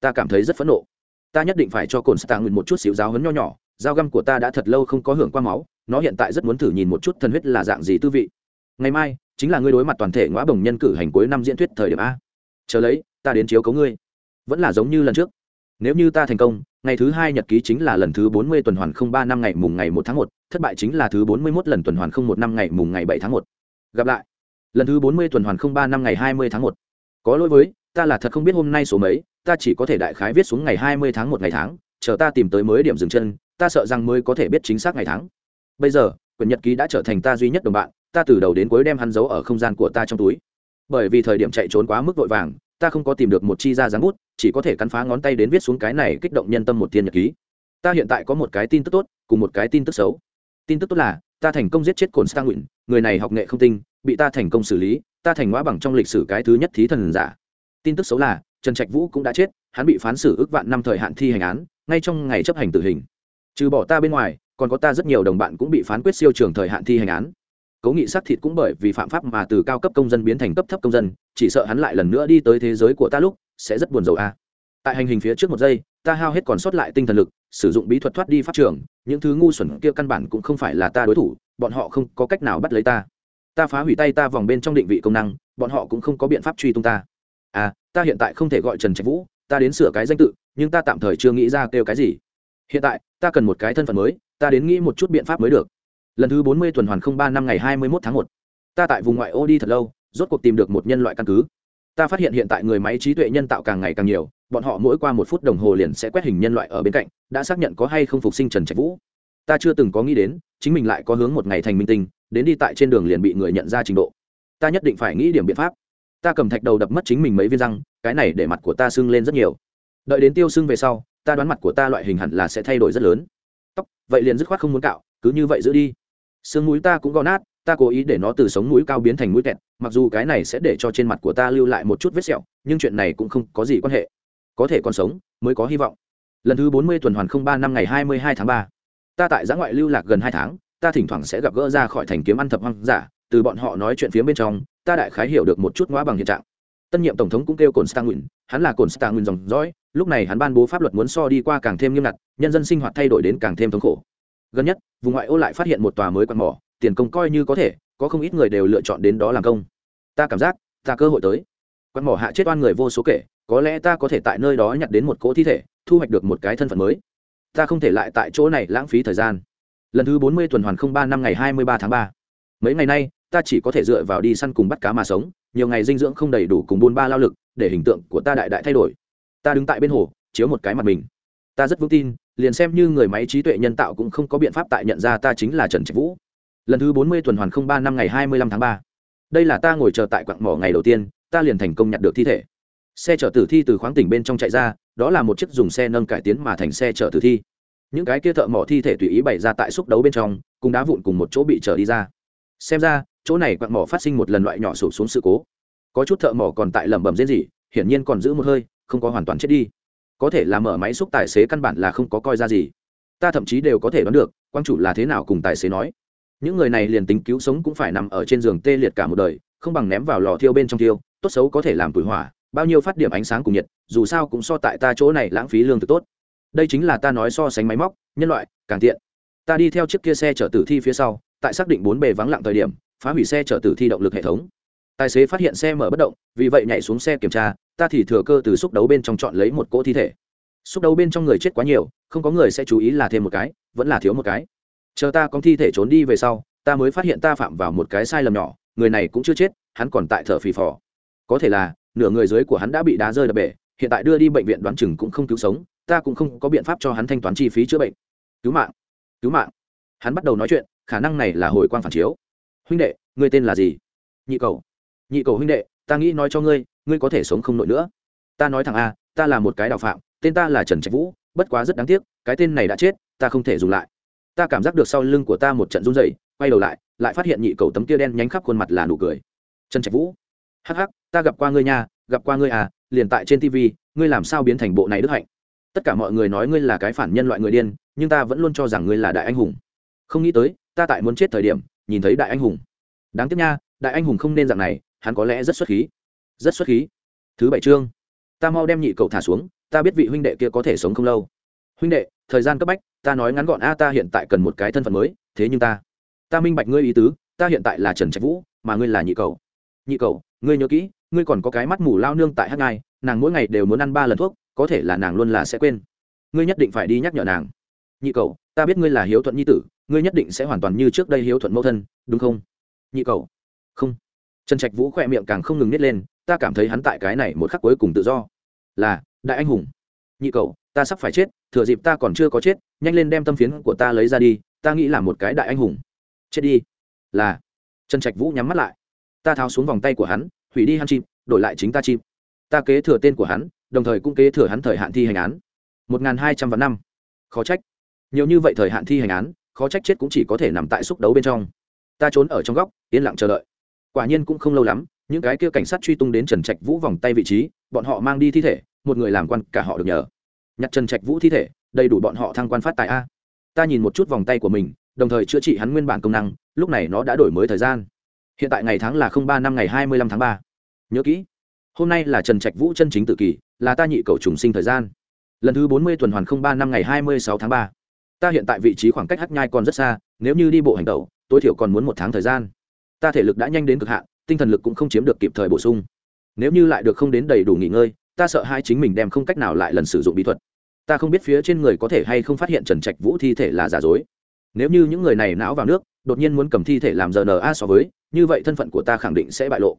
Ta cảm thấy rất phẫn nộ. Ta nhất định phải cho cồn stạng một chút xíu giáo hấn nho nhỏ, dao găm của ta đã thật lâu không có hưởng qua máu, nó hiện tại rất muốn thử nhìn một chút thân huyết là dạng gì tư vị. Ngày mai, chính là ngươi đối mặt toàn thể ngõ bồng nhân cử hành cuối năm diễn thuyết thời điểm a. Chờ lấy, ta đến chiếu cấu ngươi. Vẫn là giống như lần trước. Nếu như ta thành công, ngày thứ hai nhật ký chính là lần thứ bốn mươi tuần hoàn không ba năm ngày mùng ngày một tháng một, thất bại chính là thứ bốn mươi mốt lần tuần hoàn không một năm ngày mùng ngày bảy tháng một gặp lại. Lần thứ bốn mươi tuần hoàn không ba năm ngày hai mươi tháng một. Có lỗi với, ta là thật không biết hôm nay số mấy, ta chỉ có thể đại khái viết xuống ngày hai mươi tháng một ngày tháng, chờ ta tìm tới mới điểm dừng chân, ta sợ rằng mới có thể biết chính xác ngày tháng. Bây giờ, quyển nhật ký đã trở thành ta duy nhất đồng bạn, ta từ đầu đến cuối đem hắn giấu ở không gian của ta trong túi. Bởi vì thời điểm chạy trốn quá mức vội vàng, ta không có tìm được một chi ra dáng bút, chỉ có thể cắn phá ngón tay đến viết xuống cái này kích động nhân tâm một tiên nhật ký. Ta hiện tại có một cái tin tức tốt, cùng một cái tin tức xấu. Tin tức tốt là ta thành công giết chết cồn stang nguyện, người này học nghệ không tinh, bị ta thành công xử lý, ta thành hóa bằng trong lịch sử cái thứ nhất thí thần giả. Tin tức xấu là, trần trạch vũ cũng đã chết, hắn bị phán xử ước vạn năm thời hạn thi hành án, ngay trong ngày chấp hành tử hình. Trừ bỏ ta bên ngoài, còn có ta rất nhiều đồng bạn cũng bị phán quyết siêu trường thời hạn thi hành án. Cố nghị xác thịt cũng bởi vì phạm pháp mà từ cao cấp công dân biến thành cấp thấp công dân, chỉ sợ hắn lại lần nữa đi tới thế giới của ta lúc, sẽ rất buồn rầu a. Tại hành hình phía trước một giây ta hao hết còn sót lại tinh thần lực, sử dụng bí thuật thoát đi pháp trường, những thứ ngu xuẩn kia căn bản cũng không phải là ta đối thủ, bọn họ không có cách nào bắt lấy ta. Ta phá hủy tay ta vòng bên trong định vị công năng, bọn họ cũng không có biện pháp truy tung ta. À ta hiện tại không thể gọi trần trạch vũ, ta đến sửa cái danh tự, nhưng ta tạm thời chưa nghĩ ra kêu cái gì. Hiện tại, ta cần một cái thân phận mới, ta đến nghĩ một chút biện pháp mới được. Lần thứ bốn mươi tuần hoàn không ba năm ngày hai mươi một tháng một. Ta tại vùng ngoại ô đi thật lâu, rốt cuộc tìm được một nhân loại căn cứ. Ta phát hiện hiện tại người máy trí tuệ nhân tạo càng ngày càng nhiều bọn họ mỗi qua một phút đồng hồ liền sẽ quét hình nhân loại ở bên cạnh, đã xác nhận có hay không phục sinh trần trạch vũ. Ta chưa từng có nghĩ đến, chính mình lại có hướng một ngày thành minh tinh, đến đi tại trên đường liền bị người nhận ra trình độ. Ta nhất định phải nghĩ điểm biện pháp. Ta cầm thạch đầu đập mất chính mình mấy viên răng, cái này để mặt của ta sưng lên rất nhiều. Đợi đến tiêu sưng về sau, ta đoán mặt của ta loại hình hẳn là sẽ thay đổi rất lớn. Tóc, vậy liền dứt khoát không muốn cạo, cứ như vậy giữ đi. Xương mũi ta cũng gò nát, ta cố ý để nó từ sống mũi cao biến thành mũi kẹt, mặc dù cái này sẽ để cho trên mặt của ta lưu lại một chút vết sẹo, nhưng chuyện này cũng không có gì quan hệ có thể còn sống, mới có hy vọng. Lần thứ bốn mươi tuần hoàn không ba năm ngày hai mươi hai tháng ba. Ta tại giã ngoại lưu lạc gần hai tháng, ta thỉnh thoảng sẽ gặp gỡ ra khỏi thành kiếm ăn thập hoang giả từ bọn họ nói chuyện phía bên trong, ta đại khái hiểu được một chút ngõ bằng hiện trạng. Tân nhiệm tổng thống cũng kêu cồn stang hắn là cồn stang dòng dõi, lúc này hắn ban bố pháp luật muốn so đi qua càng thêm nghiêm ngặt, nhân dân sinh hoạt thay đổi đến càng thêm thống khổ. Gần nhất, vùng ngoại ô lại phát hiện một tòa mới quạt mỏ, tiền công coi như có thể, có không ít người đều lựa chọn đến đó làm công. Ta cảm giác, ta cơ hội tới. Quạt mỏ hạ chết oan người vô số kể có lẽ ta có thể tại nơi đó nhặt đến một cỗ thi thể, thu hoạch được một cái thân phận mới. Ta không thể lại tại chỗ này lãng phí thời gian. Lần thứ bốn mươi tuần hoàn không ba năm ngày hai mươi ba tháng ba. Mấy ngày nay, ta chỉ có thể dựa vào đi săn cùng bắt cá mà sống, nhiều ngày dinh dưỡng không đầy đủ cùng buôn ba lao lực, để hình tượng của ta đại đại thay đổi. Ta đứng tại bên hồ, chiếu một cái mặt mình. Ta rất vững tin, liền xem như người máy trí tuệ nhân tạo cũng không có biện pháp tại nhận ra ta chính là trần trạch vũ. Lần thứ bốn mươi tuần hoàn không ba năm ngày hai mươi lăm tháng ba. Đây là ta ngồi chờ tại quặng mỏ ngày đầu tiên, ta liền thành công nhặt được thi thể xe chở tử thi từ khoáng tỉnh bên trong chạy ra, đó là một chiếc dùng xe nâng cải tiến mà thành xe chở tử thi. Những cái kia thợ mỏ thi thể tùy ý bày ra tại xúc đấu bên trong, cùng đá vụn cùng một chỗ bị chở đi ra. Xem ra, chỗ này quặng mỏ phát sinh một lần loại nhỏ sụp xuống sự cố. Có chút thợ mỏ còn tại lẩm bẩm diễn gì hiển nhiên còn giữ một hơi, không có hoàn toàn chết đi. Có thể là mở máy xúc tài xế căn bản là không có coi ra gì. Ta thậm chí đều có thể đoán được, quang chủ là thế nào cùng tài xế nói. Những người này liền tính cứu sống cũng phải nằm ở trên giường tê liệt cả một đời, không bằng ném vào lò thiêu bên trong thiêu, tốt xấu có thể làm tuổi hỏa bao nhiêu phát điểm ánh sáng cùng nhiệt, dù sao cũng so tại ta chỗ này lãng phí lương thực tốt. Đây chính là ta nói so sánh máy móc, nhân loại, càng tiện. Ta đi theo chiếc kia xe chở tử thi phía sau, tại xác định bốn bề vắng lặng thời điểm, phá hủy xe chở tử thi động lực hệ thống. Tài xế phát hiện xe mở bất động, vì vậy nhảy xuống xe kiểm tra, ta thì thừa cơ từ xúc đấu bên trong chọn lấy một cỗ thi thể. Xúc đấu bên trong người chết quá nhiều, không có người sẽ chú ý là thêm một cái, vẫn là thiếu một cái. Chờ ta có thi thể trốn đi về sau, ta mới phát hiện ta phạm vào một cái sai lầm nhỏ, người này cũng chưa chết, hắn còn tại thở phì phò. Có thể là nửa người dưới của hắn đã bị đá rơi đập bể, hiện tại đưa đi bệnh viện đoán chừng cũng không cứu sống, ta cũng không có biện pháp cho hắn thanh toán chi phí chữa bệnh. Cứu mạng cứu mạng. Hắn bắt đầu nói chuyện, khả năng này là hồi quang phản chiếu. Huynh đệ, ngươi tên là gì? Nhị cầu. Nhị cầu huynh đệ, ta nghĩ nói cho ngươi ngươi có thể sống không nổi nữa. Ta nói thằng a, ta là một cái đào phạm, tên ta là trần trạch vũ, bất quá rất đáng tiếc, cái tên này đã chết, ta không thể dùng lại. Ta cảm giác được sau lưng của ta một trận run rẩy, quay đầu lại lại phát hiện nhị cầu tấm kia đen nhánh khắp khuôn mặt là nụ cười. Trần trạch vũ. Hắc hắc ta gặp qua ngươi nha, gặp qua ngươi à liền tại trên tv ngươi làm sao biến thành bộ này đức hạnh? Tất cả mọi người nói ngươi là cái phản nhân loại người điên, nhưng ta vẫn luôn cho rằng ngươi là đại anh hùng. Không nghĩ tới, ta tại muốn chết thời điểm, nhìn thấy đại anh hùng. Đáng tiếc nha, đại anh hùng không nên dạng này, hắn có lẽ rất xuất khí. Rất xuất khí. Thứ bảy chương. Ta mau đem nhị cậu thả xuống, ta biết vị huynh đệ kia có thể sống không lâu. Huynh đệ, thời gian cấp bách, ta nói ngắn gọn, a, ta hiện tại cần một cái thân phận mới, thế nhưng ta ta minh bạch ngươi ý tứ, ta hiện tại là trần trạch vũ, mà ngươi là nhị cầu nhị cầu ngươi nhớ kỹ ngươi còn có cái mắt mù lao nương tại hát ngai, nàng mỗi ngày đều muốn ăn ba lần thuốc, có thể là nàng luôn là sẽ quên. Ngươi nhất định phải đi nhắc nhở nàng. Nhị cầu ta biết ngươi là hiếu thuận nhi tử, ngươi nhất định sẽ hoàn toàn như trước đây hiếu thuận mẫu thân, đúng không? Nhị cầu không. Trần trạch vũ khỏe miệng càng không ngừng nít lên, ta cảm thấy hắn tại cái này một khắc cuối cùng tự do. Là, đại anh hùng. Nhị cầu ta sắp phải chết, thừa dịp ta còn chưa có chết, nhanh lên đem tâm phiến của ta lấy ra đi, ta nghĩ là một cái đại anh hùng. Chết đi. Là. Trần trạch vũ nhắm mắt lại. Ta tháo xuống vòng tay của hắn hủy đi hắn chim, đổi lại chính ta chim. Ta kế thừa tên của hắn, đồng thời cũng kế thừa hắn thời hạn thi hành án. Một n g h n hai trăm vạn năm. Khó trách. Nhiều như vậy thời hạn thi hành án, khó trách chết cũng chỉ có thể nằm tại xúc đấu bên trong. Ta trốn ở trong góc, yên lặng chờ đợi. Quả nhiên cũng không lâu lắm, những cái kia cảnh sát truy tung đến trần trạch vũ vòng tay vị trí, bọn họ mang đi thi thể, một người làm quan cả họ được nhờ. Nhặt trần trạch vũ thi thể, đầy đủ bọn họ thăng quan phát tại a. Ta nhìn một chút vòng tay của mình, đồng thời chữa trị hắn nguyên bản công năng, lúc này nó đã đổi mới thời gian. Hiện tại ngày tháng là ba năm, ngày hai mươi lăm tháng ba nhớ kỹ. Hôm nay là trần trạch vũ chân chính tự kỷ, là ta nhị cầu trùng sinh thời gian. Lần thứ bốn mươi tuần hoàn không ba năm ngày hai mươi sáu tháng ba. Ta hiện tại vị trí khoảng cách hắc nhai còn rất xa, nếu như đi bộ hành tẩu, tối thiểu còn muốn một tháng thời gian. Ta thể lực đã nhanh đến cực hạn, tinh thần lực cũng không chiếm được kịp thời bổ sung. Nếu như lại được không đến đầy đủ nghỉ ngơi, ta sợ hai chính mình đem không cách nào lại lần sử dụng bí thuật. Ta không biết phía trên người có thể hay không phát hiện trần trạch vũ thi thể là giả dối. Nếu như những người này não vào nước, đột nhiên muốn cầm thi thể làm rna so với, như vậy thân phận của ta khẳng định sẽ bại lộ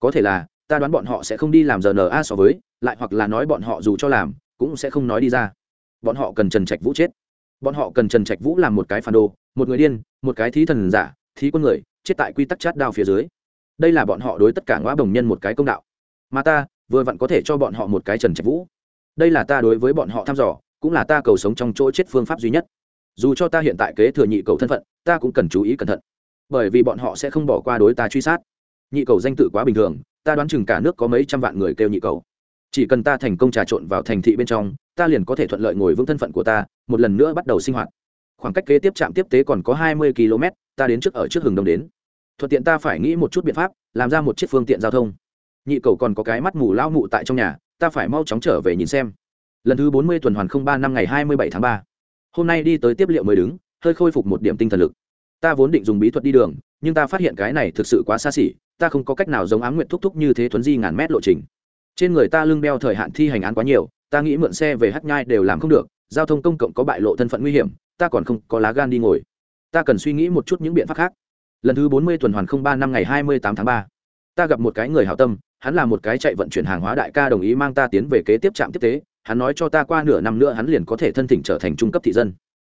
có thể là, ta đoán bọn họ sẽ không đi làm giờ na so với, lại hoặc là nói bọn họ dù cho làm, cũng sẽ không nói đi ra. Bọn họ cần trần trạch vũ chết. Bọn họ cần trần trạch vũ làm một cái phản đồ, một người điên, một cái thí thần giả, thí quân người, chết tại quy tắc chát đao phía dưới. Đây là bọn họ đối tất cả ngõ đồng nhân một cái công đạo. Mà ta, vừa vặn có thể cho bọn họ một cái trần trạch vũ. Đây là ta đối với bọn họ thăm dò, cũng là ta cầu sống trong chỗ chết phương pháp duy nhất. Dù cho ta hiện tại kế thừa nhị cầu thân phận, ta cũng cần chú ý cẩn thận. Bởi vì bọn họ sẽ không bỏ qua đối ta truy sát nhị cầu danh tự quá bình thường, ta đoán chừng cả nước có mấy trăm vạn người kêu nhị cầu. Chỉ cần ta thành công trà trộn vào thành thị bên trong, ta liền có thể thuận lợi ngồi vững thân phận của ta, một lần nữa bắt đầu sinh hoạt. Khoảng cách kế tiếp trạm tiếp tế còn có hai mươi km, ta đến trước ở trước hừng đông đến. Thuận tiện ta phải nghĩ một chút biện pháp, làm ra một chiếc phương tiện giao thông. Nhị cầu còn có cái mắt mù lao mụ tại trong nhà, ta phải mau chóng trở về nhìn xem. Lần thứ bốn mươi tuần hoàn không ba năm ngày hai mươi bảy tháng ba. Hôm nay đi tới tiếp liệu mới đứng, hơi khôi phục một điểm tinh thần lực. Ta vốn định dùng bí thuật đi đường, nhưng ta phát hiện cái này thực sự quá xa xỉ ta không có cách nào giống ám nguyện thúc thúc như thế thuấn di ngàn mét lộ trình. Trên người ta lưng đeo thời hạn thi hành án quá nhiều, ta nghĩ mượn xe về hát nhai đều làm không được, giao thông công cộng có bại lộ thân phận nguy hiểm, ta còn không có lá gan đi ngồi. Ta cần suy nghĩ một chút những biện pháp khác. Lần thứ bốn mươi tuần hoàn không ba năm ngày hai mươi tám tháng ba, ta gặp một cái người hảo tâm, hắn là một cái chạy vận chuyển hàng hóa đại ca đồng ý mang ta tiến về kế tiếp trạm tiếp tế, hắn nói cho ta qua nửa năm nữa hắn liền có thể thân thỉnh trở thành trung cấp thị dân.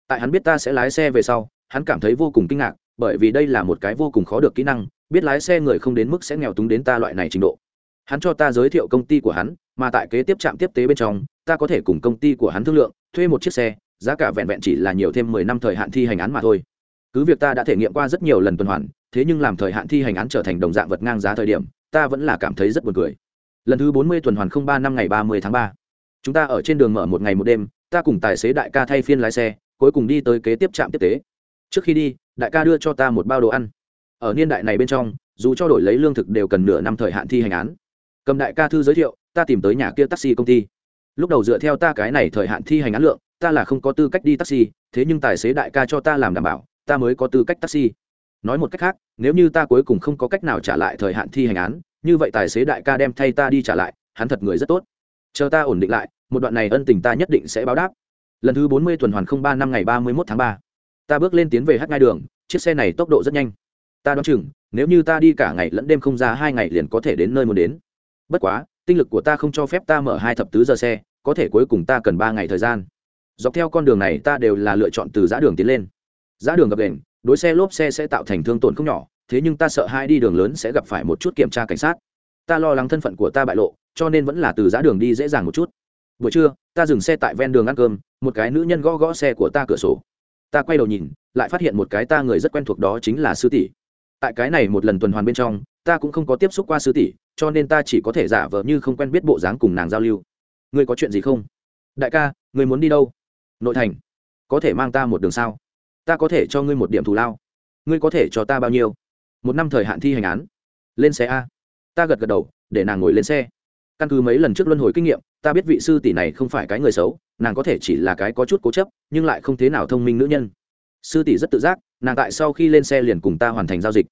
Tại hắn biết ta sẽ lái xe về sau, hắn cảm thấy vô cùng kinh ngạc, bởi vì đây là một cái vô cùng khó được kỹ năng biết lái xe người không đến mức sẽ nghèo túng đến ta loại này trình độ. Hắn cho ta giới thiệu công ty của hắn, mà tại kế tiếp trạm tiếp tế bên trong, ta có thể cùng công ty của hắn thương lượng, thuê một chiếc xe, giá cả vẹn vẹn chỉ là nhiều thêm mười năm thời hạn thi hành án mà thôi. Cứ việc ta đã thể nghiệm qua rất nhiều lần tuần hoàn, thế nhưng làm thời hạn thi hành án trở thành đồng dạng vật ngang giá thời điểm, ta vẫn là cảm thấy rất buồn cười. Lần thứ bốn mươi tuần hoàn không ba năm ngày ba mươi tháng ba. Chúng ta ở trên đường mở một ngày một đêm, ta cùng tài xế đại ca thay phiên lái xe, cuối cùng đi tới kế tiếp trạm tiếp tế. Trước khi đi, đại ca đưa cho ta một bao đồ ăn ở niên đại này bên trong, dù cho đổi lấy lương thực đều cần nửa năm thời hạn thi hành án. Cầm đại ca thư giới thiệu, ta tìm tới nhà kia taxi công ty. Lúc đầu dựa theo ta cái này thời hạn thi hành án lượng, ta là không có tư cách đi taxi, thế nhưng tài xế đại ca cho ta làm đảm bảo, ta mới có tư cách taxi. Nói một cách khác, nếu như ta cuối cùng không có cách nào trả lại thời hạn thi hành án, như vậy tài xế đại ca đem thay ta đi trả lại, hắn thật người rất tốt. Chờ ta ổn định lại, một đoạn này ân tình ta nhất định sẽ báo đáp. Lần thứ bốn mươi tuần hoàn không ba năm ngày ba mươi một tháng ba. Ta bước lên tiến về hát ngai đường, chiếc xe này tốc độ rất nhanh ta đoán chừng, nếu như ta đi cả ngày lẫn đêm không ra hai ngày liền có thể đến nơi muốn đến. Bất quá, tinh lực của ta không cho phép ta mở hai thập tứ giờ xe, có thể cuối cùng ta cần ba ngày thời gian. Dọc theo con đường này ta đều là lựa chọn từ giã đường tiến lên. Giã đường gập đền đối xe lốp xe sẽ tạo thành thương tổn không nhỏ, thế nhưng ta sợ hai đi đường lớn sẽ gặp phải một chút kiểm tra cảnh sát. Ta lo lắng thân phận của ta bại lộ, cho nên vẫn là từ giã đường đi dễ dàng một chút. Buổi trưa, ta dừng xe tại ven đường ăn cơm, một cái nữ nhân gõ gõ xe của ta cửa sổ. Ta quay đầu nhìn, lại phát hiện một cái ta người rất quen thuộc đó chính là sư tỷ tại cái này một lần tuần hoàn bên trong, ta cũng không có tiếp xúc qua sư tỷ, cho nên ta chỉ có thể giả vờ như không quen biết bộ dáng cùng nàng giao lưu. Ngươi có chuyện gì không? Đại ca, ngươi muốn đi đâu? Nội thành. Có thể mang ta một đường sao? Ta có thể cho ngươi một điểm thù lao. Ngươi có thể cho ta bao nhiêu? Một năm thời hạn thi hành án. Lên xe a. Ta gật gật đầu, để nàng ngồi lên xe. Căn cứ mấy lần trước luân hồi kinh nghiệm, ta biết vị sư tỷ này không phải cái người xấu, nàng có thể chỉ là cái có chút cố chấp, nhưng lại không thế nào thông minh nữ nhân sư tỷ rất tự giác, nàng tại sau khi lên xe liền cùng ta hoàn thành giao dịch.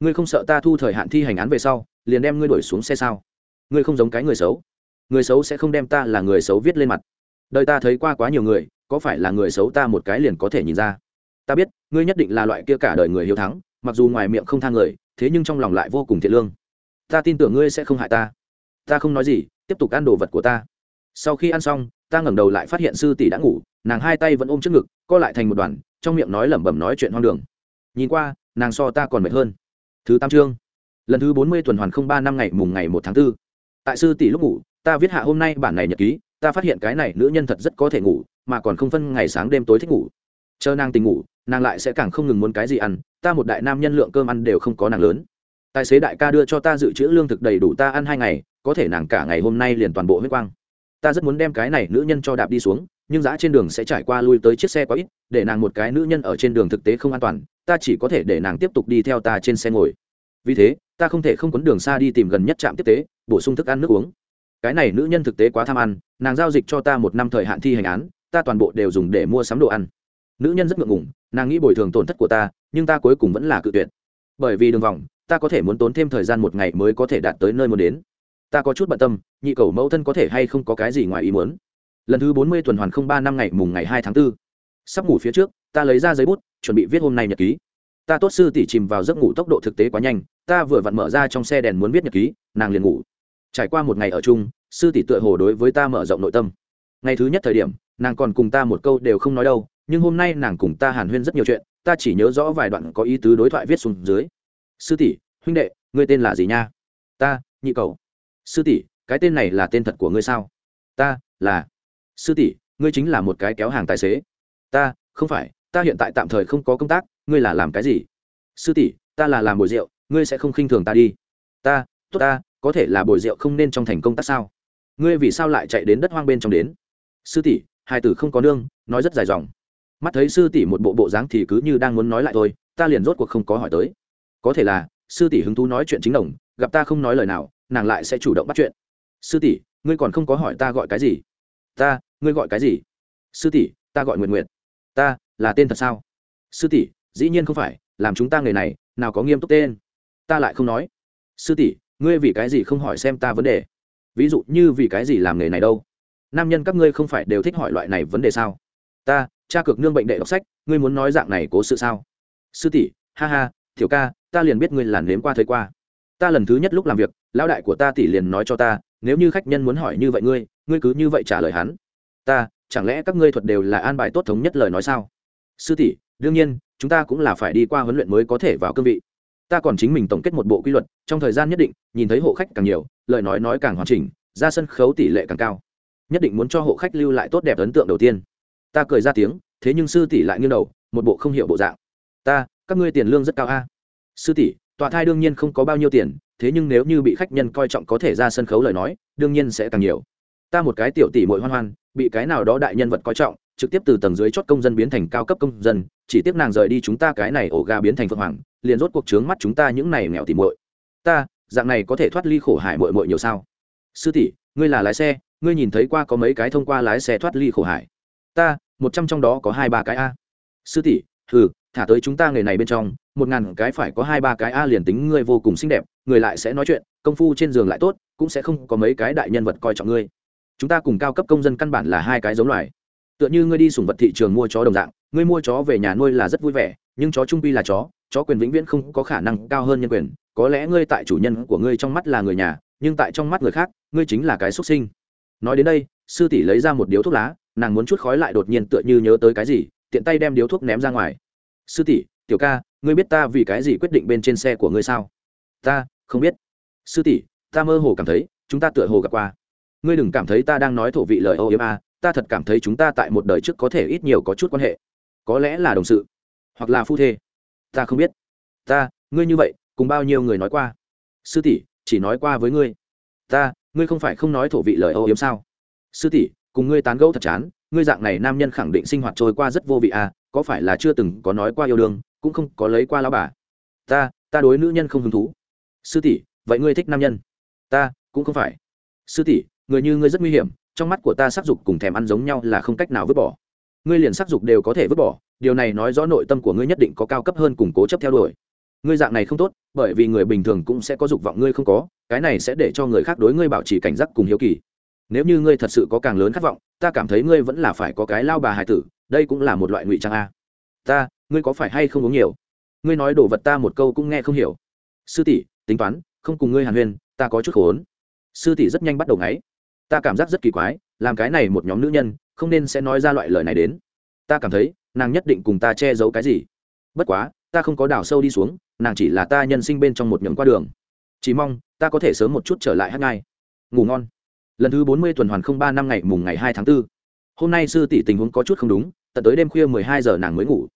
Ngươi không sợ ta thu thời hạn thi hành án về sau, liền đem ngươi đuổi xuống xe sao? Ngươi không giống cái người xấu. Người xấu sẽ không đem ta là người xấu viết lên mặt. Đời ta thấy qua quá nhiều người, có phải là người xấu ta một cái liền có thể nhìn ra. Ta biết, ngươi nhất định là loại kia cả đời người hiếu thắng, mặc dù ngoài miệng không thang người, thế nhưng trong lòng lại vô cùng thiện lương. Ta tin tưởng ngươi sẽ không hại ta. Ta không nói gì, tiếp tục ăn đồ vật của ta. Sau khi ăn xong, ta ngẩng đầu lại phát hiện sư tỷ đã ngủ, nàng hai tay vẫn ôm trước ngực, co lại thành một đoàn trong miệng nói lẩm bẩm nói chuyện hoang đường. Nhìn qua, nàng so ta còn mệt hơn. Thứ tam chương. Lần thứ bốn mươi tuần hoàn không ba năm ngày mùng ngày một tháng b ố tại sư tỷ lúc ngủ, ta viết hạ hôm nay bản này nhật ký, ta phát hiện cái này nữ nhân thật rất có thể ngủ, mà còn không phân ngày sáng đêm tối thích ngủ. Chờ nàng tình ngủ, nàng lại sẽ càng không ngừng muốn cái gì ăn, ta một đại nam nhân lượng cơm ăn đều không có nàng lớn. Tài xế đại ca đưa cho ta dự trữ lương thực đầy đủ ta ăn hai ngày, có thể nàng cả ngày hôm nay liền toàn bộ huyết quang. Ta rất muốn đem cái này nữ nhân cho đạp đi xuống nhưng giá trên đường sẽ trải qua lui tới chiếc xe quá ít, để nàng một cái nữ nhân ở trên đường thực tế không an toàn, ta chỉ có thể để nàng tiếp tục đi theo ta trên xe ngồi. Vì thế, ta không thể không quấn đường xa đi tìm gần nhất trạm tiếp tế, bổ sung thức ăn nước uống. Cái này nữ nhân thực tế quá tham ăn, nàng giao dịch cho ta một năm thời hạn thi hành án, ta toàn bộ đều dùng để mua sắm đồ ăn. Nữ nhân rất ngượng ngủng nàng nghĩ bồi thường tổn thất của ta, nhưng ta cuối cùng vẫn là cự tuyệt. Bởi vì đường vòng, ta có thể muốn tốn thêm thời gian một ngày mới có thể đạt tới nơi muốn đến. Ta có chút bận tâm, nhị cầu mẫu thân có thể hay không có cái gì ngoài ý muốn lần thứ bốn mươi tuần hoàn không ba năm ngày mùng ngày hai tháng 4. sắp ngủ phía trước, ta lấy ra giấy bút, chuẩn bị viết hôm nay nhật ký. Ta tốt sư tỉ chìm vào giấc ngủ tốc độ thực tế quá nhanh, ta vừa vặn mở ra trong xe đèn muốn viết nhật ký, nàng liền ngủ. Trải qua một ngày ở chung, sư tỷ tựa hồ đối với ta mở rộng nội tâm. Ngày thứ nhất thời điểm, nàng còn cùng ta một câu đều không nói đâu, nhưng hôm nay nàng cùng ta hàn huyên rất nhiều chuyện, ta chỉ nhớ rõ vài đoạn có ý tứ đối thoại viết xuống dưới. Sư tỷ, huynh đệ, ngươi tên là gì nha? Ta, nhị cầu sư tỷ, cái tên này là tên thật của ngươi sao? Ta, là sư tỷ, ngươi chính là một cái kéo hàng tài xế. Ta, không phải, ta hiện tại tạm thời không có công tác, ngươi là làm cái gì? Sư tỷ, ta là làm bồi rượu, ngươi sẽ không khinh thường ta đi. Ta, tốt ta, có thể là bồi rượu không nên trong thành công tác sao? Ngươi vì sao lại chạy đến đất hoang bên trong đến? Sư tỷ, hai tử không có nương, nói rất dài dòng. Mắt thấy sư tỷ một bộ bộ dáng thì cứ như đang muốn nói lại thôi, ta liền rốt cuộc không có hỏi tới. Có thể là, sư tỷ hứng thú nói chuyện chính đồng, gặp ta không nói lời nào, nàng lại sẽ chủ động bắt chuyện. Sư tỷ, ngươi còn không có hỏi ta gọi cái gì? Ta, ngươi gọi cái gì? Sư tỷ, ta gọi nguyện nguyện ta, là tên thật sao? Sư tỷ, dĩ nhiên không phải, làm chúng ta nghề này, nào có nghiêm túc tên. Ta lại không nói. Sư tỷ, ngươi vì cái gì không hỏi xem ta vấn đề? Ví dụ như vì cái gì làm nghề này đâu? Nam nhân các ngươi không phải đều thích hỏi loại này vấn đề sao? Ta, cha cực nương bệnh đệ đọc sách, ngươi muốn nói dạng này cố sự sao? Sư tỷ, ha ha thiểu ca, ta liền biết ngươi làn nếm qua thấy qua. Ta lần thứ nhất lúc làm việc, lão đại của ta tỷ liền nói cho ta, nếu như khách nhân muốn hỏi như vậy ngươi ngươi cứ như vậy trả lời hắn. Ta, chẳng lẽ các ngươi thuật đều là an bài tốt thống nhất lời nói sao? Sư tỷ, đương nhiên, chúng ta cũng là phải đi qua huấn luyện mới có thể vào cương vị. Ta còn chính mình tổng kết một bộ quy luật, trong thời gian nhất định, nhìn thấy hộ khách càng nhiều, lời nói nói càng hoàn chỉnh, ra sân khấu tỷ lệ càng cao. Nhất định muốn cho hộ khách lưu lại tốt đẹp ấn tượng đầu tiên. Ta cười ra tiếng, thế nhưng sư tỷ lại nghiêng đầu, một bộ không hiểu bộ dạng. Ta, các ngươi tiền lương rất cao a. Sư tỷ, tọa thai đương nhiên không có bao nhiêu tiền, thế nhưng nếu như bị khách nhân coi trọng có thể ra sân khấu lời nói, đương nhiên sẽ càng nhiều ta một cái tiểu tỷ mội hoan hoan, bị cái nào đó đại nhân vật coi trọng, trực tiếp từ tầng dưới chót công dân biến thành cao cấp công dân, chỉ tiếp nàng rời đi chúng ta cái này ổ gà biến thành phượng hoàng, liền rốt cuộc trướng mắt chúng ta những này nghèo tỉ muội. Ta, dạng này có thể thoát ly khổ hải muội muội nhiều sao? Sư tỷ, ngươi là lái xe, ngươi nhìn thấy qua có mấy cái thông qua lái xe thoát ly khổ hải. Ta, một trăm trong đó có hai ba cái a. Sư tỷ, hừ, thả tới chúng ta nghề này bên trong, một ngàn cái phải có hai ba cái a liền tính ngươi vô cùng xinh đẹp, người lại sẽ nói chuyện, công phu trên giường lại tốt, cũng sẽ không có mấy cái đại nhân vật coi trọng ngươi chúng ta cùng cao cấp công dân căn bản là hai cái giống loài. Tựa như ngươi đi sùng vật thị trường mua chó đồng dạng, ngươi mua chó về nhà nuôi là rất vui vẻ, nhưng chó trung pi là chó chó quyền vĩnh viễn không có khả năng cao hơn nhân quyền. Có lẽ ngươi tại chủ nhân của ngươi trong mắt là người nhà, nhưng tại trong mắt người khác, ngươi chính là cái xuất sinh. Nói đến đây, sư tỷ lấy ra một điếu thuốc lá, nàng muốn chút khói lại đột nhiên tựa như nhớ tới cái gì, tiện tay đem điếu thuốc ném ra ngoài. Sư tỷ, tiểu ca, ngươi biết ta vì cái gì quyết định bên trên xe của ngươi sao? Ta, không biết. Sư tỷ, ta mơ hồ cảm thấy, chúng ta tựa hồ gặp qua ngươi đừng cảm thấy ta đang nói thổ vị lời âu yếm a, ta thật cảm thấy chúng ta tại một đời trước có thể ít nhiều có chút quan hệ. Có lẽ là đồng sự, hoặc là phu thê. Ta không biết. Ta, ngươi như vậy, cùng bao nhiêu người nói qua? Sư tỷ, chỉ nói qua với ngươi. Ta, ngươi không phải không nói thổ vị lời âu yếm sao? Sư tỷ, cùng ngươi tán gẫu thật chán, ngươi dạng này nam nhân khẳng định sinh hoạt trôi qua rất vô vị à có phải là chưa từng có nói qua yêu đương, cũng không có lấy qua lao bà? Ta ta đối nữ nhân không hứng thú. Sư tỷ, vậy ngươi thích nam nhân? Ta, cũng không phải. Sư tỷ người như ngươi rất nguy hiểm, trong mắt của ta sắc dục cùng thèm ăn giống nhau là không cách nào vứt bỏ. Ngươi liền sắc dục đều có thể vứt bỏ, điều này nói rõ nội tâm của ngươi nhất định có cao cấp hơn củng cố chấp theo đuổi. Ngươi dạng này không tốt, bởi vì người bình thường cũng sẽ có dục vọng ngươi không có, cái này sẽ để cho người khác đối ngươi bảo trì cảnh giác cùng hiếu kỳ. Nếu như ngươi thật sự có càng lớn khát vọng, ta cảm thấy ngươi vẫn là phải có cái lao bà hài tử, đây cũng là một loại ngụy trang a. Ta, ngươi có phải hay không uống nhiều? Ngươi nói đồ vật ta một câu cũng nghe không hiểu. Sư tỷ, tính toán, không cùng ngươi hàn huyên, ta có chút khổ khốn. Sư tỷ rất nhanh bắt đầu ngáy ta cảm giác rất kỳ quái, làm cái này một nhóm nữ nhân, không nên sẽ nói ra loại lời này đến. Ta cảm thấy, nàng nhất định cùng ta che giấu cái gì. Bất quá, ta không có đào sâu đi xuống, nàng chỉ là ta nhân sinh bên trong một nhầm qua đường. Chỉ mong, ta có thể sớm một chút trở lại hát ngay. Ngủ ngon. Lần thứ bốn mươi tuần hoàn không ba năm ngày, mùng ngày hai tháng b ố hôm nay sư tỷ tình huống có chút không đúng, tận tới đêm khuya mười hai giờ nàng mới ngủ.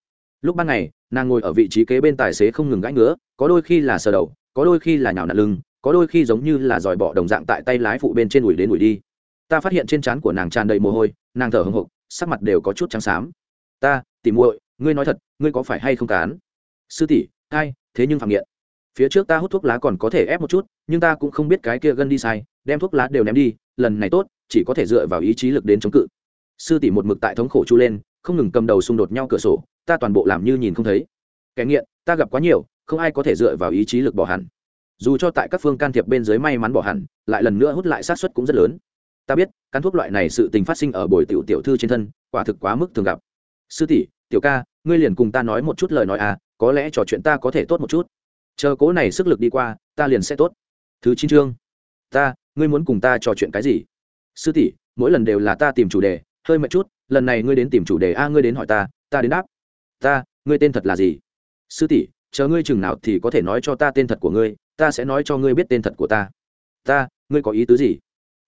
Lúc ban ngày, nàng ngồi ở vị trí kế bên tài xế không ngừng gãi ngứa, có đôi khi là sờ đầu, có đôi khi là nhào nặn lưng có đôi khi giống như là dòi bọ đồng dạng tại tay lái phụ bên trên ủi đến ủi đi. Ta phát hiện trên trán của nàng tràn đầy mồ hôi, nàng thở hồng hộc, sắc mặt đều có chút trắng xám. Ta tìm muội, ngươi nói thật, ngươi có phải hay không cán? Sư tỷ, ai, thế nhưng phạm nghiện. Phía trước ta hút thuốc lá còn có thể ép một chút, nhưng ta cũng không biết cái kia gân đi sai, đem thuốc lá đều ném đi, lần này tốt, chỉ có thể dựa vào ý chí lực đến chống cự. Sư tỷ một mực tại thống khổ chu lên, không ngừng cầm đầu xung đột nhau cửa sổ, ta toàn bộ làm như nhìn không thấy. Kẻ nghiện, ta gặp quá nhiều, không ai có thể dựa vào ý chí lực bỏ hẳn dù cho tại các phương can thiệp bên dưới may mắn bỏ hẳn, lại lần nữa hút lại sát xuất cũng rất lớn. Ta biết căn thuốc loại này sự tình phát sinh ở buổi tiểu tiểu thư trên thân, quả thực quá mức thường gặp. Sư tỷ, tiểu ca, ngươi liền cùng ta nói một chút lời nói à có lẽ trò chuyện ta có thể tốt một chút. Chờ cố này sức lực đi qua, ta liền sẽ tốt. Thứ chín chương. Ta, ngươi muốn cùng ta trò chuyện cái gì? Sư tỷ, mỗi lần đều là ta tìm chủ đề, hơi mệt chút, lần này ngươi đến tìm chủ đề, a, ngươi đến hỏi ta ta đến đáp. Ta, ngươi tên thật là gì? Sư tỷ chờ ngươi chừng nào thì có thể nói cho ta tên thật của ngươi, ta sẽ nói cho ngươi biết tên thật của ta. Ta, ngươi có ý tứ gì?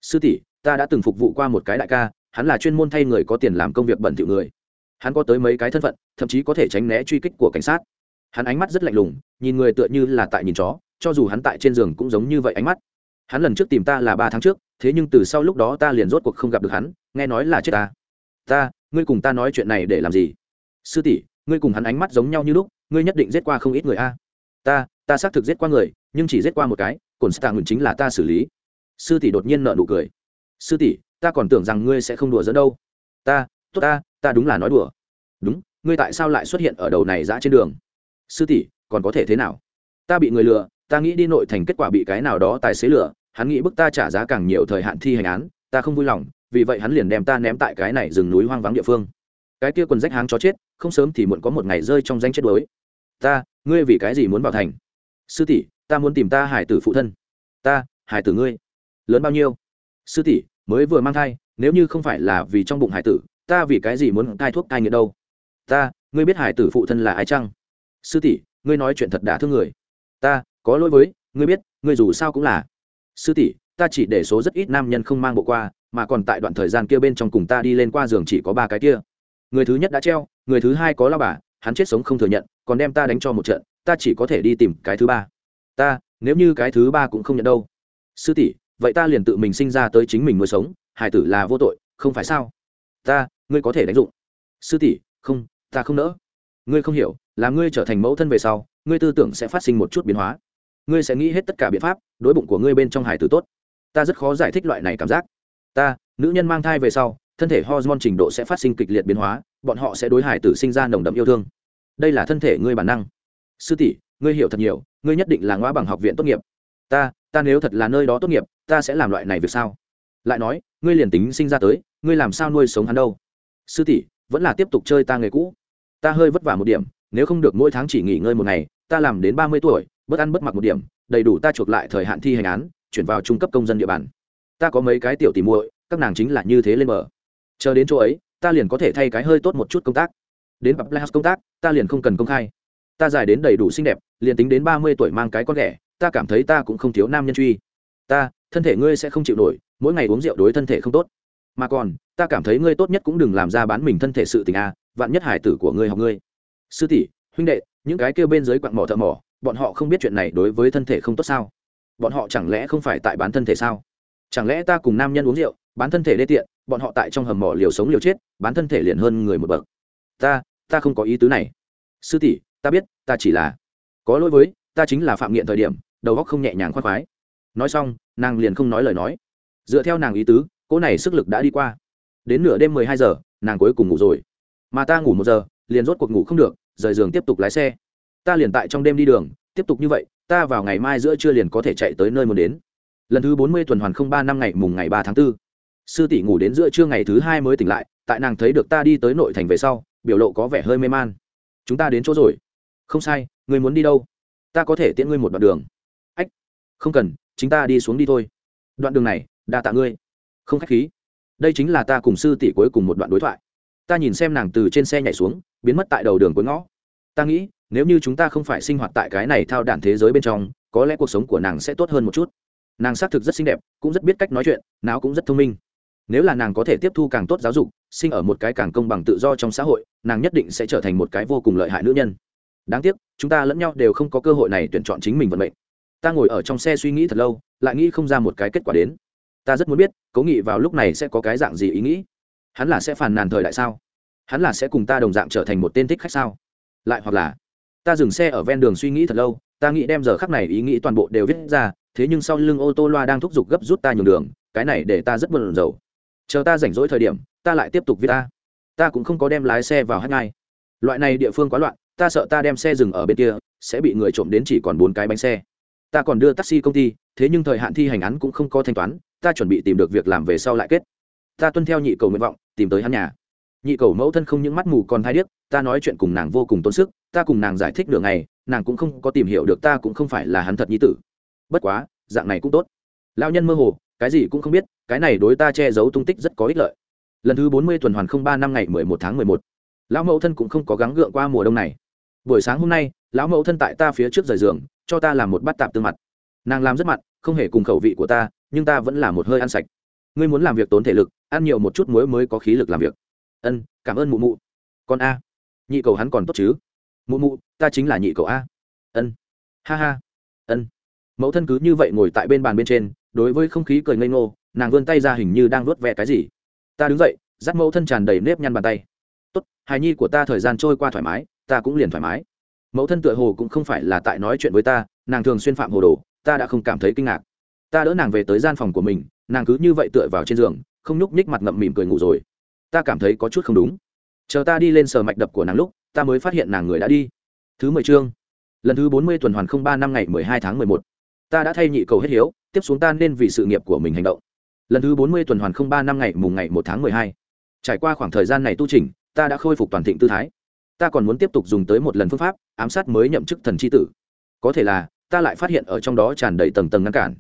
Sư tỷ, ta đã từng phục vụ qua một cái đại ca, hắn là chuyên môn thay người có tiền làm công việc bẩn thỉu người. Hắn có tới mấy cái thân phận, thậm chí có thể tránh né truy kích của cảnh sát. Hắn ánh mắt rất lạnh lùng, nhìn người tựa như là tại nhìn chó, cho dù hắn tại trên giường cũng giống như vậy ánh mắt. Hắn lần trước tìm ta là ba tháng trước, thế nhưng từ sau lúc đó ta liền rốt cuộc không gặp được hắn, nghe nói là chết ta. Ta, ngươi cùng ta nói chuyện này để làm gì? Sư tỷ, ngươi cùng hắn ánh mắt giống nhau như lúc ngươi nhất định giết qua không ít người a. Ta ta xác thực giết qua người, nhưng chỉ giết qua một cái cồn stạng ngừng chính là ta xử lý. Sư tỷ đột nhiên nợ nụ cười. Sư tỷ, ta còn tưởng rằng ngươi sẽ không đùa dẫn đâu. Ta, tốt ta ta đúng là nói đùa. Đúng, ngươi tại sao lại xuất hiện ở đầu này dã trên đường? Sư tỷ, còn có thể thế nào? Ta bị người lừa, ta nghĩ đi nội thành kết quả bị cái nào đó tài xế lừa, hắn nghĩ bức ta trả giá càng nhiều thời hạn thi hành án, ta không vui lòng, vì vậy hắn liền đem ta ném tại cái này rừng núi hoang vắng địa phương. Cái kia quần rách háng chó chết, không sớm thì muộn có một ngày rơi trong danh chết đuối ta, ngươi vì cái gì muốn vào thành? Sư tỷ, ta muốn tìm ta hải tử phụ thân. Ta, hải tử ngươi. Lớn bao nhiêu? Sư tỷ, mới vừa mang thai, nếu như không phải là vì trong bụng hải tử, ta vì cái gì muốn cai thuốc cai nghiện đâu? Ta, ngươi biết hải tử phụ thân là ai chăng? Sư tỷ, ngươi nói chuyện thật đã thương người. Ta, có lỗi với, ngươi biết, ngươi dù sao cũng là. Sư tỷ, ta chỉ để số rất ít nam nhân không mang bộ qua, mà còn tại đoạn thời gian kia bên trong cùng ta đi lên qua giường chỉ có ba cái kia. Người thứ nhất đã treo, người thứ hai có lao bà hắn chết sống không thừa nhận, còn đem ta đánh cho một trận, ta chỉ có thể đi tìm cái thứ ba. Ta, nếu như cái thứ ba cũng không nhận đâu. Sư tỷ, vậy ta liền tự mình sinh ra tới chính mình nuôi sống, hải tử là vô tội, không phải sao? Ta, ngươi có thể đánh dụng. Sư tỷ, không, ta không nỡ. Ngươi không hiểu, là ngươi trở thành mẫu thân về sau, ngươi tư tưởng sẽ phát sinh một chút biến hóa. Ngươi sẽ nghĩ hết tất cả biện pháp, đối bụng của ngươi bên trong hải tử tốt. Ta rất khó giải thích loại này cảm giác. Ta, nữ nhân mang thai về sau, thân thể hormone trình độ sẽ phát sinh kịch liệt biến hóa bọn họ sẽ đối hải tử sinh ra nồng đậm yêu thương. Đây là thân thể ngươi bản năng. Sư tỷ, ngươi hiểu thật nhiều, ngươi nhất định là ngõ bằng học viện tốt nghiệp. Ta ta nếu thật là nơi đó tốt nghiệp, ta sẽ làm loại này việc sao? Lại nói, ngươi liền tính sinh ra tới, ngươi làm sao nuôi sống hắn đâu? Sư tỷ, vẫn là tiếp tục chơi ta nghề cũ. Ta hơi vất vả một điểm, nếu không được mỗi tháng chỉ nghỉ ngơi một ngày, ta làm đến ba mươi tuổi bớt ăn bớt mặc một điểm, đầy đủ ta chuộc lại thời hạn thi hành án, chuyển vào trung cấp công dân địa bàn. Ta có mấy cái tiểu tìm muội, các nàng chính là như thế lên mở. chờ đến chỗ ấy ta liền có thể thay cái hơi tốt một chút công tác. Đến bập house công tác, ta liền không cần công khai. Ta dài đến đầy đủ xinh đẹp, liền tính đến ba mươi tuổi mang cái con ghẻ, ta cảm thấy ta cũng không thiếu nam nhân truy. Ta, thân thể ngươi sẽ không chịu nổi, mỗi ngày uống rượu đối thân thể không tốt. Mà còn, ta cảm thấy ngươi tốt nhất cũng đừng làm ra bán mình thân thể sự tình a, vạn nhất hải tử của ngươi học ngươi. Sư tỷ, huynh đệ, những cái kêu bên dưới quặng mỏ thợ mỏ, bọn họ không biết chuyện này đối với thân thể không tốt sao? Bọn họ chẳng lẽ không phải tại bán thân thể sao? Chẳng lẽ ta cùng nam nhân uống rượu bán thân thể đê tiện, bọn họ tại trong hầm mỏ liều sống liều chết, bán thân thể liền hơn người một bậc. Ta ta không có ý tứ này. Sư tỷ, ta biết, ta chỉ là có lỗi với, ta chính là phạm nghiện thời điểm, đầu óc không nhẹ nhàng khoác khoái. Nói xong, nàng liền không nói lời nói. Dựa theo nàng ý tứ, cỗ này sức lực đã đi qua. Đến nửa đêm mười hai giờ, nàng cuối cùng ngủ rồi. Mà ta ngủ một giờ, liền rốt cuộc ngủ không được, rời giường tiếp tục lái xe. Ta liền tại trong đêm đi đường, tiếp tục như vậy, ta vào ngày mai giữa trưa liền có thể chạy tới nơi muốn đến. Lần thứ bốn mươi tuần hoàn không ba năm ngày mùng ngày ba tháng 4 sư tỷ ngủ đến giữa trưa ngày thứ hai mới tỉnh lại, tại nàng thấy được ta đi tới nội thành về sau, biểu lộ có vẻ hơi mê man. Chúng ta đến chỗ rồi. Không sai, người muốn đi đâu? Ta có thể tiễn ngươi một đoạn đường. Ách, không cần, chính ta đi xuống đi thôi. Đoạn đường này, đa tạ ngươi. Không khách khí. Đây chính là ta cùng sư tỷ cuối cùng một đoạn đối thoại. Ta nhìn xem nàng từ trên xe nhảy xuống, biến mất tại đầu đường cuối ngõ. Ta nghĩ, nếu như chúng ta không phải sinh hoạt tại cái này thao đản thế giới bên trong, có lẽ cuộc sống của nàng sẽ tốt hơn một chút. Nàng xác thực rất xinh đẹp, cũng rất biết cách nói chuyện, não cũng rất thông minh nếu là nàng có thể tiếp thu càng tốt giáo dục, sinh ở một cái càng công bằng tự do trong xã hội, nàng nhất định sẽ trở thành một cái vô cùng lợi hại nữ nhân. Đáng tiếc, chúng ta lẫn nhau đều không có cơ hội này tuyển chọn chính mình vận mệnh. Ta ngồi ở trong xe suy nghĩ thật lâu, lại nghĩ không ra một cái kết quả đến. Ta rất muốn biết, cố nghị vào lúc này sẽ có cái dạng gì ý nghĩ? Hắn là sẽ phàn nàn thời đại sao? Hắn là sẽ cùng ta đồng dạng trở thành một tên thích khách sao? Lại hoặc là, ta dừng xe ở ven đường suy nghĩ thật lâu, ta nghĩ đem giờ khắc này ý nghĩ toàn bộ đều viết ra, thế nhưng sau lưng ô tô loa đang thúc giục gấp rút ta nhường đường, cái này để ta rất buồn rầu chờ ta rảnh rỗi thời điểm, ta lại tiếp tục viết ta. Ta cũng không có đem lái xe vào hát ngay loại này địa phương quá loạn, ta sợ ta đem xe dừng ở bên kia, sẽ bị người trộm đến chỉ còn bốn cái bánh xe. Ta còn đưa taxi công ty, thế nhưng thời hạn thi hành án cũng không có thanh toán, ta chuẩn bị tìm được việc làm về sau lại kết. Ta tuân theo nhị cầu nguyện vọng, tìm tới hắn nhà. Nhị cầu mẫu thân không những mắt mù còn thai điếc, ta nói chuyện cùng nàng vô cùng tốn sức, ta cùng nàng giải thích đường ngày, nàng cũng không có tìm hiểu được ta cũng không phải là hắn thật nhi tử. Bất quá, dạng này cũng tốt. Lao nhân mơ hồ, cái gì cũng không biết cái này đối ta che giấu tung tích rất có ích lợi. Lần thứ bốn mươi tuần hoàn không ba năm ngày mười một tháng mười một. Lão mẫu thân cũng không có gắng gượng qua mùa đông này. Buổi sáng hôm nay, lão mẫu thân tại ta phía trước rời giường, cho ta làm một bát tạp tương mặt. Nàng làm rất mặn, không hề cùng khẩu vị của ta, nhưng ta vẫn là một hơi ăn sạch. Ngươi muốn làm việc tốn thể lực, ăn nhiều một chút muối mới có khí lực làm việc. Ân, cảm ơn mụ mụ. Con a. Nhị cầu hắn còn tốt chứ? Mụ mụ, ta chính là nhị cầu a. Ân. Ha ha. Ân. Mẫu thân cứ như vậy ngồi tại bên bàn bên trên, đối với không khí cười ngây ngô nàng vươn tay ra hình như đang vuốt vẹ cái gì. Ta đứng dậy, dắt mẫu thân tràn đầy nếp nhăn bàn tay. Tốt, hài nhi của ta thời gian trôi qua thoải mái, ta cũng liền thoải mái. Mẫu thân tựa hồ cũng không phải là tại nói chuyện với ta, nàng thường xuyên phạm hồ đồ, ta đã không cảm thấy kinh ngạc. Ta đỡ nàng về tới gian phòng của mình, nàng cứ như vậy tựa vào trên giường, không nhúc nhích mặt ngậm mỉm cười ngủ rồi. Ta cảm thấy có chút không đúng. Chờ ta đi lên sờ mạch đập của nàng lúc, ta mới phát hiện nàng người đã đi. Thứ mười chương. Lần thứ bốn mươi tuần hoàn không ba năm ngày mười hai tháng mười một. Ta đã thay nhị cầu hết hiếu, tiếp xuống ta nên vì sự nghiệp của mình hành động lần thứ bốn mươi tuần hoàn không ba năm ngày, mùng ngày một tháng mười hai. Trải qua khoảng thời gian này tu trình ta đã khôi phục toàn thịnh tư thái. Ta còn muốn tiếp tục dùng tới một lần phương pháp, ám sát mới nhậm chức thần c h i tử. Có thể là, ta lại phát hiện ở trong đó tràn đầy tầng tầng ngăn cản.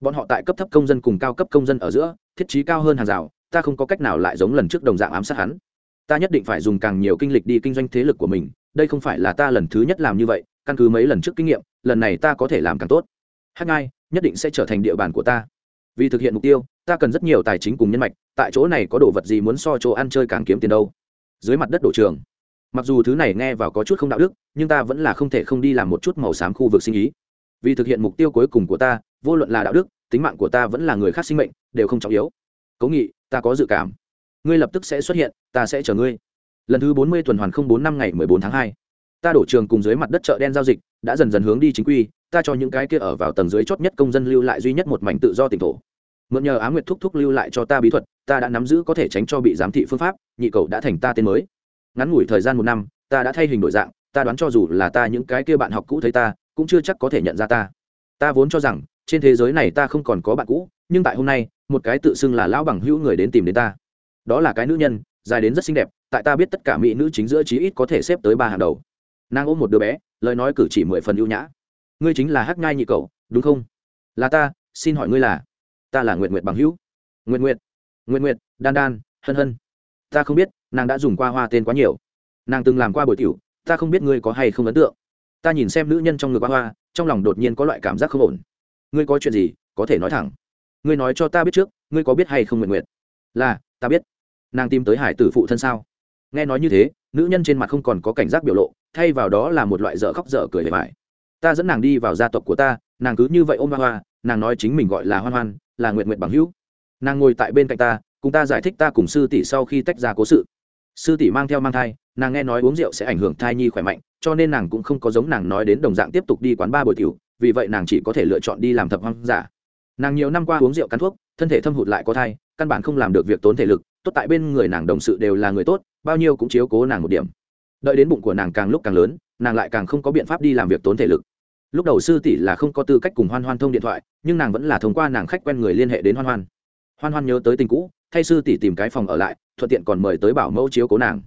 Bọn họ tại cấp thấp công dân cùng cao cấp công dân ở giữa, thiết chí cao hơn hàng rào, ta không có cách nào lại giống lần trước đồng dạng ám sát hắn. Ta nhất định phải dùng càng nhiều kinh lịch đi kinh doanh thế lực của mình, đây không phải là ta lần thứ nhất làm như vậy, căn cứ mấy lần trước kinh nghiệm, lần này ta có thể làm càng tốt. Hát ngai nhất định sẽ trở thành địa bàn của ta vì thực hiện mục tiêu, ta cần rất nhiều tài chính cùng nhân mạch, tại chỗ này có đồ vật gì muốn so chỗ ăn chơi càng kiếm tiền đâu. Dưới mặt đất đổ trường. Mặc dù thứ này nghe vào có chút không đạo đức, nhưng ta vẫn là không thể không đi làm một chút màu xám khu vực sinh ý. Vì thực hiện mục tiêu cuối cùng của ta, vô luận là đạo đức, tính mạng của ta vẫn là người khác sinh mệnh, đều không trọng yếu. Cố nghị, ta có dự cảm. Ngươi lập tức sẽ xuất hiện, ta sẽ chờ ngươi. Lần thứ bốn mươi tuần hoàn không bốn năm ngày mười bốn tháng hai. Ta đổ trường cùng dưới mặt đất chợ đen giao dịch, đã dần dần hướng đi chính quy ta cho những cái kia ở vào tầng dưới chót nhất công dân lưu lại duy nhất một mảnh tự do tỉnh thổ. Mượn nhờ á nguyệt thúc thúc lưu lại cho ta bí thuật, ta đã nắm giữ có thể tránh cho bị giám thị phương pháp, nhị cầu đã thành ta tên mới. Ngắn ngủi thời gian một năm, ta đã thay hình đổi dạng, ta đoán cho dù là ta những cái kia bạn học cũ thấy ta, cũng chưa chắc có thể nhận ra ta. Ta vốn cho rằng, trên thế giới này ta không còn có bạn cũ, nhưng tại hôm nay, một cái tự xưng là lão bằng hữu người đến tìm đến ta. Đó là cái nữ nhân, dài đến rất xinh đẹp, tại ta biết tất cả mỹ nữ chính giữa chí ít có thể xếp tới ba hàng đầu. Nàng ôm một đứa bé, lời nói cử chỉ mười phần ưu nhã ngươi chính là hắc Nhai nhị cậu, đúng không? Là ta, xin hỏi ngươi là? Ta là nguyện nguyện bằng hữu. Nguyện nguyện nguyện nguyện đan đan, hân hân. Ta không biết, nàng đã dùng qua hoa tên quá nhiều. Nàng từng làm qua buổi tiểu, ta không biết ngươi có hay không ấn tượng. Ta nhìn xem nữ nhân trong ngực hoa hoa, trong lòng đột nhiên có loại cảm giác không ổn. Ngươi có chuyện gì, có thể nói thẳng. Ngươi nói cho ta biết trước, ngươi có biết hay không nguyện nguyện là, ta biết. Nàng tìm tới hải tử phụ thân sao? Nghe nói như thế, nữ nhân trên mặt không còn có cảnh giác biểu lộ, thay vào đó là một loại dở khóc dở cười bề mại ta dẫn nàng đi vào gia tộc của ta, nàng cứ như vậy ôm hoa hoa, nàng nói chính mình gọi là hoan hoan, là nguyện nguyện bằng hữu. Nàng ngồi tại bên cạnh ta, cùng ta giải thích ta cùng sư tỷ sau khi tách ra cố sự. Sư tỷ mang theo mang thai, nàng nghe nói uống rượu sẽ ảnh hưởng thai nhi khỏe mạnh, cho nên nàng cũng không có giống nàng nói đến đồng dạng tiếp tục đi quán ba buổi tiểu, vì vậy nàng chỉ có thể lựa chọn đi làm thập hoang giả. Nàng nhiều năm qua uống rượu cắn thuốc, thân thể thâm hụt lại có thai, căn bản không làm được việc tốn thể lực, tốt tại bên người nàng đồng sự đều là người tốt, bao nhiêu cũng chiếu cố nàng một điểm. Đợi đến bụng của nàng càng lúc càng lớn, nàng lại càng không có biện pháp đi làm việc tốn thể lực lúc đầu sư tỷ là không có tư cách cùng hoan hoan thông điện thoại, nhưng nàng vẫn là thông qua nàng khách quen người liên hệ đến hoan hoan. Hoan hoan nhớ tới tình cũ, thay sư tỷ tìm cái phòng ở lại, thuận tiện còn mời tới bảo mẫu chiếu cố nàng.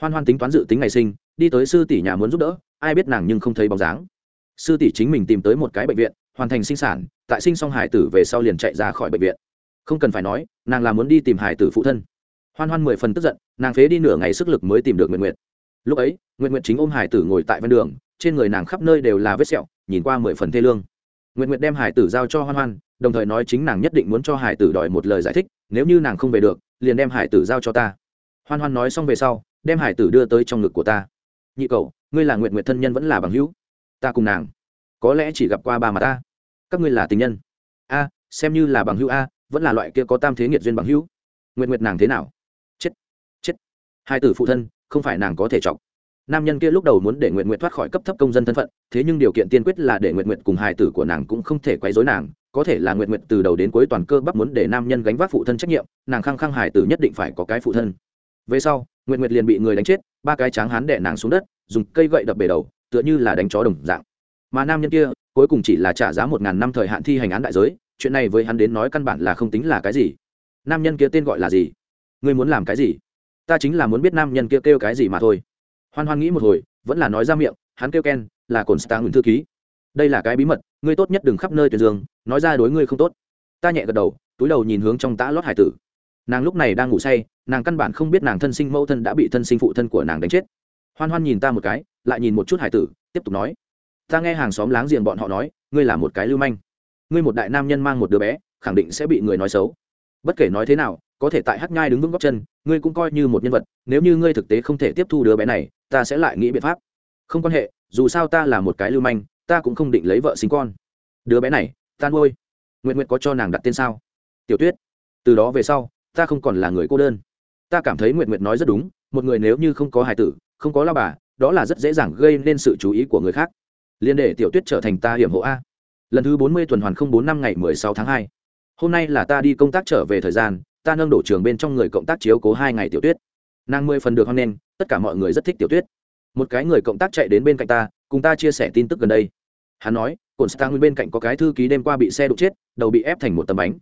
Hoan hoan tính toán dự tính ngày sinh, đi tới sư tỷ nhà muốn giúp đỡ, ai biết nàng nhưng không thấy bóng dáng. Sư tỷ chính mình tìm tới một cái bệnh viện, hoàn thành sinh sản, tại sinh xong hải tử về sau liền chạy ra khỏi bệnh viện. Không cần phải nói, nàng là muốn đi tìm hải tử phụ thân. Hoan hoan mười phần tức giận, nàng phế đi nửa ngày sức lực mới tìm được nguyện nguyện lúc ấy nguyện nguyện chính ôm hải tử ngồi tại ven đường trên người nàng khắp nơi đều là vết sẹo, nhìn qua mười phần thê lương. Nguyện nguyện đem hải tử giao cho hoan hoan, đồng thời nói chính nàng nhất định muốn cho hải tử đòi một lời giải thích, nếu như nàng không về được, liền đem hải tử giao cho ta. Hoan hoan nói xong về sau, đem hải tử đưa tới trong ngực của ta. Nhị cậu, ngươi là nguyện nguyện thân nhân vẫn là bằng hữu? Ta cùng nàng, có lẽ chỉ gặp qua ba mà ta. Các ngươi là tình nhân? A, xem như là bằng hữu a, vẫn là loại kia có tam thế nghiệt duyên bằng hữu. Nguyện nguyện nàng thế nào? Chết chết. Hai tử phụ thân, không phải nàng có thể chọc nam nhân kia lúc đầu muốn để nguyện nguyện thoát khỏi cấp thấp công dân thân phận, thế nhưng điều kiện tiên quyết là để nguyện nguyện cùng hài tử của nàng cũng không thể quấy dối nàng. Có thể là nguyện nguyện từ đầu đến cuối toàn cơ bắp muốn để nam nhân gánh vác phụ thân trách nhiệm, nàng khăng khăng hài tử nhất định phải có cái phụ thân. Về sau nguyện nguyện liền bị người đánh chết, ba cái tráng hán đẻ nàng xuống đất, dùng cây gậy đập bể đầu, tựa như là đánh chó đồng dạng. Mà nam nhân kia, cuối cùng chỉ là trả giá một ngàn năm thời hạn thi hành án đại giới, chuyện này với hắn đến nói căn bản là không tính là cái gì. Nam nhân kia tên gọi là gì? Ngươi muốn làm cái gì? Ta chính là muốn biết nam nhân kia kêu cái gì mà thôi hoan hoan nghĩ một hồi, vẫn là nói ra miệng, hắn kêu ken, là cồn stang ngừng thư ký. Đây là cái bí mật, ngươi tốt nhất đừng khắp nơi tuyển dương, nói ra đối ngươi không tốt. Ta nhẹ gật đầu, túi đầu nhìn hướng trong tã lót hải tử. Nàng lúc này đang ngủ say, nàng căn bản không biết nàng thân sinh mẫu thân đã bị thân sinh phụ thân của nàng đánh chết. Hoan hoan nhìn ta một cái, lại nhìn một chút hải tử, tiếp tục nói. Ta nghe hàng xóm láng giềng bọn họ nói, ngươi là một cái lưu manh. Ngươi một đại nam nhân mang một đứa bé, khẳng định sẽ bị người nói xấu. Bất kể nói thế nào, có thể tại hát nhai đứng vững góc chân, ngươi cũng coi như một nhân vật, nếu như ngươi thực tế không thể tiếp thu đứa bé này ta sẽ lại nghĩ biện pháp. Không quan hệ, dù sao ta là một cái lưu manh, ta cũng không định lấy vợ sinh con. Đứa bé này, tan ngôi nguyện nguyện có cho nàng đặt tên sao? Tiểu tuyết. Từ đó về sau, ta không còn là người cô đơn. Ta cảm thấy nguyện nguyện nói rất đúng, một người nếu như không có hài tử, không có lao bà, đó là rất dễ dàng gây nên sự chú ý của người khác. Liên để tiểu tuyết trở thành ta hiểm hộ a. Lần thứ bốn mươi tuần hoàn không bốn năm ngày mười sáu tháng hai. Hôm nay là ta đi công tác trở về thời gian, ta nâng đổ trường bên trong người cộng tác chiếu cố hai ngày tiểu tuyết nàng mười phần được hoan nghênh, tất cả mọi người rất thích tiểu tuyết. Một cái người cộng tác chạy đến bên cạnh ta, cùng ta chia sẻ tin tức gần đây. Hắn nói cồn stang nguyên bên cạnh có cái thư ký đêm qua bị xe đụng chết, đầu bị ép thành một tấm bánh.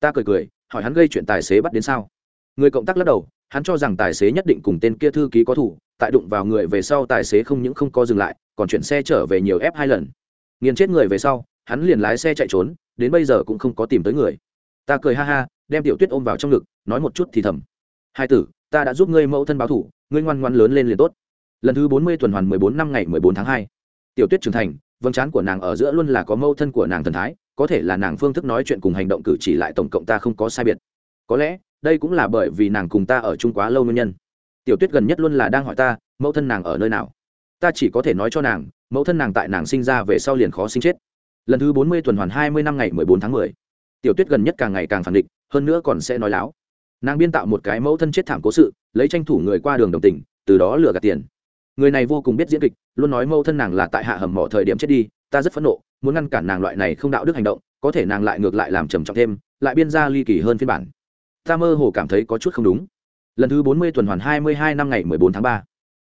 Ta cười cười, hỏi hắn gây chuyện tài xế bắt đến sao? Người cộng tác lắc đầu, hắn cho rằng tài xế nhất định cùng tên kia thư ký có thủ, tại đụng vào người về sau tài xế không những không có dừng lại, còn chuyển xe trở về nhiều ép hai lần. Nghiền chết người về sau, hắn liền lái xe chạy trốn, đến bây giờ cũng không có tìm tới người. Ta cười ha ha, đem tiểu tuyết ôm vào trong ngực, nói một chút thì thầm. Hai tử ta đã giúp ngươi mẫu thân báo thủ, ngươi ngoan ngoan lớn lên liền tốt. Lần thứ bốn mươi tuần hoàn mười bốn năm ngày mười bốn tháng hai. Tiểu tuyết trưởng thành vâng trán của nàng ở giữa luôn là có mẫu thân của nàng thần thái, có thể là nàng phương thức nói chuyện cùng hành động cử chỉ lại tổng cộng ta không có sai biệt. Có lẽ, đây cũng là bởi vì nàng cùng ta ở chung quá lâu nguyên nhân. Tiểu tuyết gần nhất luôn là đang hỏi ta, mẫu thân nàng ở nơi nào? Ta chỉ có thể nói cho nàng, mẫu thân nàng tại nàng sinh ra về sau liền khó sinh chết. Lần thứ bốn mươi tuần hoàn hai mươi năm ngày mười bốn tháng mười. Tiểu tuyết gần nhất càng ngày càng phản định hơn nữa còn sẽ nói láo nàng biên tạo một cái mẫu thân chết thảm cố sự, lấy tranh thủ người qua đường đồng tình, từ đó lừa gạt tiền. Người này vô cùng biết diễn kịch, luôn nói mẫu thân nàng là tại hạ hầm mỏ thời điểm chết đi, ta rất phẫn nộ, muốn ngăn cản nàng loại này không đạo đức hành động, có thể nàng lại ngược lại làm trầm trọng thêm, lại biên ra ly kỳ hơn phiên bản. Ta mơ hồ cảm thấy có chút không đúng. Lần thứ bốn mươi tuần hoàn hai mươi hai năm ngày mười bốn tháng ba.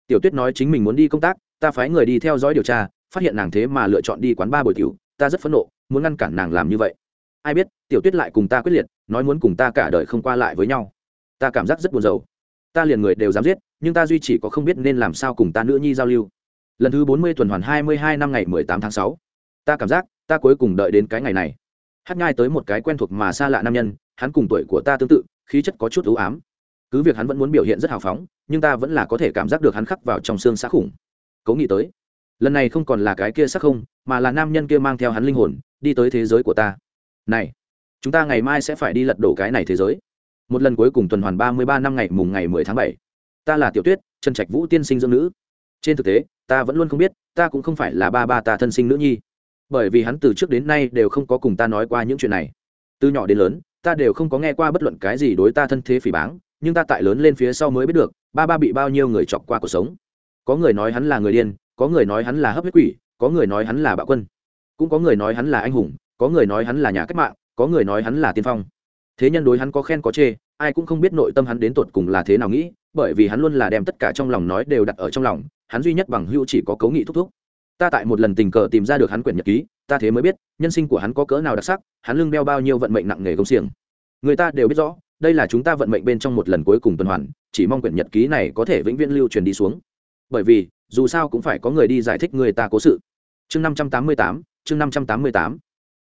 Tiểu tuyết nói chính mình muốn đi công tác, ta phái người đi theo dõi điều tra, phát hiện nàng thế mà lựa chọn đi quán ba buổi tiểu, ta rất phẫn nộ, muốn ngăn cản nàng làm như vậy. Ai biết, tiểu tuyết lại cùng ta quyết liệt nói muốn cùng ta cả đời không qua lại với nhau. Ta cảm giác rất buồn rầu. Ta liền người đều dám giết, nhưng ta duy chỉ có không biết nên làm sao cùng ta nữ nhi giao lưu. Lần thứ bốn mươi tuần hoàn hai mươi hai năm ngày mười tám tháng sáu. Ta cảm giác, ta cuối cùng đợi đến cái ngày này. Hát ngai tới một cái quen thuộc mà xa lạ nam nhân, hắn cùng tuổi của ta tương tự, khí chất có chút ưu ám. Cứ việc hắn vẫn muốn biểu hiện rất hào phóng, nhưng ta vẫn là có thể cảm giác được hắn khắc vào trong xương xác khủng. Cố nghĩ tới, lần này không còn là cái kia sắc không, mà là nam nhân kia mang theo hắn linh hồn, đi tới thế giới của ta. Này chúng ta ngày mai sẽ phải đi lật đổ cái này thế giới. Một lần cuối cùng tuần hoàn ba mươi ba năm ngày mùng ngày mười tháng bảy. Ta là tiểu tuyết, trần trạch vũ tiên sinh dưỡng nữ. Trên thực tế, ta vẫn luôn không biết, ta cũng không phải là ba ba ta thân sinh nữ nhi. Bởi vì hắn từ trước đến nay đều không có cùng ta nói qua những chuyện này. Từ nhỏ đến lớn, ta đều không có nghe qua bất luận cái gì đối ta thân thế phỉ báng, nhưng ta tại lớn lên phía sau mới biết được, ba ba bị bao nhiêu người chọc qua cuộc sống. Có người nói hắn là người điên, có người nói hắn là hấp huyết quỷ, có người nói hắn là bạo quân. Cũng có người nói hắn là anh hùng, có người nói hắn là nhà cách mạng có người nói hắn là tiên phong. Thế nhân đối hắn có khen có chê, ai cũng không biết nội tâm hắn đến tột cùng là thế nào nghĩ, bởi vì hắn luôn là đem tất cả trong lòng nói đều đặt ở trong lòng, hắn duy nhất bằng hữu chỉ có cấu nghị thúc thúc. Ta tại một lần tình cờ tìm ra được hắn quyển nhật ký, ta thế mới biết, nhân sinh của hắn có cỡ nào đặc sắc, hắn lưng đeo bao nhiêu vận mệnh nặng nề công xiềng. Người ta đều biết rõ, đây là chúng ta vận mệnh bên trong một lần cuối cùng tuần hoàn, chỉ mong quyển nhật ký này có thể vĩnh viễn lưu truyền đi xuống. Bởi vì, dù sao cũng phải có người đi giải thích người ta cố sự. Chương năm trăm tám mươi tám, chương năm trăm tám mươi tám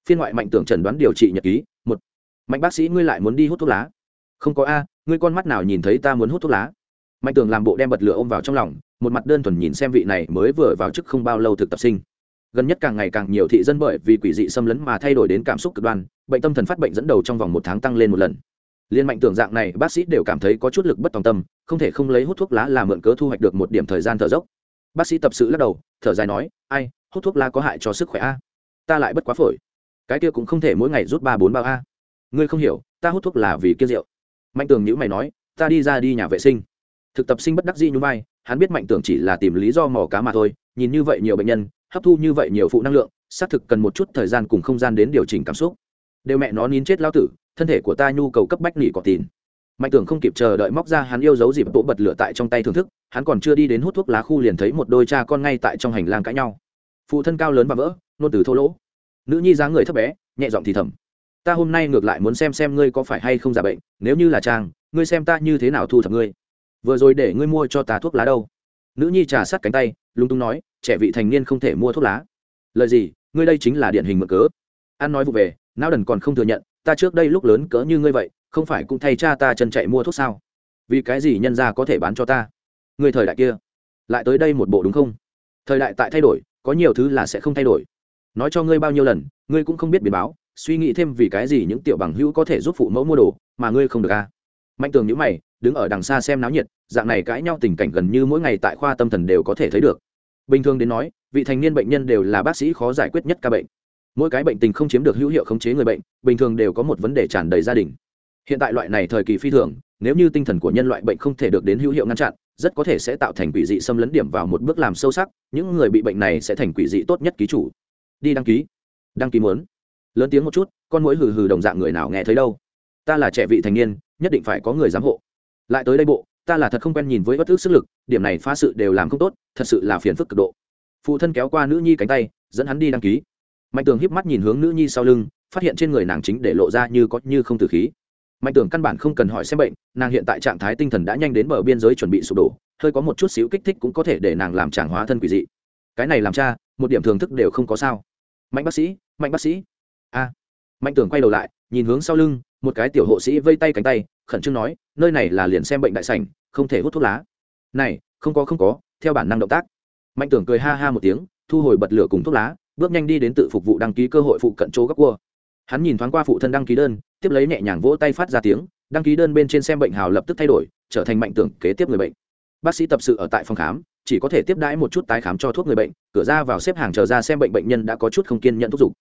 phiên ngoại mạnh tưởng trần đoán điều trị nhật ký, một, mạnh bác sĩ ngươi lại muốn đi hút thuốc lá. Không có a, ngươi con mắt nào nhìn thấy ta muốn hút thuốc lá? Mạnh tường làm bộ đem bật lửa ôm vào trong lòng, một mặt đơn thuần nhìn xem vị này mới vừa vào chức không bao lâu thực tập sinh. Gần nhất càng ngày càng nhiều thị dân bởi vì quỷ dị xâm lấn mà thay đổi đến cảm xúc cực đoan, bệnh tâm thần phát bệnh dẫn đầu trong vòng một tháng tăng lên một lần. Liên mạnh tưởng dạng này, bác sĩ đều cảm thấy có chút lực bất tòng tâm, không thể không lấy hút thuốc lá làm mượn cớ thu hoạch được một điểm thời gian thở dốc. Bác sĩ tập sự lắc đầu, thở dài nói, ai, hút thuốc lá có hại cho sức khỏe a? Ta lại bất quá phổi cái kia cũng không thể mỗi ngày rút ba bốn bao a. Ngươi không hiểu, ta hút thuốc là vì kia rượu. Mạnh tường nhữ mày nói, ta đi ra đi nhà vệ sinh. Thực tập sinh bất đắc dĩ nhún vai, hắn biết mạnh tưởng chỉ là tìm lý do mò cá mà thôi, nhìn như vậy nhiều bệnh nhân, hấp thu như vậy nhiều phụ năng lượng, xác thực cần một chút thời gian cùng không gian đến điều chỉnh cảm xúc. Đều mẹ nó nín chết lao tử, thân thể của ta nhu cầu cấp bách nỉ cỏ tin mạnh tưởng không kịp chờ đợi móc ra hắn yêu dấu dịp bộ bật lửa tại trong tay thưởng thức, hắn còn chưa đi đến hút thuốc lá khu liền thấy một đôi cha con ngay tại trong hành lang cãi nhau. Phụ thân cao lớn và vỡ, nôn từ thô lỗ nữ nhi dáng người thấp bé, nhẹ giọng thì thầm. Ta hôm nay ngược lại muốn xem xem ngươi có phải hay không giả bệnh, nếu như là trang ngươi xem ta như thế nào thu thập ngươi. Vừa rồi để ngươi mua cho ta thuốc lá đâu? Nữ nhi trà sát cánh tay lung tung nói, trẻ vị thành niên không thể mua thuốc lá. Lời gì, ngươi đây chính là điển hình mực cớ. An nói vụ về, não đần còn không thừa nhận, ta trước đây lúc lớn cỡ như ngươi vậy, không phải cũng thay cha ta chân chạy mua thuốc sao? Vì cái gì nhân ra có thể bán cho ta? Người thời đại kia, lại tới đây một bộ đúng không? Thời đại tại thay đổi, có nhiều thứ là sẽ không thay đổi nói cho ngươi bao nhiêu lần, ngươi cũng không biết biến báo, suy nghĩ thêm vì cái gì những tiểu bằng hữu có thể giúp phụ mẫu mua đồ mà ngươi không được a à. mạnh tường nhữ mày, đứng ở đằng xa xem náo nhiệt, dạng này cãi nhau tình cảnh gần như mỗi ngày tại khoa tâm thần đều có thể thấy được. Bình thường đến nói, vị thành niên bệnh nhân đều là bác sĩ khó giải quyết nhất ca bệnh. Mỗi cái bệnh tình không chiếm được hữu hiệu khống chế người bệnh, bình thường đều có một vấn đề tràn đầy gia đình. Hiện tại loại này thời kỳ phi thường, nếu như tinh thần của nhân loại bệnh không thể được đến hữu hiệu ngăn chặn, rất có thể sẽ tạo thành quỷ dị xâm lấn điểm vào một bước làm sâu sắc, những người bị bệnh này sẽ thành quỷ dị tốt nhất ký chủ đi đăng ký. Đăng ký muốn. Lớn tiếng một chút, con mũi hừ hừ đồng dạng người nào nghe thấy đâu. Ta là trẻ vị thành niên, nhất định phải có người giám hộ. Lại tới đây bộ, ta là thật không quen nhìn với bất ước sức lực, điểm này phá sự đều làm không tốt, thật sự là phiền phức cực độ. Phụ thân kéo qua nữ nhi cánh tay, dẫn hắn đi đăng ký. Mạnh tường híp mắt nhìn hướng nữ nhi sau lưng, phát hiện trên người nàng chính để lộ ra như có như không từ khí. Mạnh tường căn bản không cần hỏi xem bệnh, nàng hiện tại trạng thái tinh thần đã nhanh đến bờ biên giới chuẩn bị sụp đổ, hơi có một chút xíu kích thích cũng có thể để nàng làm tràng hóa thân quỷ dị. Cái này làm cha, một điểm thưởng thức đều không có sao mạnh bác sĩ, mạnh bác sĩ. A. Mạnh tường quay đầu lại, nhìn hướng sau lưng, một cái tiểu hộ sĩ vây tay cánh tay, khẩn trương nói, nơi này là liền xem bệnh đại sảnh, không thể hút thuốc lá. Này, không có không có, theo bản năng động tác. Mạnh tưởng cười ha ha một tiếng, thu hồi bật lửa cùng thuốc lá, bước nhanh đi đến tự phục vụ đăng ký cơ hội phụ cận chỗ góc cua. Hắn nhìn thoáng qua phụ thân đăng ký đơn, tiếp lấy nhẹ nhàng vỗ tay phát ra tiếng, đăng ký đơn bên trên xem bệnh hào lập tức thay đổi, trở thành mạnh tưởng kế tiếp người bệnh. Bác sĩ tập sự ở tại phòng khám chỉ có thể tiếp đãi một chút tái khám cho thuốc người bệnh, cửa ra vào xếp hàng chờ ra xem bệnh bệnh nhân đã có chút không kiên nhận thúc giục.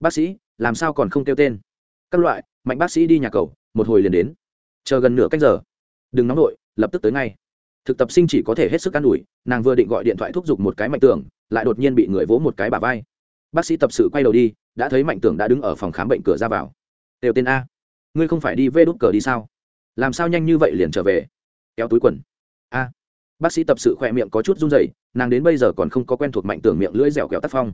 Bác sĩ, làm sao còn không kêu tên? Các loại, mạnh bác sĩ đi nhà cầu, một hồi liền đến. Chờ gần nửa cách giờ. Đừng nóng nổi lập tức tới ngay. Thực tập sinh chỉ có thể hết sức can ủi, nàng vừa định gọi điện thoại thúc giục một cái mạnh tưởng lại đột nhiên bị người vỗ một cái bà vai. Bác sĩ tập sự quay đầu đi, đã thấy mạnh tưởng đã đứng ở phòng khám bệnh cửa ra vào. Đều tên a, ngươi không phải đi vê đốt cờ đi sao? Làm sao nhanh như vậy liền trở về? Kéo túi quần. A bác sĩ tập sự khỏe miệng có chút run rẩy, nàng đến bây giờ còn không có quen thuộc mạnh tưởng miệng lưỡi dẻo kẹo tác phong.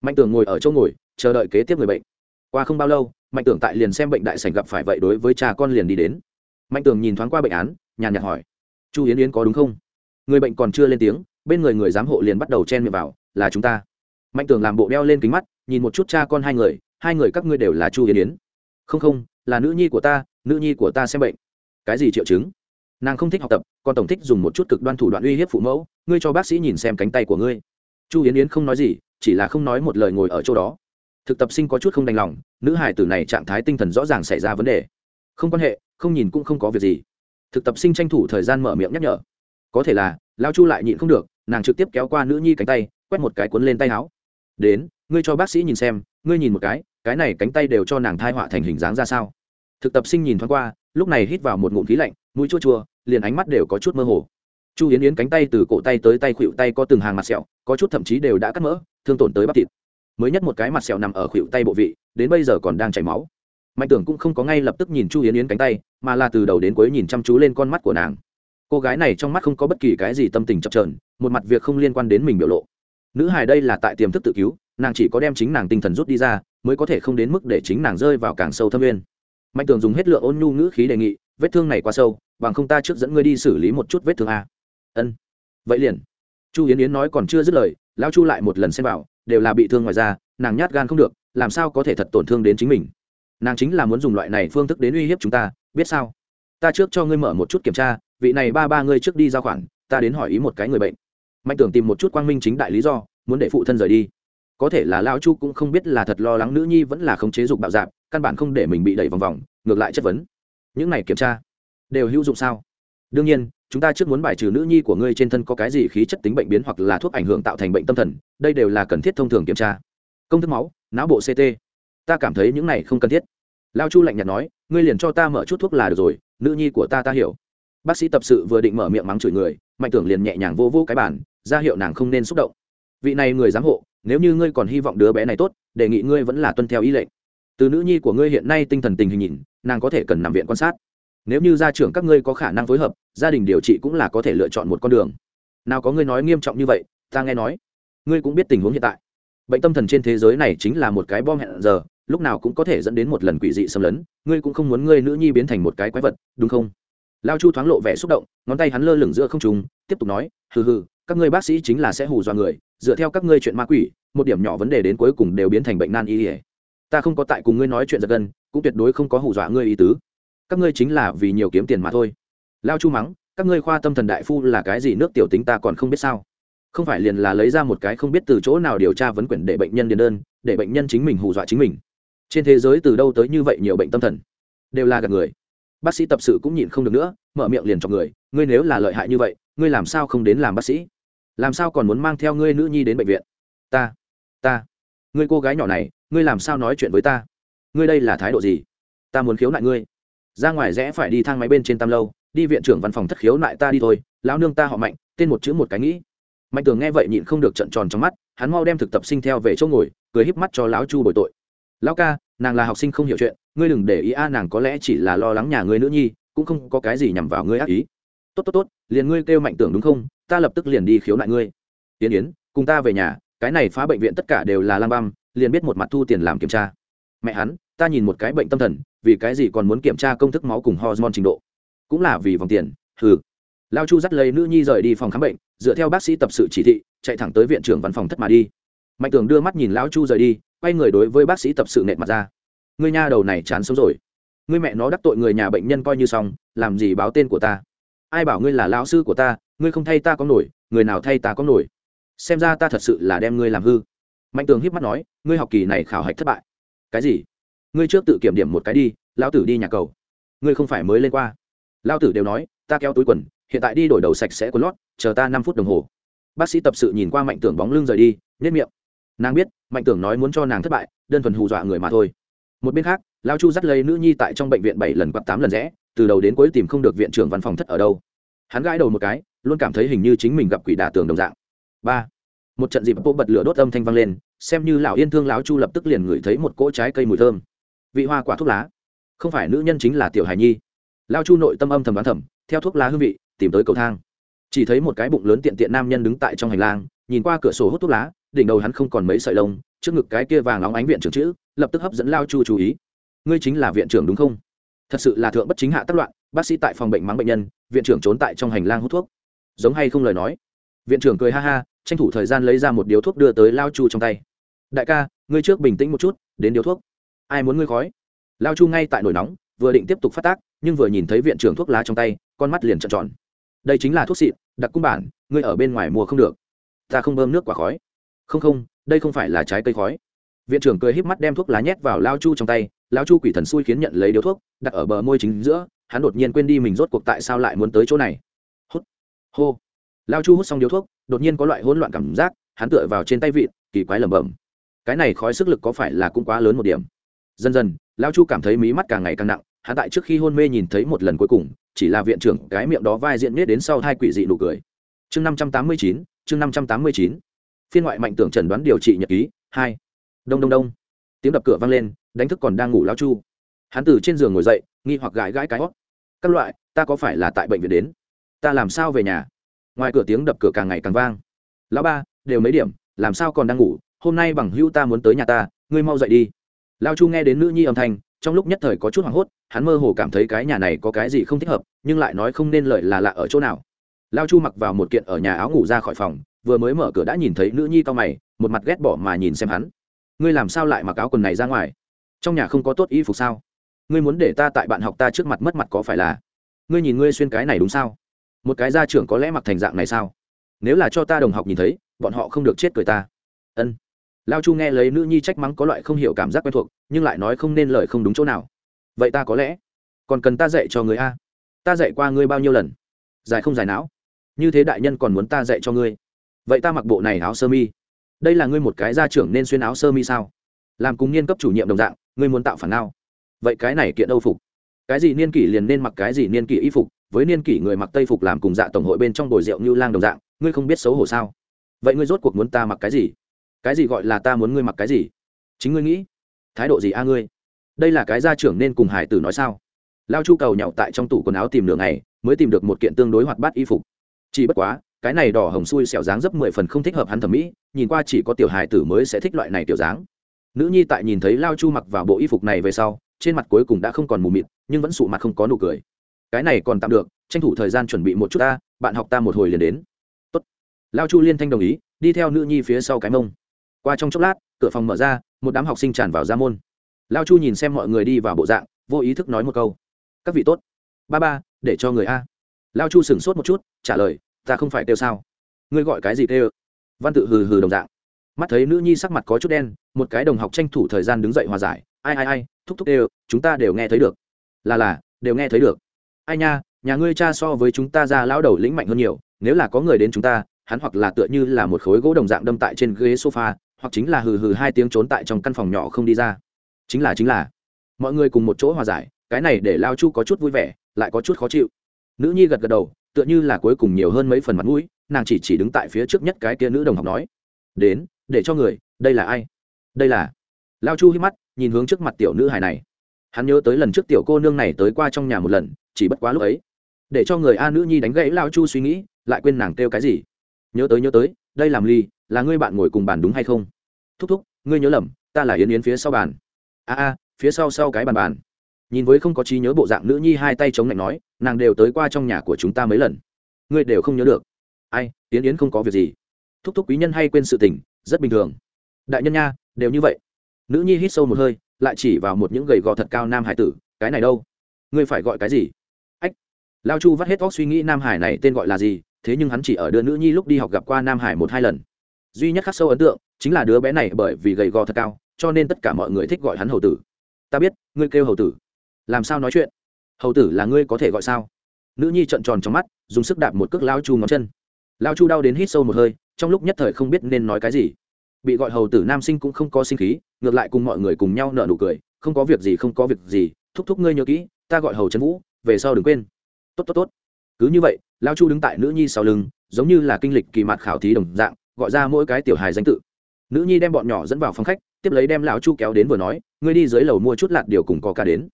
Mạnh tưởng ngồi ở chỗ ngồi, chờ đợi kế tiếp người bệnh. Qua không bao lâu mạnh tưởng tại liền xem bệnh đại sảnh gặp phải vậy đối với cha con liền đi đến. Mạnh tưởng nhìn thoáng qua bệnh án, nhàn nhạt hỏi, chu yến yến có đúng không? Người bệnh còn chưa lên tiếng, bên người người giám hộ liền bắt đầu chen miệng vào, là chúng ta. Mạnh tưởng làm bộ đeo lên kính mắt, nhìn một chút cha con hai người hai người các ngươi đều là chu yến yến. Không không, là nữ nhi của ta, nữ nhi của ta xem bệnh. Cái gì triệu chứng? Nàng không thích học tập, còn tổng thích dùng một chút cực đoan thủ đoạn uy hiếp phụ mẫu, ngươi cho bác sĩ nhìn xem cánh tay của ngươi. Chu yến yến không nói gì, chỉ là không nói một lời ngồi ở chỗ đó. Thực tập sinh có chút không đành lòng, nữ hải tử này trạng thái tinh thần rõ ràng xảy ra vấn đề. Không quan hệ, không nhìn cũng không có việc gì. Thực tập sinh tranh thủ thời gian mở miệng nhắc nhở. Có thể là, lao chu lại nhịn không được, nàng trực tiếp kéo qua nữ nhi cánh tay, quét một cái cuốn lên tay áo. Đến, ngươi cho bác sĩ nhìn xem, ngươi nhìn một cái cái này cánh tay đều cho nàng thai họa thành hình dáng ra sao? Thực tập sinh nhìn thoáng qua, lúc này hít vào một ngụm khí lạnh, mũi chua chua liền ánh mắt đều có chút mơ hồ. Chu yến yến cánh tay từ cổ tay tới tay khuỵu tay có từng hàng mặt sẹo, có chút thậm chí đều đã cắt mỡ, thương tổn tới bắp thịt. Mới nhất một cái mặt sẹo nằm ở khuỵu tay bộ vị, đến bây giờ còn đang chảy máu. Mạnh tưởng cũng không có ngay lập tức nhìn chu yến yến cánh tay, mà là từ đầu đến cuối nhìn chăm chú lên con mắt của nàng. Cô gái này trong mắt không có bất kỳ cái gì tâm tình chập trờn một mặt việc không liên quan đến mình biểu lộ. Nữ hài đây là tại tiềm thức tự cứu, nàng chỉ có đem chính nàng tinh thần rút đi ra, mới có thể không đến mức để chính nàng rơi vào càng sâu thâm nguyên mạnh tưởng dùng hết lượng ôn nhu ngữ khí đề nghị, vết thương này quá sâu bằng không ta trước dẫn ngươi đi xử lý một chút vết thương a. Ân. Vậy liền. Chu yến yến nói còn chưa dứt lời, lão chu lại một lần xem vào, đều là bị thương ngoài ra nàng nhát gan không được, làm sao có thể thật tổn thương đến chính mình? Nàng chính là muốn dùng loại này phương thức đến uy hiếp chúng ta, biết sao? Ta trước cho ngươi mở một chút kiểm tra, vị này ba ba ngươi trước đi ra khoản ta đến hỏi ý một cái người bệnh. Mạnh tưởng tìm một chút quang minh chính đại lý do, muốn để phụ thân rời đi. Có thể là lao chu cũng không biết là thật lo lắng nữ nhi vẫn là không chế dục bạo dạp căn bản không để mình bị đẩy vòng vòng, ngược lại chất vấn. Những này kiểm tra đều hữu dụng sao? Đương nhiên, chúng ta trước muốn bài trừ nữ nhi của ngươi trên thân có cái gì khí chất tính bệnh biến hoặc là thuốc ảnh hưởng tạo thành bệnh tâm thần, đây đều là cần thiết thông thường kiểm tra. Công thức máu, não bộ ct ta cảm thấy những này không cần thiết. Lao chu lạnh nhạt nói, ngươi liền cho ta mở chút thuốc là được rồi, nữ nhi của ta ta hiểu. Bác sĩ tập sự vừa định mở miệng mắng chửi người, mạnh tưởng liền nhẹ nhàng vô vô cái bản ra hiệu nàng không nên xúc động. Vị này người giám hộ, nếu như ngươi còn hy vọng đứa bé này tốt, đề nghị ngươi vẫn là tuân theo ý lệnh. Từ nữ nhi của ngươi hiện nay tinh thần tình hình nhìn, nàng có thể cần nằm viện quan sát nếu như gia trưởng các ngươi có khả năng phối hợp, gia đình điều trị cũng là có thể lựa chọn một con đường. Nào có ngươi nói nghiêm trọng như vậy, ta nghe nói. Ngươi cũng biết tình huống hiện tại. Bệnh tâm thần trên thế giới này chính là một cái bom hẹn giờ, lúc nào cũng có thể dẫn đến một lần quỷ dị xâm lấn, ngươi cũng không muốn ngươi nữ nhi biến thành một cái quái vật, đúng không? Lao chu thoáng lộ vẻ xúc động, ngón tay hắn lơ lửng giữa không trùng tiếp tục nói, hừ hừ, các ngươi bác sĩ chính là sẽ hù dọa người, dựa theo các ngươi chuyện ma quỷ, một điểm nhỏ vấn đề đến cuối cùng đều biến thành bệnh nan y ỉa ta không có tại cùng ngươi nói chuyện giật gân, cũng tuyệt đối không có hù dọa ngươi ý tứ các ngươi chính là vì nhiều kiếm tiền mà thôi. Lao chu mắng, các ngươi khoa tâm thần đại phu là cái gì nước tiểu tính ta còn không biết sao? Không phải liền là lấy ra một cái không biết từ chỗ nào điều tra vấn quyển để bệnh nhân điền đơn, để bệnh nhân chính mình hù dọa chính mình. Trên thế giới từ đâu tới như vậy nhiều bệnh tâm thần? Đều là gạt người. Bác sĩ tập sự cũng nhịn không được nữa, mở miệng liền cho người, ngươi nếu là lợi hại như vậy, ngươi làm sao không đến làm bác sĩ? Làm sao còn muốn mang theo ngươi nữ nhi đến bệnh viện? Ta ta, ngươi cô gái nhỏ này, ngươi làm sao nói chuyện với ta? Ngươi đây là thái độ gì? Ta muốn khiếu nại ngươi ra ngoài rẽ phải đi thang máy bên trên tam lâu, đi viện trưởng văn phòng thất khiếu lại ta đi thôi, lão nương ta họ mạnh, tên một chữ một cái nghĩ. Mạnh tường nghe vậy nhịn không được trận tròn trong mắt, hắn mau đem thực tập sinh theo về chỗ ngồi, cười híp mắt cho lão chu bồi tội. Lão ca, nàng là học sinh không hiểu chuyện, ngươi đừng để ý a, nàng có lẽ chỉ là lo lắng nhà ngươi nữ nhi, cũng không có cái gì nhằm vào ngươi ác ý. Tốt tốt tốt, liền ngươi kêu mạnh tưởng đúng không? Ta lập tức liền đi khiếu nại ngươi. Tiến yến, cùng ta về nhà, cái này phá bệnh viện tất cả đều là lang băm, liền biết một mặt thu tiền làm kiểm tra mẹ hắn, ta nhìn một cái bệnh tâm thần, vì cái gì còn muốn kiểm tra công thức máu cùng hormone trình độ? Cũng là vì vòng tiền, hừ. Lao chu dắt lấy nữ nhi rời đi phòng khám bệnh, dựa theo bác sĩ tập sự chỉ thị, chạy thẳng tới viện trưởng văn phòng thất mà đi. Mạnh tường đưa mắt nhìn lão chu rời đi, quay người đối với bác sĩ tập sự nệ mặt ra. Ngươi nhà đầu này chán sống rồi. Ngươi mẹ nó đắc tội người nhà bệnh nhân coi như xong, làm gì báo tên của ta? Ai bảo ngươi là lão sư của ta, ngươi không thay ta có nổi, người nào thay ta có nổi? Xem ra ta thật sự là đem ngươi làm hư. Mạnh tường hiếp mắt nói, ngươi học kỳ này khảo hạch thất bại cái gì? Ngươi trước tự kiểm điểm một cái đi, lão tử đi nhà cầu. Ngươi không phải mới lên qua. Lão tử đều nói, ta kéo túi quần, hiện tại đi đổi đầu sạch sẽ quần lót, chờ ta năm phút đồng hồ. Bác sĩ tập sự nhìn qua mạnh tưởng bóng lưng rời đi nhất miệng. Nàng biết, mạnh tưởng nói muốn cho nàng thất bại, đơn thuần hù dọa người mà thôi. Một bên khác lao chu dắt lấy nữ nhi tại trong bệnh viện bảy lần hoặc tám lần rẽ, từ đầu đến cuối tìm không được viện trưởng văn phòng thất ở đâu. Hắn gãi đầu một cái, luôn cảm thấy hình như chính mình gặp quỷ đả tường đồng dạng. Ba. Một trận dịp bộ bật lửa đốt âm thanh vang lên xem như lão yên thương lão chu lập tức liền ngửi thấy một cỗ trái cây mùi thơm. Vị hoa quả thuốc lá. Không phải nữ nhân chính là tiểu hài nhi. Lao chu nội tâm âm thầm đoán thầm, theo thuốc lá hương vị, tìm tới cầu thang. Chỉ thấy một cái bụng lớn tiện tiện nam nhân đứng tại trong hành lang, nhìn qua cửa sổ hút thuốc lá, đỉnh đầu hắn không còn mấy sợi lông, trước ngực cái kia vàng óng ánh viện trưởng chữ, lập tức hấp dẫn lao chu chú ý. Ngươi chính là viện trưởng đúng không? Thật sự là thượng bất chính hạ tác loạn, bác sĩ tại phòng bệnh mắng bệnh nhân, viện trưởng trốn tại trong hành lang hút thuốc. Giống hay không lời nói? Viện trưởng cười ha ha, tranh thủ thời gian lấy ra một điếu thuốc đưa tới lao chu trong tay đại ca, ngươi trước bình tĩnh một chút, đến điếu thuốc. Ai muốn ngươi khói? Lao chu ngay tại nổi nóng, vừa định tiếp tục phát tác, nhưng vừa nhìn thấy viện trưởng thuốc lá trong tay, con mắt liền trợn tròn. Đây chính là thuốc xịn đặc cung bản, ngươi ở bên ngoài mua không được. Ta không bơm nước quả khói. Không không, đây không phải là trái cây khói. Viện trưởng cười híp mắt đem thuốc lá nhét vào lao chu trong tay, lao chu quỷ thần xui khiến nhận lấy điếu thuốc, đặt ở bờ môi chính giữa, hắn đột nhiên quên đi mình rốt cuộc tại sao lại muốn tới chỗ này. Hút, hô. Lao chu hút xong điếu thuốc, đột nhiên có loại hỗn loạn cảm giác, hắn tựa vào trên tay vịn kỳ quái lẩm bẩm cái này khói sức lực có phải là cũng quá lớn một điểm. Dần dần, lao chu cảm thấy mí mắt càng ngày càng nặng, hắn tại trước khi hôn mê nhìn thấy một lần cuối cùng, chỉ là viện trưởng cái miệng đó vai diện nết đến sau hai quỷ dị nụ cười. Chương năm trăm tám mươi chín, chương năm trăm tám mươi chín. Phiên ngoại mạnh tưởng trần đoán điều trị nhật ký, hai. Đông đông đông. Tiếng đập cửa vang lên, đánh thức còn đang ngủ lao chu. Hắn từ trên giường ngồi dậy, nghi hoặc gãi gãi cái hót. Các loại, ta có phải là tại bệnh viện đến? Ta làm sao về nhà? Ngoài cửa tiếng đập cửa càng ngày càng vang. Lão ba, đều mấy điểm, làm sao còn đang ngủ? Hôm nay bằng hữu ta muốn tới nhà ta, ngươi mau dậy đi. Lao chu nghe đến nữ nhi âm thanh, trong lúc nhất thời có chút hoảng hốt, hắn mơ hồ cảm thấy cái nhà này có cái gì không thích hợp, nhưng lại nói không nên lợi là lạ ở chỗ nào. Lao chu mặc vào một kiện ở nhà áo ngủ ra khỏi phòng, vừa mới mở cửa đã nhìn thấy nữ nhi cao mày, một mặt ghét bỏ mà nhìn xem hắn. Ngươi làm sao lại mặc áo quần này ra ngoài? Trong nhà không có tốt y phục sao? Ngươi muốn để ta tại bạn học ta trước mặt mất mặt có phải là? Ngươi nhìn ngươi xuyên cái này đúng sao? Một cái gia trưởng có lẽ mặc thành dạng này sao? Nếu là cho ta đồng học nhìn thấy, bọn họ không được chết cười ta. Ân lao chu nghe lấy nữ nhi trách mắng có loại không hiểu cảm giác quen thuộc, nhưng lại nói không nên lời không đúng chỗ nào. Vậy ta có lẽ còn cần ta dạy cho người a. Ta dạy qua ngươi bao nhiêu lần? Dài không dài não. Như thế đại nhân còn muốn ta dạy cho ngươi. Vậy ta mặc bộ này áo sơ mi. Đây là ngươi một cái gia trưởng nên xuyên áo sơ mi sao? Làm cùng niên cấp chủ nhiệm đồng dạng, ngươi muốn tạo phản nào? Vậy cái này kiện âu phục? Cái gì niên kỷ liền nên mặc cái gì niên kỷ y phục? Với niên kỷ người mặc tây phục làm cùng dạ tổng hội bên trong bồi rượu như lang đồng dạng, ngươi không biết xấu hổ sao? Vậy ngươi rốt cuộc muốn ta mặc cái gì? Cái gì gọi là ta muốn ngươi mặc cái gì? Chính ngươi nghĩ. Thái độ gì a ngươi? Đây là cái gia trưởng nên cùng hải tử nói sao? Lao chu cầu nhậu tại trong tủ quần áo tìm nửa này mới tìm được một kiện tương đối hoạt bát y phục. Chỉ bất quá, cái này đỏ hồng xui xẻo dáng dấp mười phần không thích hợp hắn thẩm mỹ, nhìn qua chỉ có tiểu hài tử mới sẽ thích loại này tiểu dáng. Nữ nhi tại nhìn thấy lao chu mặc vào bộ y phục này về sau, trên mặt cuối cùng đã không còn mù mịt, nhưng vẫn sụ mặt không có nụ cười. Cái này còn tạm được, tranh thủ thời gian chuẩn bị một chút ta, bạn học ta một hồi liền đến. Tốt. lao chu liên thanh đồng ý, đi theo nữ nhi phía sau cái mông qua trong chốc lát, cửa phòng mở ra, một đám học sinh tràn vào ra môn. Lao chu nhìn xem mọi người đi vào bộ dạng, vô ý thức nói một câu. Các vị tốt. Ba ba, để cho người a. Lao chu sửng sốt một chút, trả lời, ta không phải kêu sao? Ngươi gọi cái gì kêu? Văn tự hừ hừ đồng dạng. Mắt thấy nữ nhi sắc mặt có chút đen, một cái đồng học tranh thủ thời gian đứng dậy hòa giải. Ai ai ai, thúc thúc đều chúng ta đều nghe thấy được. Là là, đều nghe thấy được. Ai nha, nhà ngươi cha so với chúng ta ra lão đầu lĩnh mạnh hơn nhiều, nếu là có người đến chúng ta, hắn hoặc là tựa như là một khối gỗ đồng dạng đâm tại trên ghế sofa hoặc chính là hừ hừ hai tiếng trốn tại trong căn phòng nhỏ không đi ra. Chính là chính là. Mọi người cùng một chỗ hòa giải, cái này để lao chu có chút vui vẻ, lại có chút khó chịu. Nữ nhi gật gật đầu, tựa như là cuối cùng nhiều hơn mấy phần mặt mũi, nàng chỉ chỉ đứng tại phía trước nhất cái kia nữ đồng học nói, đến, để cho người, đây là ai? Đây là. Lao chu hít mắt, nhìn hướng trước mặt tiểu nữ hài này. Hắn nhớ tới lần trước tiểu cô nương này tới qua trong nhà một lần, chỉ bất quá lúc ấy. Để cho người a nữ nhi đánh gãy lao chu suy nghĩ, lại quên nàng kêu cái gì. Nhớ tới nhớ tới, đây làm ly là ngươi bạn ngồi cùng bàn đúng hay không? Thúc thúc, ngươi nhớ lầm, ta là yến yến phía sau bàn. A a, phía sau sau cái bàn bàn. Nhìn với không có trí nhớ bộ dạng nữ nhi hai tay chống lạnh nói, nàng đều tới qua trong nhà của chúng ta mấy lần. Ngươi đều không nhớ được. Ai, yến yến không có việc gì. Thúc thúc quý nhân hay quên sự tình, rất bình thường. Đại nhân nha, đều như vậy. Nữ nhi hít sâu một hơi, lại chỉ vào một những gầy gò thật cao nam hải tử, cái này đâu? Ngươi phải gọi cái gì? Ách, lao chu vắt hết óc suy nghĩ nam hải này tên gọi là gì, thế nhưng hắn chỉ ở đưa nữ nhi lúc đi học gặp qua nam hải một hai lần duy nhất khắc sâu ấn tượng chính là đứa bé này bởi vì gầy gò thật cao, cho nên tất cả mọi người thích gọi hắn hầu tử. Ta biết, ngươi kêu hầu tử. Làm sao nói chuyện? Hầu tử là ngươi có thể gọi sao? Nữ nhi trợn tròn trong mắt, dùng sức đạp một cước lao chu ngón chân. Lao chu đau đến hít sâu một hơi, trong lúc nhất thời không biết nên nói cái gì. Bị gọi hầu tử nam sinh cũng không có sinh khí, ngược lại cùng mọi người cùng nhau nợ nụ cười, không có việc gì, không có việc gì, thúc thúc ngươi nhớ kỹ, ta gọi hầu trấn vũ, về sau đừng quên. Tốt tốt tốt. Cứ như vậy, lao chu đứng tại nữ nhi sau lưng, giống như là kinh lịch kỳ mặt khảo thí đồng dạng gọi ra mỗi cái tiểu hài danh tự. Nữ nhi đem bọn nhỏ dẫn vào phòng khách, tiếp lấy đem lão chu kéo đến vừa nói, ngươi đi dưới lầu mua chút lạt điều cùng có ca đến.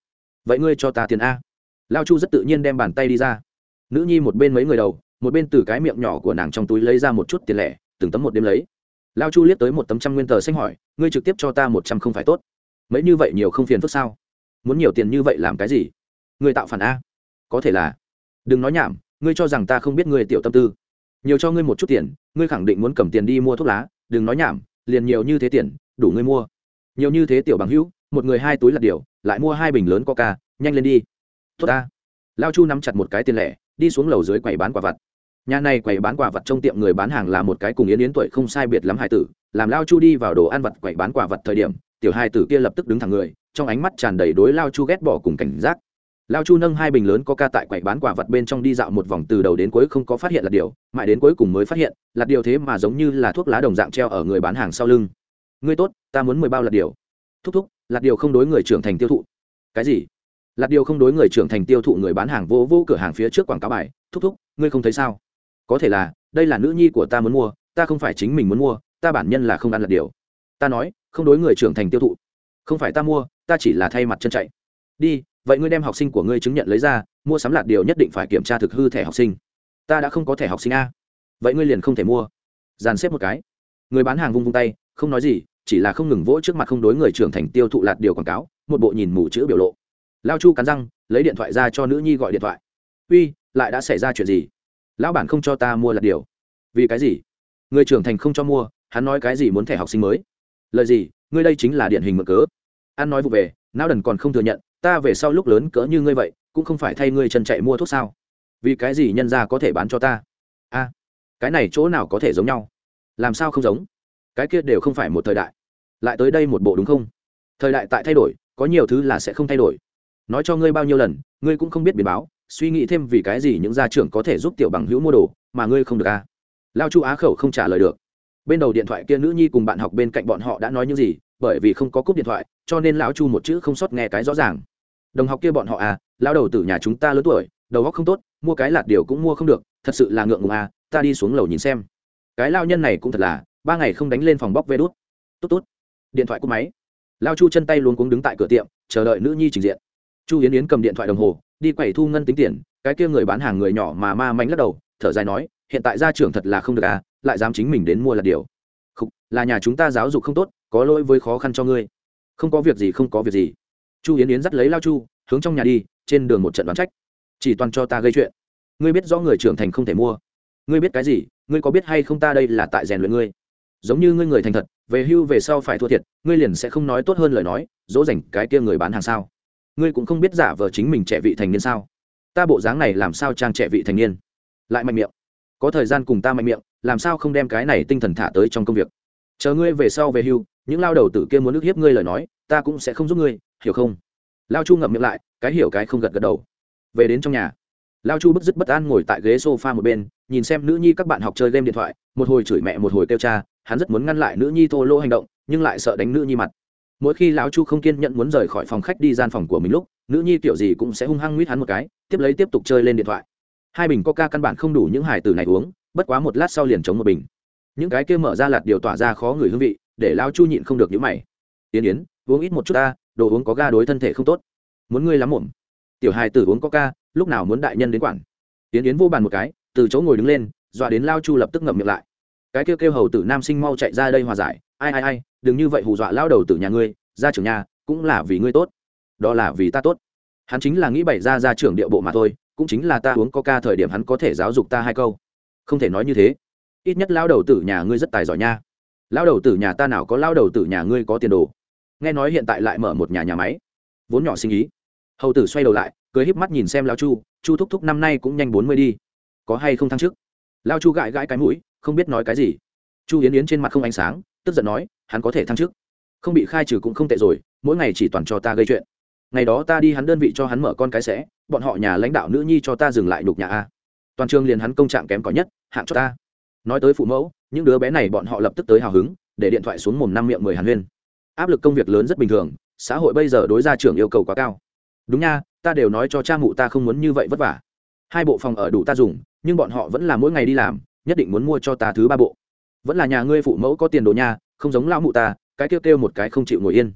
Vậy ngươi cho ta tiền a. Lao chu rất tự nhiên đem bàn tay đi ra. Nữ nhi một bên mấy người đầu, một bên từ cái miệng nhỏ của nàng trong túi lấy ra một chút tiền lẻ, từng tấm một đêm lấy. Lao chu liếc tới một tấm trăm nguyên tờ xanh hỏi, ngươi trực tiếp cho ta một trăm không phải tốt. Mấy như vậy nhiều không phiền phức sao? Muốn nhiều tiền như vậy làm cái gì? Ngươi tạo phản a. Có thể là, đừng nói nhảm, ngươi cho rằng ta không biết ngươi tiểu tâm tư nhiều cho ngươi một chút tiền, ngươi khẳng định muốn cầm tiền đi mua thuốc lá, đừng nói nhảm, liền nhiều như thế tiền, đủ ngươi mua. Nhiều như thế tiểu bằng hữu, một người hai túi lật điều, lại mua hai bình lớn coca, nhanh lên đi. Tốt ta. Lao chu nắm chặt một cái tiền lẻ, đi xuống lầu dưới quầy bán quả vặt. Nhà này quầy bán quả vật trong tiệm người bán hàng là một cái cùng yến yến tuổi không sai biệt lắm hải tử, làm lao chu đi vào đồ ăn vật quầy bán quả vật thời điểm, tiểu hai tử kia lập tức đứng thẳng người, trong ánh mắt tràn đầy đối lao chu ghét bỏ cùng cảnh giác lao chu nâng hai bình lớn có ca tại quầy bán quả vật bên trong đi dạo một vòng, từ đầu đến cuối không có phát hiện là điều, mãi đến cuối cùng mới phát hiện, là điều thế mà giống như là thuốc lá đồng dạng treo ở người bán hàng sau lưng. Ngươi tốt, ta muốn mười bao lạt điều. Thúc thúc, lạt điều không đối người trưởng thành tiêu thụ. Cái gì? Lạt điều không đối người trưởng thành tiêu thụ người bán hàng vô vô cửa hàng phía trước quảng cáo bài. Thúc thúc, ngươi không thấy sao? Có thể là, đây là nữ nhi của ta muốn mua, ta không phải chính mình muốn mua, ta bản nhân là không ăn lạt điều. Ta nói, không đối người trưởng thành tiêu thụ. Không phải ta mua, ta chỉ là thay mặt chân chạy. Đi vậy ngươi đem học sinh của ngươi chứng nhận lấy ra, mua sắm lạt điều nhất định phải kiểm tra thực hư thẻ học sinh. Ta đã không có thẻ học sinh a. Vậy ngươi liền không thể mua. Dàn xếp một cái. Người bán hàng vung vung tay, không nói gì, chỉ là không ngừng vỗ trước mặt không đối người trưởng thành tiêu thụ lạt điều quảng cáo, một bộ nhìn mù chữ biểu lộ. Lao chu cắn răng, lấy điện thoại ra cho nữ nhi gọi điện thoại. Uy, lại đã xảy ra chuyện gì? Lão bản không cho ta mua lạt điều. Vì cái gì? Người trưởng thành không cho mua, hắn nói cái gì muốn thẻ học sinh mới? Lời gì? Ngươi đây chính là điển hình mở cớ. An nói vụ về, não đần còn không thừa nhận ta về sau lúc lớn cỡ như ngươi vậy, cũng không phải thay ngươi chân chạy mua thuốc sao? Vì cái gì nhân ra có thể bán cho ta? A, cái này chỗ nào có thể giống nhau? Làm sao không giống? Cái kia đều không phải một thời đại. Lại tới đây một bộ đúng không? Thời đại tại thay đổi, có nhiều thứ là sẽ không thay đổi. Nói cho ngươi bao nhiêu lần, ngươi cũng không biết biến báo, suy nghĩ thêm vì cái gì những gia trưởng có thể giúp tiểu bằng hữu mua đồ mà ngươi không được à? Lao chu á khẩu không trả lời được. Bên đầu điện thoại kia nữ nhi cùng bạn học bên cạnh bọn họ đã nói những gì, bởi vì không có cúp điện thoại cho nên lão chu một chữ không sót nghe cái rõ ràng. Đồng học kia bọn họ à lão đầu từ nhà chúng ta lớn tuổi đầu óc không tốt mua cái lạt điều cũng mua không được thật sự là ngượng ngùng à ta đi xuống lầu nhìn xem. Cái lao nhân này cũng thật là ba ngày không đánh lên phòng bóc vê đốt tốt tốt. Điện thoại cúp máy. Lao chu chân tay luôn cuống đứng tại cửa tiệm chờ đợi nữ nhi trình diện. Chu yến yến cầm điện thoại đồng hồ đi quẩy thu ngân tính tiền cái kia người bán hàng người nhỏ mà ma manh lắc đầu thở dài nói hiện tại gia trưởng thật là không được à lại dám chính mình đến mua là điều. Khục, là nhà chúng ta giáo dục không tốt có lỗi với khó khăn cho ngươi không có việc gì, không có việc gì. Chu yến yến dắt lấy lao chu, hướng trong nhà đi, trên đường một trận đoán trách. Chỉ toàn cho ta gây chuyện. Ngươi biết rõ người trưởng thành không thể mua. Ngươi biết cái gì, ngươi có biết hay không ta đây là tại rèn luyện ngươi. Giống như ngươi người thành thật, về hưu về sau phải thua thiệt, ngươi liền sẽ không nói tốt hơn lời nói, dỗ dành cái kia người bán hàng sao. Ngươi cũng không biết giả vờ chính mình trẻ vị thành niên sao. Ta bộ dáng này làm sao trang trẻ vị thành niên? Lại mạnh miệng. Có thời gian cùng ta mạnh miệng, làm sao không đem cái này tinh thần thả tới trong công việc? Chờ ngươi về sau về hưu những lao đầu tử kia muốn ức hiếp ngươi lời nói, ta cũng sẽ không giúp ngươi, hiểu không? Lao chu ngậm miệng lại, cái hiểu cái không gật gật đầu. Về đến trong nhà, lao chu bức dứt bất an ngồi tại ghế s o f a một bên, nhìn xem nữ nhi các bạn học chơi game điện thoại, một hồi chửi mẹ, một hồi kêu cha, hắn rất muốn ngăn lại nữ nhi thô lỗ hành động, nhưng lại sợ đánh nữ nhi mặt. Mỗi khi lão chu không kiên nhận muốn rời khỏi phòng khách đi gian phòng của mình lúc, nữ nhi kiểu gì cũng sẽ hung hăng nguyết hắn một cái, tiếp lấy tiếp tục chơi lên điện thoại. Hai bình coca căn bản không đủ những hải tử này uống, bất quá một lát sau liền chống một bình. Những cái kia mở ra lạt điều tỏa ra khó người hương vị để lão chu nhịn không được những mày. Tiến yến, uống ít một chút ta, đồ uống có ga đối thân thể không tốt. Muốn ngươi lắm muộn. Tiểu hài tử uống có ca, lúc nào muốn đại nhân đến quản. Tiến yến vô bàn một cái, từ chỗ ngồi đứng lên, dọa đến lao chu lập tức ngậm miệng lại. Cái kêu kêu hầu tử nam sinh mau chạy ra đây hòa giải. Ai ai ai, đừng như vậy hù dọa lao đầu tử nhà ngươi ra trưởng nhà cũng là vì ngươi tốt. Đó là vì ta tốt. Hắn chính là nghĩ bày ra ra trưởng địa bộ mà thôi, cũng chính là ta uống coca thời điểm hắn có thể giáo dục ta hai câu. Không thể nói như thế. Ít nhất lao đầu tử nhà ngươi rất tài giỏi nha lao đầu tử nhà ta nào có lao đầu tử nhà ngươi có tiền đồ? Nghe nói hiện tại lại mở một nhà nhà máy. Vốn nhỏ sinh ý. Hầu tử xoay đầu lại, cười híp mắt nhìn xem lao chu chu thúc thúc năm nay cũng nhanh bốn mươi đi. Có hay không thăng chức? Lao chu gãi gãi cái mũi, không biết nói cái gì. Chu yến yến trên mặt không ánh sáng, tức giận nói, hắn có thể thăng chức. Không bị khai trừ cũng không tệ rồi, mỗi ngày chỉ toàn cho ta gây chuyện. Ngày đó ta đi hắn đơn vị cho hắn mở con cái sẽ, bọn họ nhà lãnh đạo nữ nhi cho ta dừng lại đục nhà a. Toàn trường liền hắn công trạng kém cỏi nhất, hạng cho ta. Nói tới phụ mẫu những đứa bé này bọn họ lập tức tới hào hứng, để điện thoại xuống mồm năm miệng mười hàn huyên. Áp lực công việc lớn rất bình thường, xã hội bây giờ đối ra trưởng yêu cầu quá cao. Đúng nha, ta đều nói cho cha mụ ta không muốn như vậy vất vả. Hai bộ phòng ở đủ ta dùng, nhưng bọn họ vẫn là mỗi ngày đi làm, nhất định muốn mua cho ta thứ ba bộ. Vẫn là nhà ngươi phụ mẫu có tiền đồ nha, không giống lão mụ ta, cái kêu kêu một cái không chịu ngồi yên.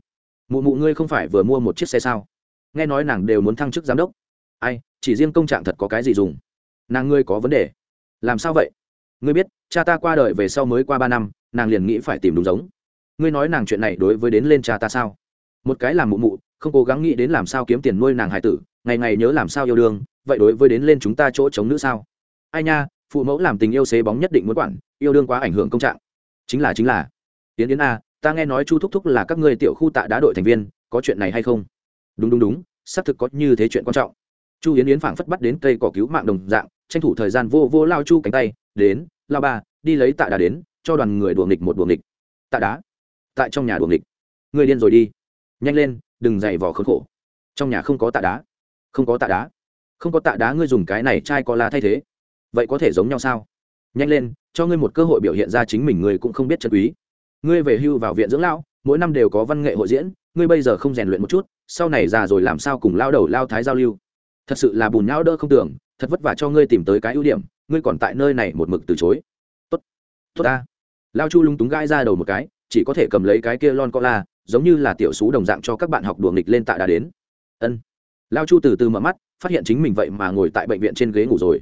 Mụ mụ ngươi không phải vừa mua một chiếc xe sao? Nghe nói nàng đều muốn thăng chức giám đốc. Ai, chỉ riêng công trạng thật có cái gì dùng? Nàng ngươi có vấn đề? Làm sao vậy? Ngươi biết, cha ta qua đời về sau mới qua ba năm, nàng liền nghĩ phải tìm đúng giống. Ngươi nói nàng chuyện này đối với đến lên cha ta sao? Một cái làm mụ mụ, không cố gắng nghĩ đến làm sao kiếm tiền nuôi nàng hải tử, ngày ngày nhớ làm sao yêu đương, vậy đối với đến lên chúng ta chỗ chống nữ sao? Ai nha, phụ mẫu làm tình yêu xế bóng nhất định muốn quản, yêu đương quá ảnh hưởng công trạng. Chính là chính là. Tiến Yến a, ta nghe nói chu thúc thúc là các ngươi tiểu khu tạ đá đội thành viên, có chuyện này hay không? Đúng đúng đúng, xác thực có như thế chuyện quan trọng. Chu yến yến phảng phất bắt đến cây cỏ cứu mạng đồng dạng, tranh thủ thời gian vô vô lao chu cánh tay đến, lao ba, đi lấy tạ đá đến, cho đoàn người đùa nghịch một đùa nghịch. Tạ đá, tại trong nhà đùa nghịch. Người điên rồi đi. Nhanh lên, đừng dày vò khốn khổ. Trong nhà không có tạ đá. Không có tạ đá. Không có tạ đá ngươi dùng cái này chai có la thay thế. Vậy có thể giống nhau sao? Nhanh lên, cho ngươi một cơ hội biểu hiện ra chính mình ngươi cũng không biết chân quý. Ngươi về hưu vào viện dưỡng lão, mỗi năm đều có văn nghệ hội diễn, ngươi bây giờ không rèn luyện một chút, sau này già rồi làm sao cùng lao đầu, lao thái giao lưu? Thật sự là bùn não đỡ không tưởng, thật vất vả cho ngươi tìm tới cái ưu điểm ngươi còn tại nơi này một mực từ chối. Tốt tốt ta. Lao chu lung túng gãi ra đầu một cái, chỉ có thể cầm lấy cái kia lon co la giống như là tiểu sú đồng dạng cho các bạn học đùa nghịch lên tạ đã đến. Ân. Lao chu từ từ mở mắt, phát hiện chính mình vậy mà ngồi tại bệnh viện trên ghế ngủ rồi.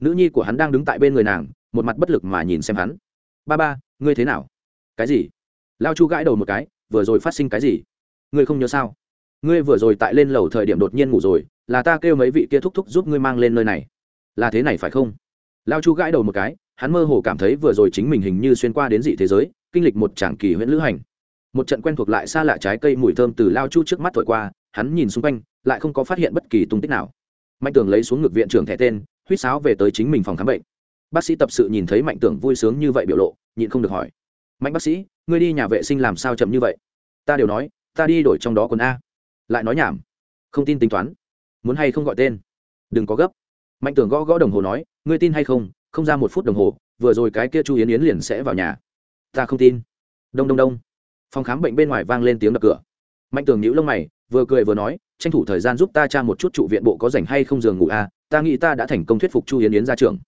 Nữ nhi của hắn đang đứng tại bên người nàng, một mặt bất lực mà nhìn xem hắn. Ba ba, ngươi thế nào? Cái gì? Lao chu gãi đầu một cái, vừa rồi phát sinh cái gì? Ngươi không nhớ sao? Ngươi vừa rồi tại lên lầu thời điểm đột nhiên ngủ rồi, là ta kêu mấy vị kia thúc thúc giúp ngươi mang lên nơi này. Là thế này phải không? Lao chu gãi đầu một cái, hắn mơ hồ cảm thấy vừa rồi chính mình hình như xuyên qua đến dị thế giới, kinh lịch một tràng kỳ huyễn lữ hành. Một trận quen thuộc lại xa lạ trái cây mùi thơm từ lao chu trước mắt thổi qua, hắn nhìn xung quanh, lại không có phát hiện bất kỳ tung tích nào. Mạnh tường lấy xuống ngực viện trưởng thẻ tên, huýt sáo về tới chính mình phòng khám bệnh. Bác sĩ tập sự nhìn thấy mạnh tưởng vui sướng như vậy biểu lộ, nhịn không được hỏi. Mạnh bác sĩ, ngươi đi nhà vệ sinh làm sao chậm như vậy? Ta đều nói, ta đi đổi trong đó quần a. Lại nói nhảm. Không tin tính toán. Muốn hay không gọi tên? Đừng có gấp. Mạnh tưởng gõ gõ đồng hồ nói ngươi tin hay không không ra một phút đồng hồ vừa rồi cái kia chu yến yến liền sẽ vào nhà. Ta không tin. Đông đông đông. Phòng khám bệnh bên ngoài vang lên tiếng đập cửa. Mạnh tường nhữ lông mày vừa cười vừa nói tranh thủ thời gian giúp ta tra một chút trụ viện bộ có rảnh hay không giường ngủ a à, ta nghĩ ta đã thành công thuyết phục chu yến yến ra trường.